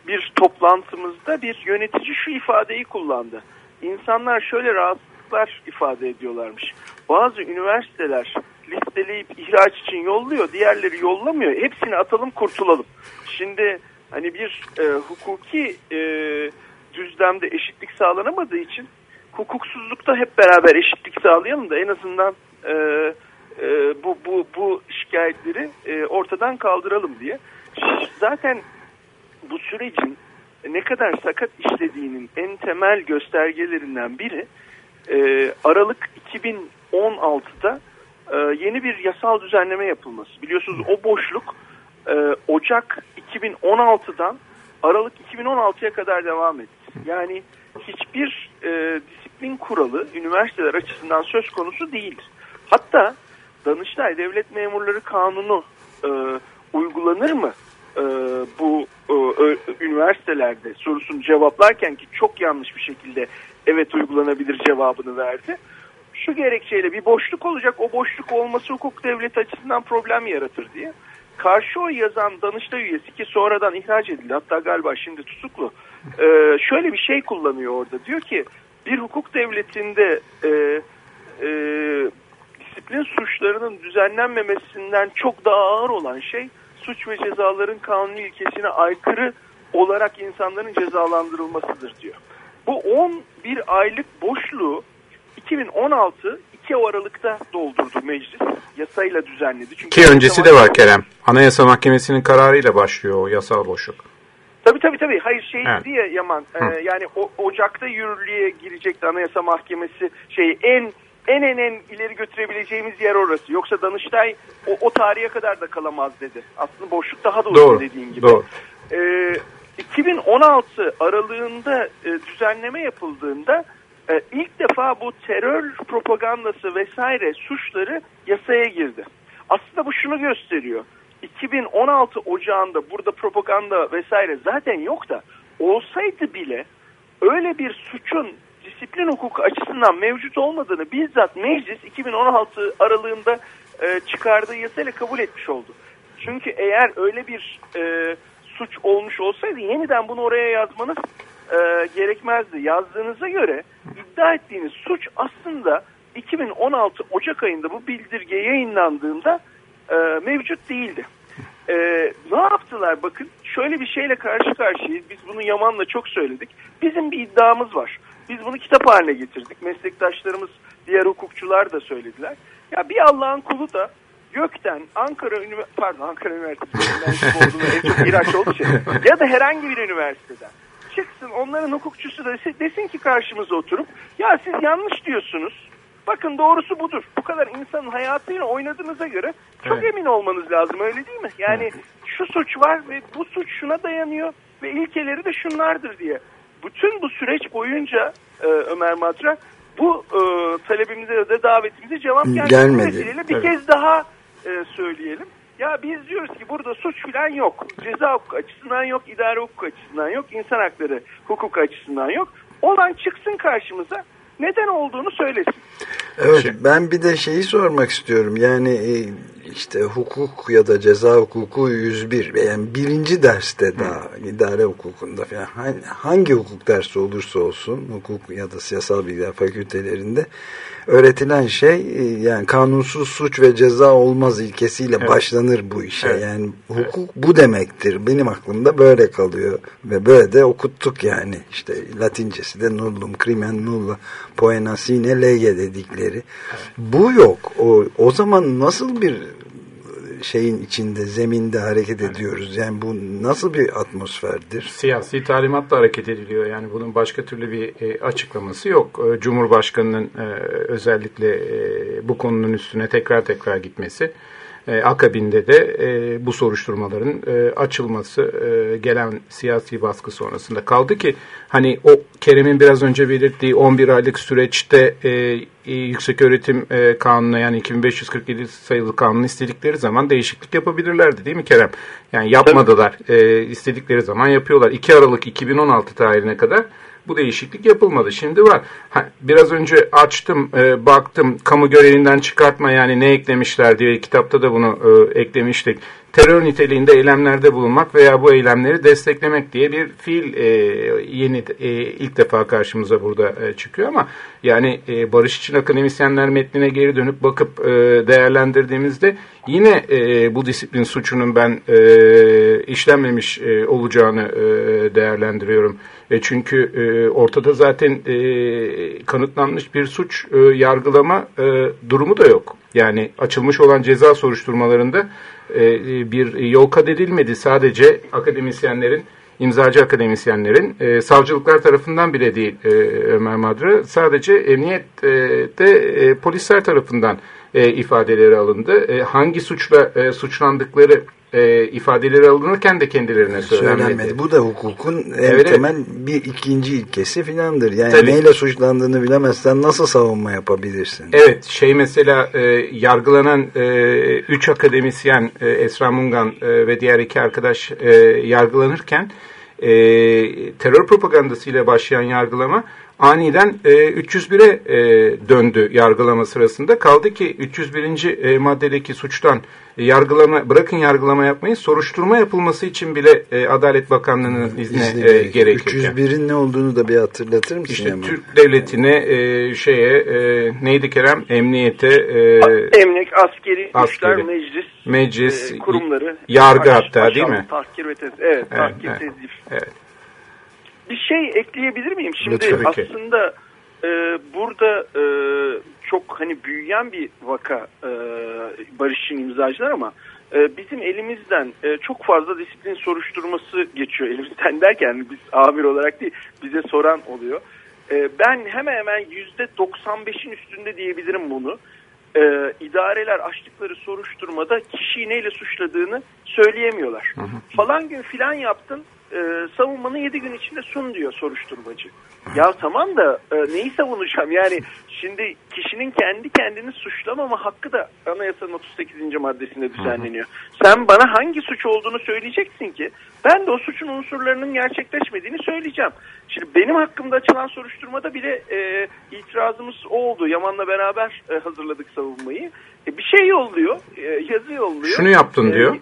[SPEAKER 8] bir toplantımızda bir yönetici şu ifadeyi kullandı. İnsanlar şöyle rahatsızlıklar ifade ediyorlarmış. Bazı üniversiteler listeleyip ihraç için yolluyor, diğerleri yollamıyor. Hepsini atalım kurtulalım. Şimdi hani bir e, hukuki e, düzlemde eşitlik sağlanamadığı için hukuksuzlukta hep beraber eşitlik sağlayalım da en azından e, e, bu bu bu şikayetleri e, ortadan kaldıralım diye. Zaten bu sürecin ne kadar sakat işlediğinin en temel göstergelerinden biri e, Aralık 2016'da e, yeni bir yasal düzenleme yapılması. Biliyorsunuz o boşluk e, Ocak 2016'dan Aralık 2016'ya kadar devam etti. Yani hiçbir e, disiplin kuralı üniversiteler açısından söz konusu değildir. Hatta Danıştay Devlet Memurları Kanunu e, uygulanır mı e, bu e, üniversitelerde sorusunu cevaplarken ki çok yanlış bir şekilde evet uygulanabilir cevabını verdi. Şu gerekçeyle bir boşluk olacak o boşluk olması hukuk devleti açısından problem yaratır diye. Karşı oy yazan Danıştay üyesi ki sonradan ihraç edildi hatta galiba şimdi tutuklu e, şöyle bir şey kullanıyor orada diyor ki bir hukuk devletinde e, e, disiplin suçlarının düzenlenmemesinden çok daha ağır olan şey suç ve cezaların kanuni ilkesine aykırı olarak insanların cezalandırılmasıdır diyor. Bu 11 aylık boşluğu 2016 2 Aralık'ta doldurdu meclis. Yasayla düzenledi. Çünkü
[SPEAKER 7] Ki öncesi de var Kerem. Anayasa Mahkemesi'nin kararıyla başlıyor o yasal boşluk.
[SPEAKER 8] Tabii tabii tabii. Hayır şey
[SPEAKER 7] Evet.
[SPEAKER 8] diye Yaman. e,
[SPEAKER 7] Hı.
[SPEAKER 8] yani o, Ocak'ta yürürlüğe girecekti Anayasa Mahkemesi şey en en en en ileri götürebileceğimiz yer orası. Yoksa Danıştay o, o tarihe kadar da kalamaz dedi. Aslında boşluk daha da
[SPEAKER 7] Doğru.
[SPEAKER 8] dediğin gibi.
[SPEAKER 7] Doğru.
[SPEAKER 8] Ee, 2016 aralığında e, düzenleme yapıldığında e, ilk defa bu terör propagandası vesaire suçları yasaya girdi. Aslında bu şunu gösteriyor. 2016 Ocağı'nda burada propaganda vesaire zaten yok da olsaydı bile öyle bir suçun disiplin hukuku açısından mevcut olmadığını bizzat meclis 2016 aralığında e, çıkardığı yasayla kabul etmiş oldu. Çünkü eğer öyle bir e, suç olmuş olsaydı yeniden bunu oraya yazmanız e, gerekmezdi. Yazdığınıza göre iddia ettiğiniz suç aslında 2016 Ocak ayında bu bildirge yayınlandığında e, mevcut değildi. E, ne yaptılar bakın şöyle bir şeyle karşı karşıyayız. Biz bunu Yaman'la çok söyledik. Bizim bir iddiamız var. Biz bunu kitap haline getirdik. Meslektaşlarımız, diğer hukukçular da söylediler. Ya bir Allah'ın kulu da gökten Ankara Üniversitesi pardon Ankara Üniversitesi'nden [LAUGHS] olduğunu en çok ihraç olduğu için ya da herhangi bir üniversiteden çıksın onların hukukçusu da desin, ki karşımıza oturup ya siz yanlış diyorsunuz. Bakın doğrusu budur. Bu kadar insanın hayatıyla oynadığınıza göre çok
[SPEAKER 7] Evet.
[SPEAKER 8] emin olmanız lazım öyle değil mi? Yani şu suç var ve bu suç şuna dayanıyor ve ilkeleri de şunlardır diye. Bütün bu süreç boyunca e, Ömer Matra bu e, talebimize de davetimize cevap gelmedi.
[SPEAKER 2] Gelmedi.
[SPEAKER 8] Bir
[SPEAKER 7] Evet.
[SPEAKER 8] kez daha e, söyleyelim. Ya biz diyoruz ki burada suç filan yok. Ceza hukuku açısından yok, idare hukuku açısından yok, insan hakları hukuku açısından yok. Olan çıksın karşımıza neden olduğunu söylesin.
[SPEAKER 2] Evet ben bir de şeyi sormak istiyorum. Yani e, işte hukuk ya da ceza hukuku 101 yani birinci derste daha idare hukukunda falan hangi- hangi hukuk dersi olursa olsun hukuk ya da siyasal bilgiler fakültelerinde öğretilen şey e, yani kanunsuz suç ve ceza olmaz ilkesiyle
[SPEAKER 7] Evet.
[SPEAKER 2] başlanır bu işe.
[SPEAKER 7] Evet.
[SPEAKER 2] Yani hukuk bu demektir. Benim aklımda böyle kalıyor ve böyle de okuttuk yani. İşte Latincesi de nullum crimen nulla poena sine lege dedikleri. Bu yok. O, o zaman nasıl bir şeyin içinde, zeminde hareket ediyoruz? Yani bu nasıl bir atmosferdir?
[SPEAKER 7] Siyasi talimatla hareket ediliyor. Yani bunun başka türlü bir e, açıklaması yok. E, Cumhurbaşkanının e, özellikle e, bu konunun üstüne tekrar tekrar gitmesi. E, akabinde de e, bu soruşturmaların e, açılması e, gelen siyasi baskı sonrasında kaldı ki hani o Kerem'in biraz önce belirttiği 11 aylık süreçte e, e, yüksek öğretim e, kanunu yani 2547 sayılı kanunu istedikleri zaman değişiklik yapabilirlerdi değil mi Kerem? Yani yapmadılar. E, istedikleri zaman yapıyorlar. 2 Aralık 2016 tarihine kadar bu değişiklik yapılmadı. Şimdi var. Ha, biraz önce açtım, e, baktım kamu görevinden çıkartma yani ne eklemişler diye kitapta da bunu e, eklemiştik. Terör niteliğinde eylemlerde bulunmak veya bu eylemleri desteklemek diye bir fiil e, yeni e, ilk defa karşımıza burada e, çıkıyor ama yani e, Barış için akademisyenler metnine geri dönüp bakıp e, değerlendirdiğimizde yine e, bu disiplin suçunun ben e, işlenmemiş e, olacağını e, değerlendiriyorum. E, çünkü e, ortada zaten e, kanıtlanmış bir suç e, yargılama e, durumu da yok. Yani açılmış olan ceza soruşturmalarında e, bir yol kat edilmedi. Sadece akademisyenlerin, imzacı akademisyenlerin, e, savcılıklar tarafından bile değil e, Ömer Madra, sadece emniyette e, polisler tarafından e, ifadeleri alındı. E, hangi suçla e, suçlandıkları e, ifadeleri alınırken de kendilerine söylenmedi.
[SPEAKER 2] Söylenmedi. Bu da hukukun en
[SPEAKER 7] Evet.
[SPEAKER 2] temel bir ikinci ilkesi filandır. Yani
[SPEAKER 7] Tabii.
[SPEAKER 2] neyle suçlandığını bilemezsen nasıl savunma yapabilirsin?
[SPEAKER 7] Evet, şey mesela e, yargılanan e, üç akademisyen e, Esra Mungan e, ve diğer iki arkadaş e, yargılanırken e, terör propagandasıyla başlayan yargılama aniden e, 301'e e, döndü yargılama sırasında. Kaldı ki 301. E, maddedeki suçtan e, yargılama bırakın yargılama yapmayı soruşturma yapılması için bile e, Adalet Bakanlığı'nın izni
[SPEAKER 2] İzni
[SPEAKER 7] e,
[SPEAKER 2] gerek.
[SPEAKER 7] gerekiyor.
[SPEAKER 2] 301'in ne olduğunu da bir hatırlatır mısın?
[SPEAKER 7] İşte
[SPEAKER 2] hemen?
[SPEAKER 7] Türk devletine e, şeye e, neydi Kerem emniyete e,
[SPEAKER 8] Emniyet, askeri,
[SPEAKER 7] Askeri.
[SPEAKER 8] güçler, meclis,
[SPEAKER 7] meclis
[SPEAKER 8] e, kurumları,
[SPEAKER 7] yargı
[SPEAKER 8] aş-
[SPEAKER 7] hatta değil mi?
[SPEAKER 8] Tahkir ve tez, evet,
[SPEAKER 7] Evet,
[SPEAKER 8] tahkir
[SPEAKER 7] evet.
[SPEAKER 8] tezif.
[SPEAKER 7] Evet.
[SPEAKER 8] Bir şey ekleyebilir miyim? Şimdi
[SPEAKER 7] Lütfen.
[SPEAKER 8] Aslında e, burada e, çok hani büyüyen bir vaka e, barışçı imzacılar ama e, bizim elimizden e, çok fazla disiplin soruşturması geçiyor. Elimizden [LAUGHS] derken biz amir olarak değil bize soran oluyor. E, ben hemen hemen yüzde 95'in üstünde diyebilirim bunu. E, idareler açtıkları soruşturmada kişiyi neyle suçladığını söyleyemiyorlar. Falan gün filan yaptın e, savunmanı 7 gün içinde sun diyor soruşturmacı. Ya tamam da e, neyi savunacağım? Yani şimdi kişinin kendi kendini suçlamama hakkı da anayasanın 38. maddesinde düzenleniyor. Sen bana hangi suç olduğunu söyleyeceksin ki ben de o suçun unsurlarının gerçekleşmediğini söyleyeceğim. Şimdi benim hakkımda açılan soruşturmada bile e, itirazımız o oldu. Yaman'la beraber e, hazırladık savunmayı. E, bir şey yolluyor, e, yazı yolluyor.
[SPEAKER 7] Şunu yaptın
[SPEAKER 8] E,
[SPEAKER 7] diyor.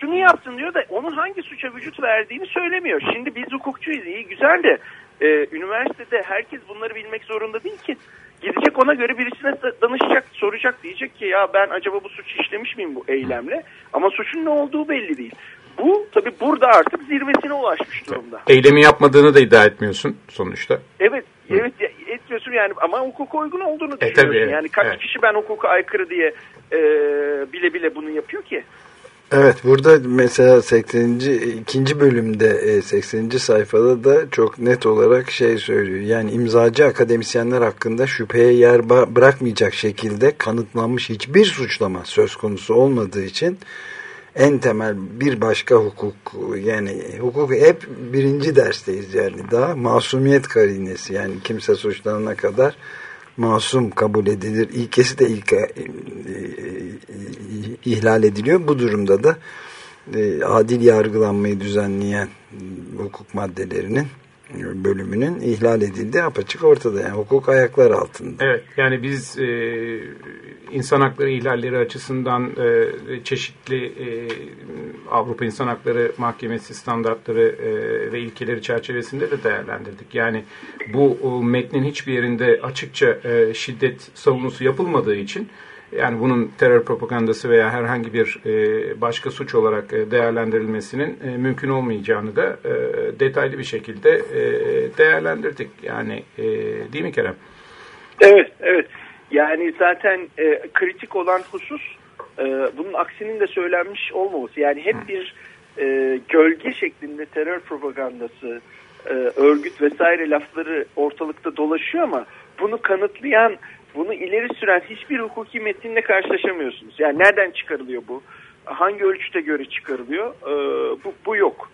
[SPEAKER 8] Şunu yaptın diyor da onun hangi suça vücut verdiğini söylemiyor. Şimdi biz hukukçuyuz iyi güzel de e, üniversitede herkes bunları bilmek zorunda değil ki. Gidecek ona göre birisine da- danışacak, soracak diyecek ki ya ben acaba bu suç işlemiş miyim bu eylemle? Ama suçun ne olduğu belli değil. Bu tabi burada artık zirvesine ulaşmış durumda.
[SPEAKER 7] Eylemi yapmadığını da iddia etmiyorsun sonuçta.
[SPEAKER 8] Evet, evet ya- etmiyorsun. Yani ama hukuka uygun olduğunu
[SPEAKER 7] E,
[SPEAKER 8] düşünüyorsun.
[SPEAKER 7] tabii, evet,
[SPEAKER 8] yani kaç
[SPEAKER 7] evet.
[SPEAKER 8] kişi ben hukuka aykırı diye e, bile bile bunu yapıyor ki?
[SPEAKER 2] Evet burada mesela 80. ikinci bölümde e, 80. sayfada da çok net olarak şey söylüyor. Yani imzacı akademisyenler hakkında şüpheye yer bırakmayacak şekilde kanıtlanmış hiçbir suçlama söz konusu olmadığı için en temel bir başka hukuk yani hukuk hep birinci dersteyiz yani daha masumiyet karinesi yani kimse suçlanana kadar masum kabul edilir. İlkesi de ilk e, e, ihlal ediliyor. Bu durumda da e, adil yargılanmayı düzenleyen e, hukuk maddelerinin e, bölümünün ihlal edildiği apaçık ortada. Yani hukuk ayaklar altında.
[SPEAKER 7] Evet yani biz e, insan hakları ihlalleri açısından e, çeşitli e, Avrupa İnsan Hakları Mahkemesi standartları e, ve ilkeleri çerçevesinde de değerlendirdik. Yani bu o, metnin hiçbir yerinde açıkça e, şiddet savunusu yapılmadığı için yani bunun terör propagandası veya herhangi bir e, başka suç olarak e, değerlendirilmesinin e, mümkün olmayacağını da detaylı bir şekilde değerlendirdik. Yani değil mi Kerem?
[SPEAKER 8] Evet, evet. Yani zaten kritik olan husus bunun aksinin de söylenmiş olmaması. Yani hep bir gölge şeklinde terör propagandası, örgüt vesaire lafları ortalıkta dolaşıyor ama bunu kanıtlayan, bunu ileri süren hiçbir hukuki metinle karşılaşamıyorsunuz. Yani nereden çıkarılıyor bu? Hangi ölçüte göre çıkarılıyor? E, bu, bu yok.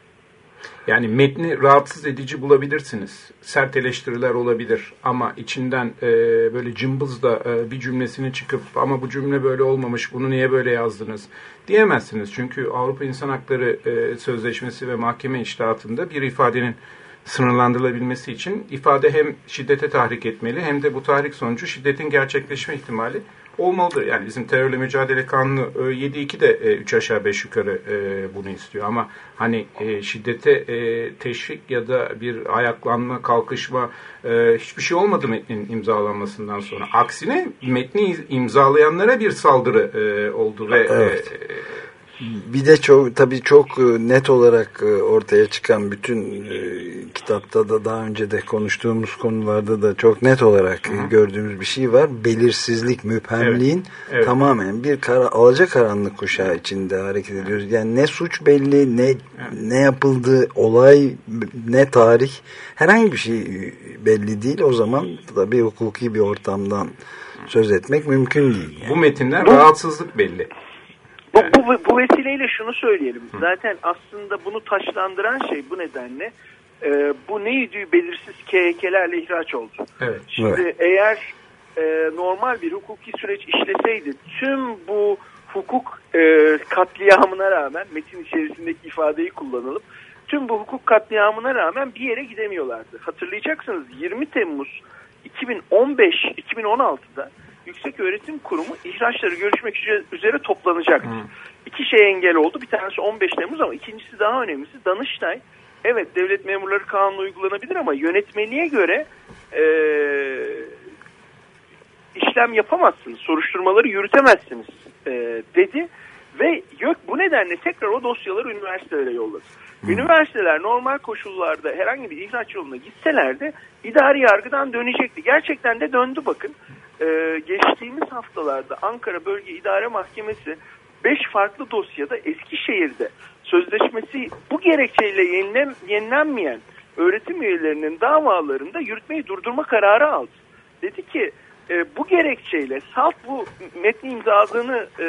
[SPEAKER 7] Yani metni rahatsız edici bulabilirsiniz. Sert eleştiriler olabilir ama içinden e, böyle cımbızla e, bir cümlesini çıkıp ama bu cümle böyle olmamış bunu niye böyle yazdınız diyemezsiniz. Çünkü Avrupa İnsan Hakları e, Sözleşmesi ve mahkeme iştahatında bir ifadenin sınırlandırılabilmesi için ifade hem şiddete tahrik etmeli hem de bu tahrik sonucu şiddetin gerçekleşme ihtimali olmalıdır. Yani bizim terörle mücadele kanunu e, 7.2 de 3 aşağı 5 yukarı e, bunu istiyor ama hani e, şiddete e, teşvik ya da bir ayaklanma, kalkışma e, hiçbir şey olmadı metnin imzalanmasından sonra. Aksine metni imzalayanlara bir saldırı e, oldu ve
[SPEAKER 2] Evet. Bir de çok tabii çok e, net olarak e, ortaya çıkan bütün e, kitapta da daha önce de konuştuğumuz konularda da çok net olarak e, gördüğümüz bir şey var. Belirsizlik, müphemliğin
[SPEAKER 7] Evet, evet.
[SPEAKER 2] tamamen bir kara, alacakaranlık kuşağı içinde hareket ediyoruz. Yani ne suç belli, ne ne yapıldı, olay, ne tarih, herhangi bir şey belli değil. O zaman tabii hukuki bir ortamdan söz etmek mümkün değil. yani.
[SPEAKER 7] bu metinden rahatsızlık belli.
[SPEAKER 8] Bu, bu, bu vesileyle şunu söyleyelim. Zaten aslında bunu taşlandıran şey bu nedenle e, bu neydi belirsiz KHK'lerle ihraç oldu.
[SPEAKER 7] Evet.
[SPEAKER 8] Şimdi eğer e, normal bir hukuki süreç işleseydi tüm bu hukuk e, katliamına rağmen metin içerisindeki ifadeyi kullanılıp tüm bu hukuk katliamına rağmen bir yere gidemiyorlardı. Hatırlayacaksınız 20 Temmuz 2015 2016'da Yüksek Öğretim Kurumu ihraçları görüşmek üze- üzere toplanacaktı. İki şey engel oldu. Bir tanesi 15 Temmuz ama ikincisi daha önemlisi Danıştay evet devlet memurları kanunu uygulanabilir ama yönetmeliğe göre eee işlem yapamazsınız, soruşturmaları yürütemezsiniz e, dedi ve YÖK bu nedenle tekrar o dosyaları üniversitelere yolladı. Üniversiteler normal koşullarda herhangi bir ihraç yoluna gitselerdi idari yargıdan dönecekti. Gerçekten de döndü bakın. E, geçtiğimiz haftalarda Ankara Bölge İdare Mahkemesi 5 farklı dosyada Eskişehir'de sözleşmesi bu gerekçeyle yenilem, yenilenmeyen öğretim üyelerinin davalarında yürütmeyi durdurma kararı aldı. Dedi ki e, bu gerekçeyle salt bu metni imzaladığını e,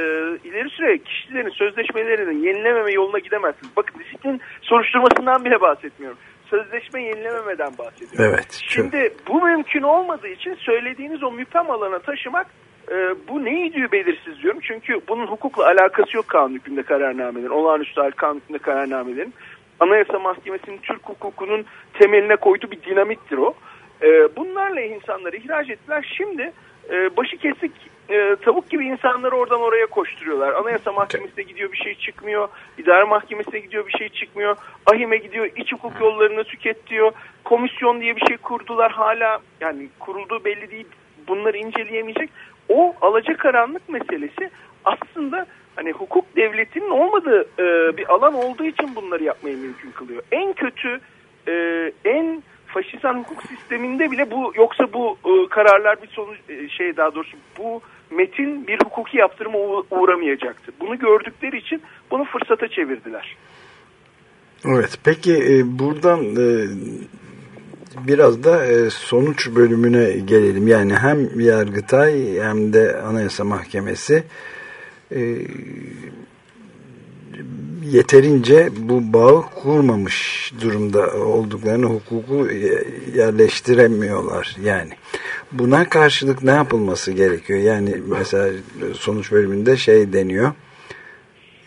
[SPEAKER 8] ileri süre kişilerin sözleşmelerini yenilememe yoluna gidemezsiniz. Bakın disiplin soruşturmasından bile bahsetmiyorum. Sözleşme yenilememeden bahsediyorum.
[SPEAKER 2] Evet. çok-
[SPEAKER 8] Şimdi bu mümkün olmadığı için söylediğiniz o müphem alana taşımak e, bu neydi belirsiz diyorum. Çünkü bunun hukukla alakası yok kanun hükmünde kararnamelerin, olağanüstü hal kanun hükmünde kararnamelerin. Anayasa Mahkemesi'nin Türk hukukunun temeline koyduğu bir dinamittir o. E, bunlarla insanları ihraç ettiler. Şimdi e, başı kesik e, tavuk gibi insanları oradan oraya koşturuyorlar. Anayasa Mahkemesi'ne gidiyor bir şey çıkmıyor. İdare Mahkemesi'ne gidiyor bir şey çıkmıyor. Ahime gidiyor iç hukuk yollarını tüket diyor. Komisyon diye bir şey kurdular hala yani kurulduğu belli değil. Bunları inceleyemeyecek. O alacakaranlık meselesi aslında hani hukuk devletinin olmadığı e, bir alan olduğu için bunları yapmayı mümkün kılıyor. En kötü e, en faşistan hukuk sisteminde bile bu yoksa bu e, kararlar bir sonuç e, şey daha doğrusu bu metin bir hukuki yaptırıma uğramayacaktı. Bunu gördükleri için bunu fırsata çevirdiler.
[SPEAKER 2] Evet peki e, buradan e, biraz da e, sonuç bölümüne gelelim. Yani hem Yargıtay hem de Anayasa Mahkemesi e, yeterince bu bağı kurmamış durumda olduklarını hukuku yerleştiremiyorlar yani. Buna karşılık ne yapılması gerekiyor? Yani mesela sonuç bölümünde şey deniyor.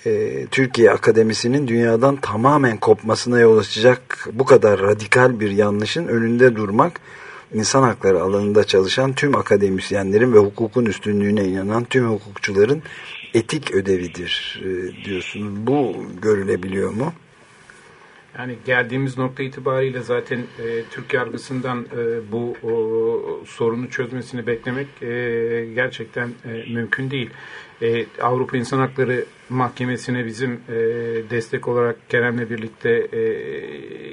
[SPEAKER 2] E, Türkiye Akademisi'nin dünyadan tamamen kopmasına yol açacak bu kadar radikal bir yanlışın önünde durmak insan hakları alanında çalışan tüm akademisyenlerin ve hukukun üstünlüğüne inanan tüm hukukçuların etik ödevidir e, diyorsunuz. Bu görülebiliyor mu?
[SPEAKER 7] Yani geldiğimiz nokta itibariyle zaten e, Türk yargısından e, bu o, sorunu çözmesini beklemek e, gerçekten e, mümkün değil. E, Avrupa İnsan Hakları Mahkemesi'ne bizim e, destek olarak Kerem'le birlikte e,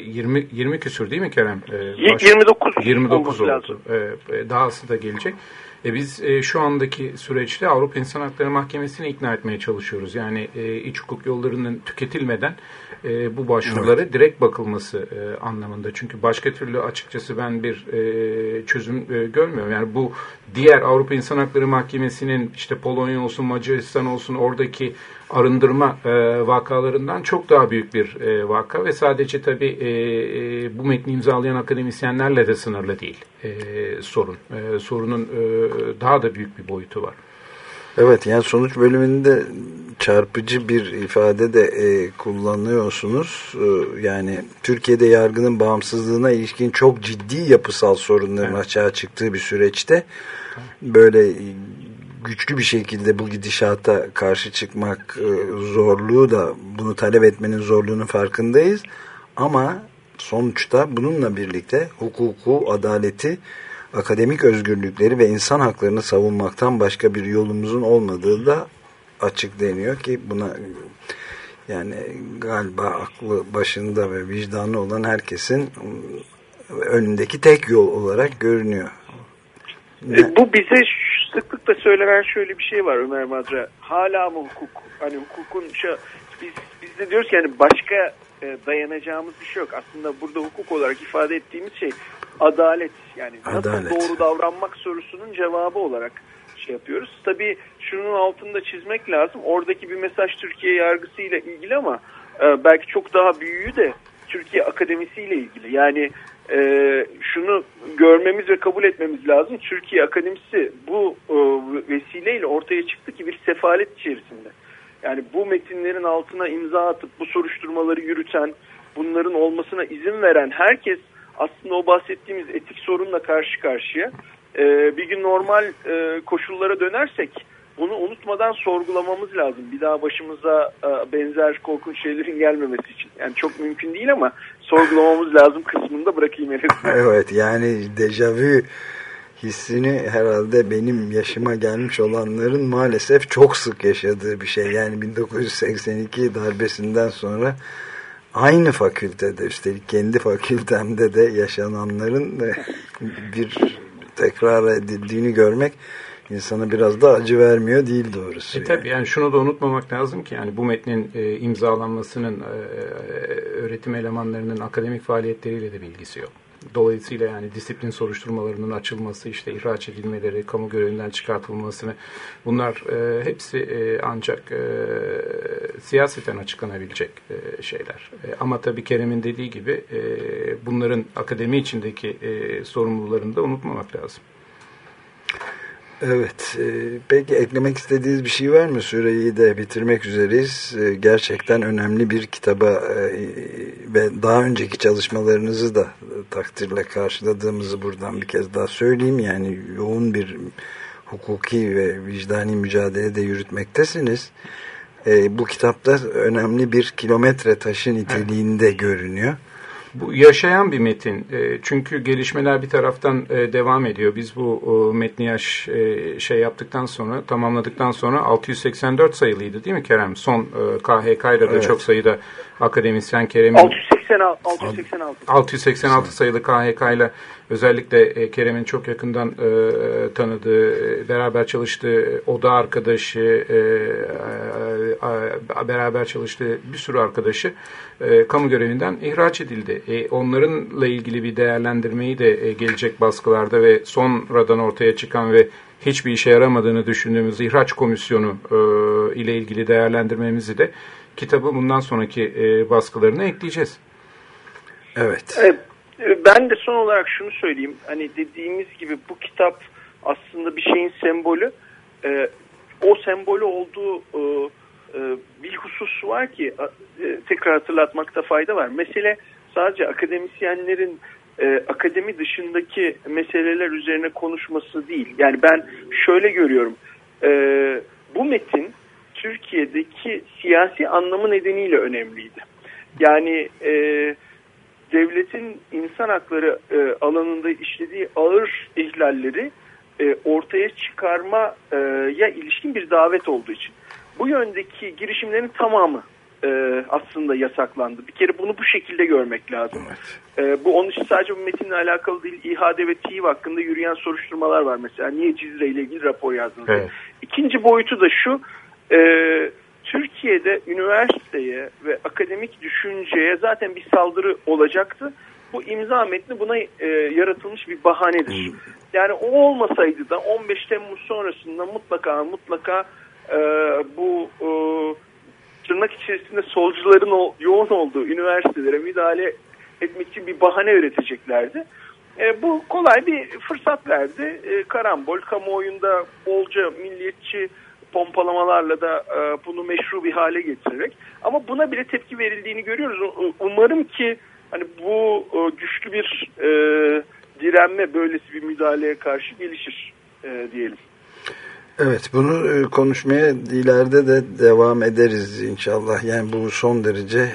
[SPEAKER 7] 20 20 küsur değil mi Kerem?
[SPEAKER 8] E, baş, 29
[SPEAKER 7] 29 oldu. E, e, dahası da gelecek. E biz e, şu andaki süreçte Avrupa İnsan Hakları Mahkemesi'ni ikna etmeye çalışıyoruz. Yani e, iç hukuk yollarının tüketilmeden e, bu başvurulara evet. direkt bakılması e, anlamında. Çünkü başka türlü açıkçası ben bir e, çözüm e, görmüyorum. Yani bu diğer Avrupa İnsan Hakları Mahkemesi'nin işte Polonya olsun, Macaristan olsun oradaki arındırma e, vakalarından çok daha büyük bir e, vaka ve sadece tabii e, e, bu metni imzalayan akademisyenlerle de sınırlı değil e, sorun. E, sorunun e, daha da büyük bir boyutu var.
[SPEAKER 2] Evet yani sonuç bölümünde çarpıcı bir ifade de e, kullanıyorsunuz. E, yani Türkiye'de yargının bağımsızlığına ilişkin çok ciddi yapısal sorunların evet. açığa çıktığı bir süreçte böyle güçlü bir şekilde bu gidişata karşı çıkmak e, zorluğu da bunu talep etmenin zorluğunun farkındayız. Ama sonuçta bununla birlikte hukuku, adaleti, akademik özgürlükleri ve insan haklarını savunmaktan başka bir yolumuzun olmadığı da açık deniyor ki buna yani galiba aklı başında ve vicdanı olan herkesin önündeki tek yol olarak görünüyor.
[SPEAKER 8] Ne? Bu bize sıklıkla söylenen şöyle bir şey var Ömer Madra. Hala mı hukuk? Hani hukukun şu, biz, biz de diyoruz ki yani başka e, dayanacağımız bir şey yok. Aslında burada hukuk olarak ifade ettiğimiz şey adalet. Yani
[SPEAKER 2] adalet.
[SPEAKER 8] nasıl doğru davranmak sorusunun cevabı olarak şey yapıyoruz. Tabii şunun altında çizmek lazım. Oradaki bir mesaj Türkiye yargısıyla ilgili ama e, belki çok daha büyüğü de Türkiye Akademisi ile ilgili. Yani e, şunu görmemiz ve kabul etmemiz lazım. Türkiye Akademisi bu e, vesileyle ortaya çıktı ki bir sefalet içerisinde. Yani bu metinlerin altına imza atıp bu soruşturmaları yürüten, bunların olmasına izin veren herkes aslında o bahsettiğimiz etik sorunla karşı karşıya. E, bir gün normal e, koşullara dönersek bunu unutmadan sorgulamamız lazım. Bir daha başımıza e, benzer korkunç şeylerin gelmemesi için. Yani çok mümkün değil ama sorgulamamız lazım kısmında bırakayım en [LAUGHS]
[SPEAKER 2] Evet yani dejavü hissini herhalde benim yaşıma gelmiş olanların maalesef çok sık yaşadığı bir şey. Yani 1982 darbesinden sonra aynı fakültede üstelik kendi fakültemde de yaşananların [LAUGHS] bir tekrar edildiğini görmek insana biraz da acı vermiyor değil doğrusu.
[SPEAKER 7] E, yani. Tabii yani şunu da unutmamak lazım ki yani bu metnin e, imzalanmasının e, öğretim elemanlarının akademik faaliyetleriyle de bilgisi yok. Dolayısıyla yani disiplin soruşturmalarının açılması, işte ihraç edilmeleri, kamu görevinden çıkartılmasını bunlar e, hepsi e, ancak e, siyaseten açıklanabilecek e, şeyler. E, ama tabii Kerem'in dediği gibi e, bunların akademi içindeki e, sorumlularını da unutmamak lazım.
[SPEAKER 2] Evet. E, peki eklemek istediğiniz bir şey var mı? Süreyi de bitirmek üzereyiz. E, gerçekten önemli bir kitaba e, ve daha önceki çalışmalarınızı da takdirle karşıladığımızı buradan bir kez daha söyleyeyim. Yani yoğun bir hukuki ve vicdani mücadele de yürütmektesiniz. Bu kitapta önemli bir kilometre taşı niteliğinde evet. görünüyor.
[SPEAKER 7] Bu yaşayan bir metin. E, çünkü gelişmeler bir taraftan e, devam ediyor. Biz bu metni yaş e, şey yaptıktan sonra, tamamladıktan sonra 684 sayılıydı değil mi Kerem? Son KHK ile de evet. çok sayıda akademisyen Kerem'in...
[SPEAKER 8] 680 686. 686.
[SPEAKER 7] 686 sayılı KHK ile özellikle e, Kerem'in çok yakından e, tanıdığı, e, beraber çalıştığı oda arkadaşı, e, e, beraber çalıştığı bir sürü arkadaşı e, kamu görevinden ihraç edildi. E, onlarınla ilgili bir değerlendirmeyi de e, gelecek baskılarda ve sonradan ortaya çıkan ve hiçbir işe yaramadığını düşündüğümüz ihraç komisyonu e, ile ilgili değerlendirmemizi de kitabı bundan sonraki e, baskılarına ekleyeceğiz.
[SPEAKER 2] Evet.
[SPEAKER 8] Evet. E, ben de son olarak şunu söyleyeyim. Hani dediğimiz gibi bu kitap aslında bir şeyin sembolü. Ee, o sembolü olduğu e, e, bir husus var ki e, tekrar hatırlatmakta fayda var. Mesele sadece akademisyenlerin e, akademi dışındaki meseleler üzerine konuşması değil. Yani ben şöyle görüyorum. E, bu metin Türkiye'deki siyasi anlamı nedeniyle önemliydi. Yani e, devletin insan hakları e, alanında işlediği ağır ihlalleri e, ortaya çıkarmaya ilişkin bir davet olduğu için. Bu yöndeki girişimlerin tamamı e, aslında yasaklandı. Bir kere bunu bu şekilde görmek lazım. Evet. E, bu onun için sadece bu metinle alakalı değil. İHAD ve TİV hakkında yürüyen soruşturmalar var mesela. Niye Cizre ile ilgili rapor yazdınız? Evet. İkinci boyutu da şu. E, Türkiye'de üniversiteye ve akademik düşünceye zaten bir saldırı olacaktı. Bu imza metni buna e, yaratılmış bir bahanedir. Yani o olmasaydı da 15 Temmuz sonrasında mutlaka mutlaka e, bu e, tırnak içerisinde solcuların o, yoğun olduğu üniversitelere müdahale etmek için bir bahane üreteceklerdi. E, bu kolay bir fırsat verdi. E, karambol kamuoyunda bolca milliyetçi pompalamalarla da e, bunu meşru bir hale getirerek. Ama buna bile tepki verildiğini görüyoruz. Umarım ki hani bu e, güçlü bir e, direnme böylesi bir müdahaleye karşı gelişir e, diyelim.
[SPEAKER 2] Evet bunu e, konuşmaya ileride de devam ederiz inşallah. Yani bu son derece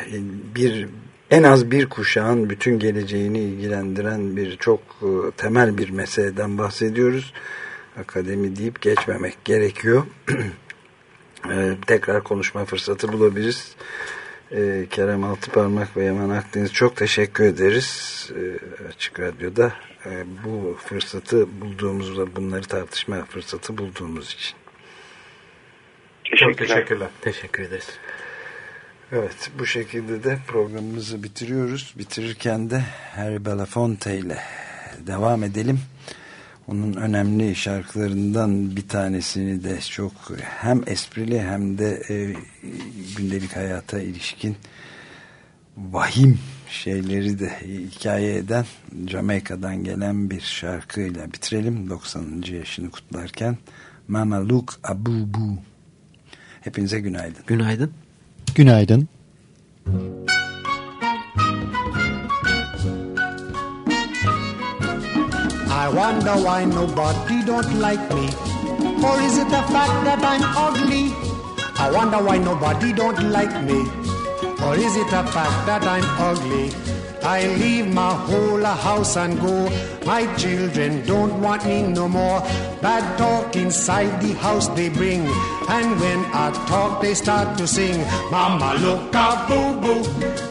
[SPEAKER 2] bir en az bir kuşağın bütün geleceğini ilgilendiren bir çok e, temel bir meseleden bahsediyoruz. Akademi deyip geçmemek gerekiyor. [CLEARS THROAT] E, tekrar konuşma fırsatı bulabiliriz. Kerem Altıparmak ve Yaman Akdeniz çok teşekkür ederiz. Açık Radyo'da bu fırsatı bulduğumuzda bunları tartışma fırsatı bulduğumuz için.
[SPEAKER 7] Çok teşekkürler.
[SPEAKER 3] Teşekkür ederiz.
[SPEAKER 2] Evet bu şekilde de programımızı bitiriyoruz. Bitirirken de Harry Belafonte ile devam edelim. Onun önemli şarkılarından bir tanesini de çok hem esprili hem de e, gündelik hayata ilişkin vahim şeyleri de hikaye eden Jamaika'dan gelen bir şarkıyla bitirelim. 90. yaşını kutlarken Mama Look Abu Bu. Hepinize günaydın.
[SPEAKER 3] Günaydın.
[SPEAKER 9] Günaydın.
[SPEAKER 5] I wonder why nobody don't like me. Or is it the fact that I'm ugly? I wonder why nobody don't like me. Or is it a fact that I'm ugly? I leave my whole house and go. My children don't want me no more. Bad talk inside the house they bring. And when I talk, they start to sing. Mama, look out, boo boo.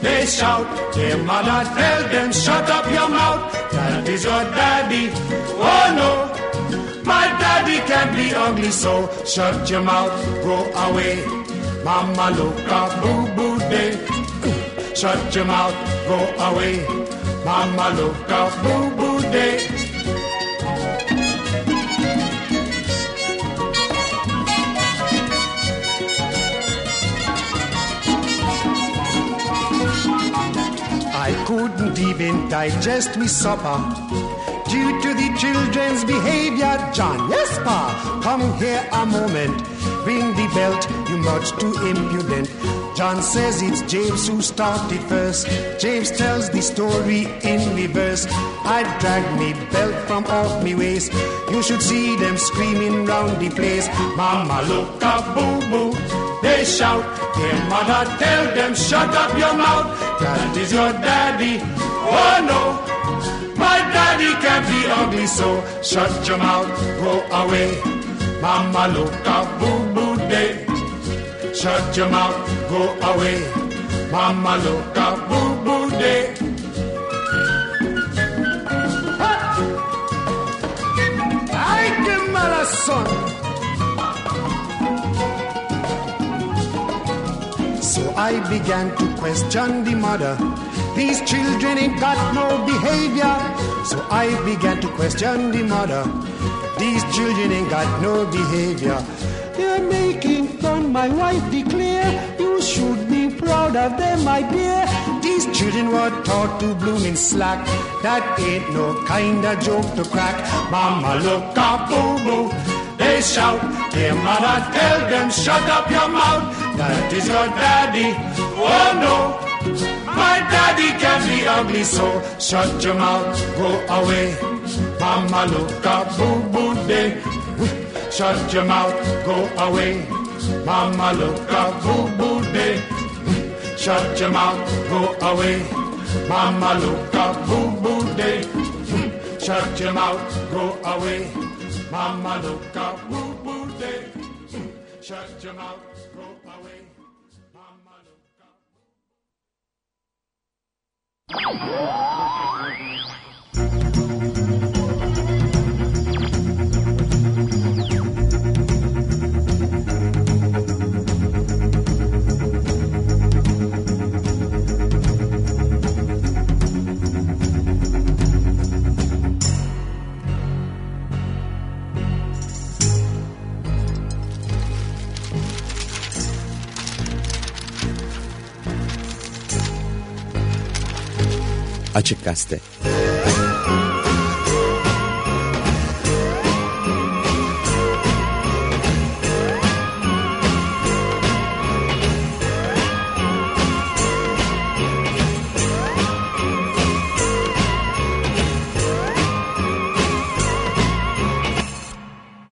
[SPEAKER 5] They shout. Their mother tell them, shut up your mouth. That is your daddy. Oh no. My daddy can't be ugly, so shut your mouth, go away. Mama, look out, boo boo day. Shut your mouth, go away. Mama, look out, boo boo day. I couldn't even digest me supper due to the children's behavior. John, yes, pa, come here a moment. Ring the belt, you're much too impudent. John says it's James who started first. James tells the story in reverse. I dragged me belt from off me waist. You should see them screaming round the place. Mama, look up, boo boo. They shout. Their mother tell them, shut up your mouth. That is your daddy. Oh no. My daddy can't be ugly, so shut your mouth, go away. Mama, look up, boo. Shut your mouth, go away. Mama Loca Boo Boo Day. Ay, qué malas son. So I began to question the mother. These children ain't got no behavior. So I began to question the mother. These children ain't got no behavior. They're making my wife declare. You should be proud of them, my dear. These children were taught to bloom in slack. That ain't no kind of joke to crack. Mama, look up, boo boo. They shout, their mother tell them, shut up your mouth. That is your daddy. Oh no, my daddy can be ugly, so shut your mouth, go away. Mama, look up, boo boo day. [LAUGHS] Shut your mouth, go away. Mama, up, boo boo day. Shut your mouth, go away. Mama, up, boo boo day. Shut your mouth, go away. Mama, up, boo boo day. Shut your mouth, go away. Mama.
[SPEAKER 9] Açık Gazete.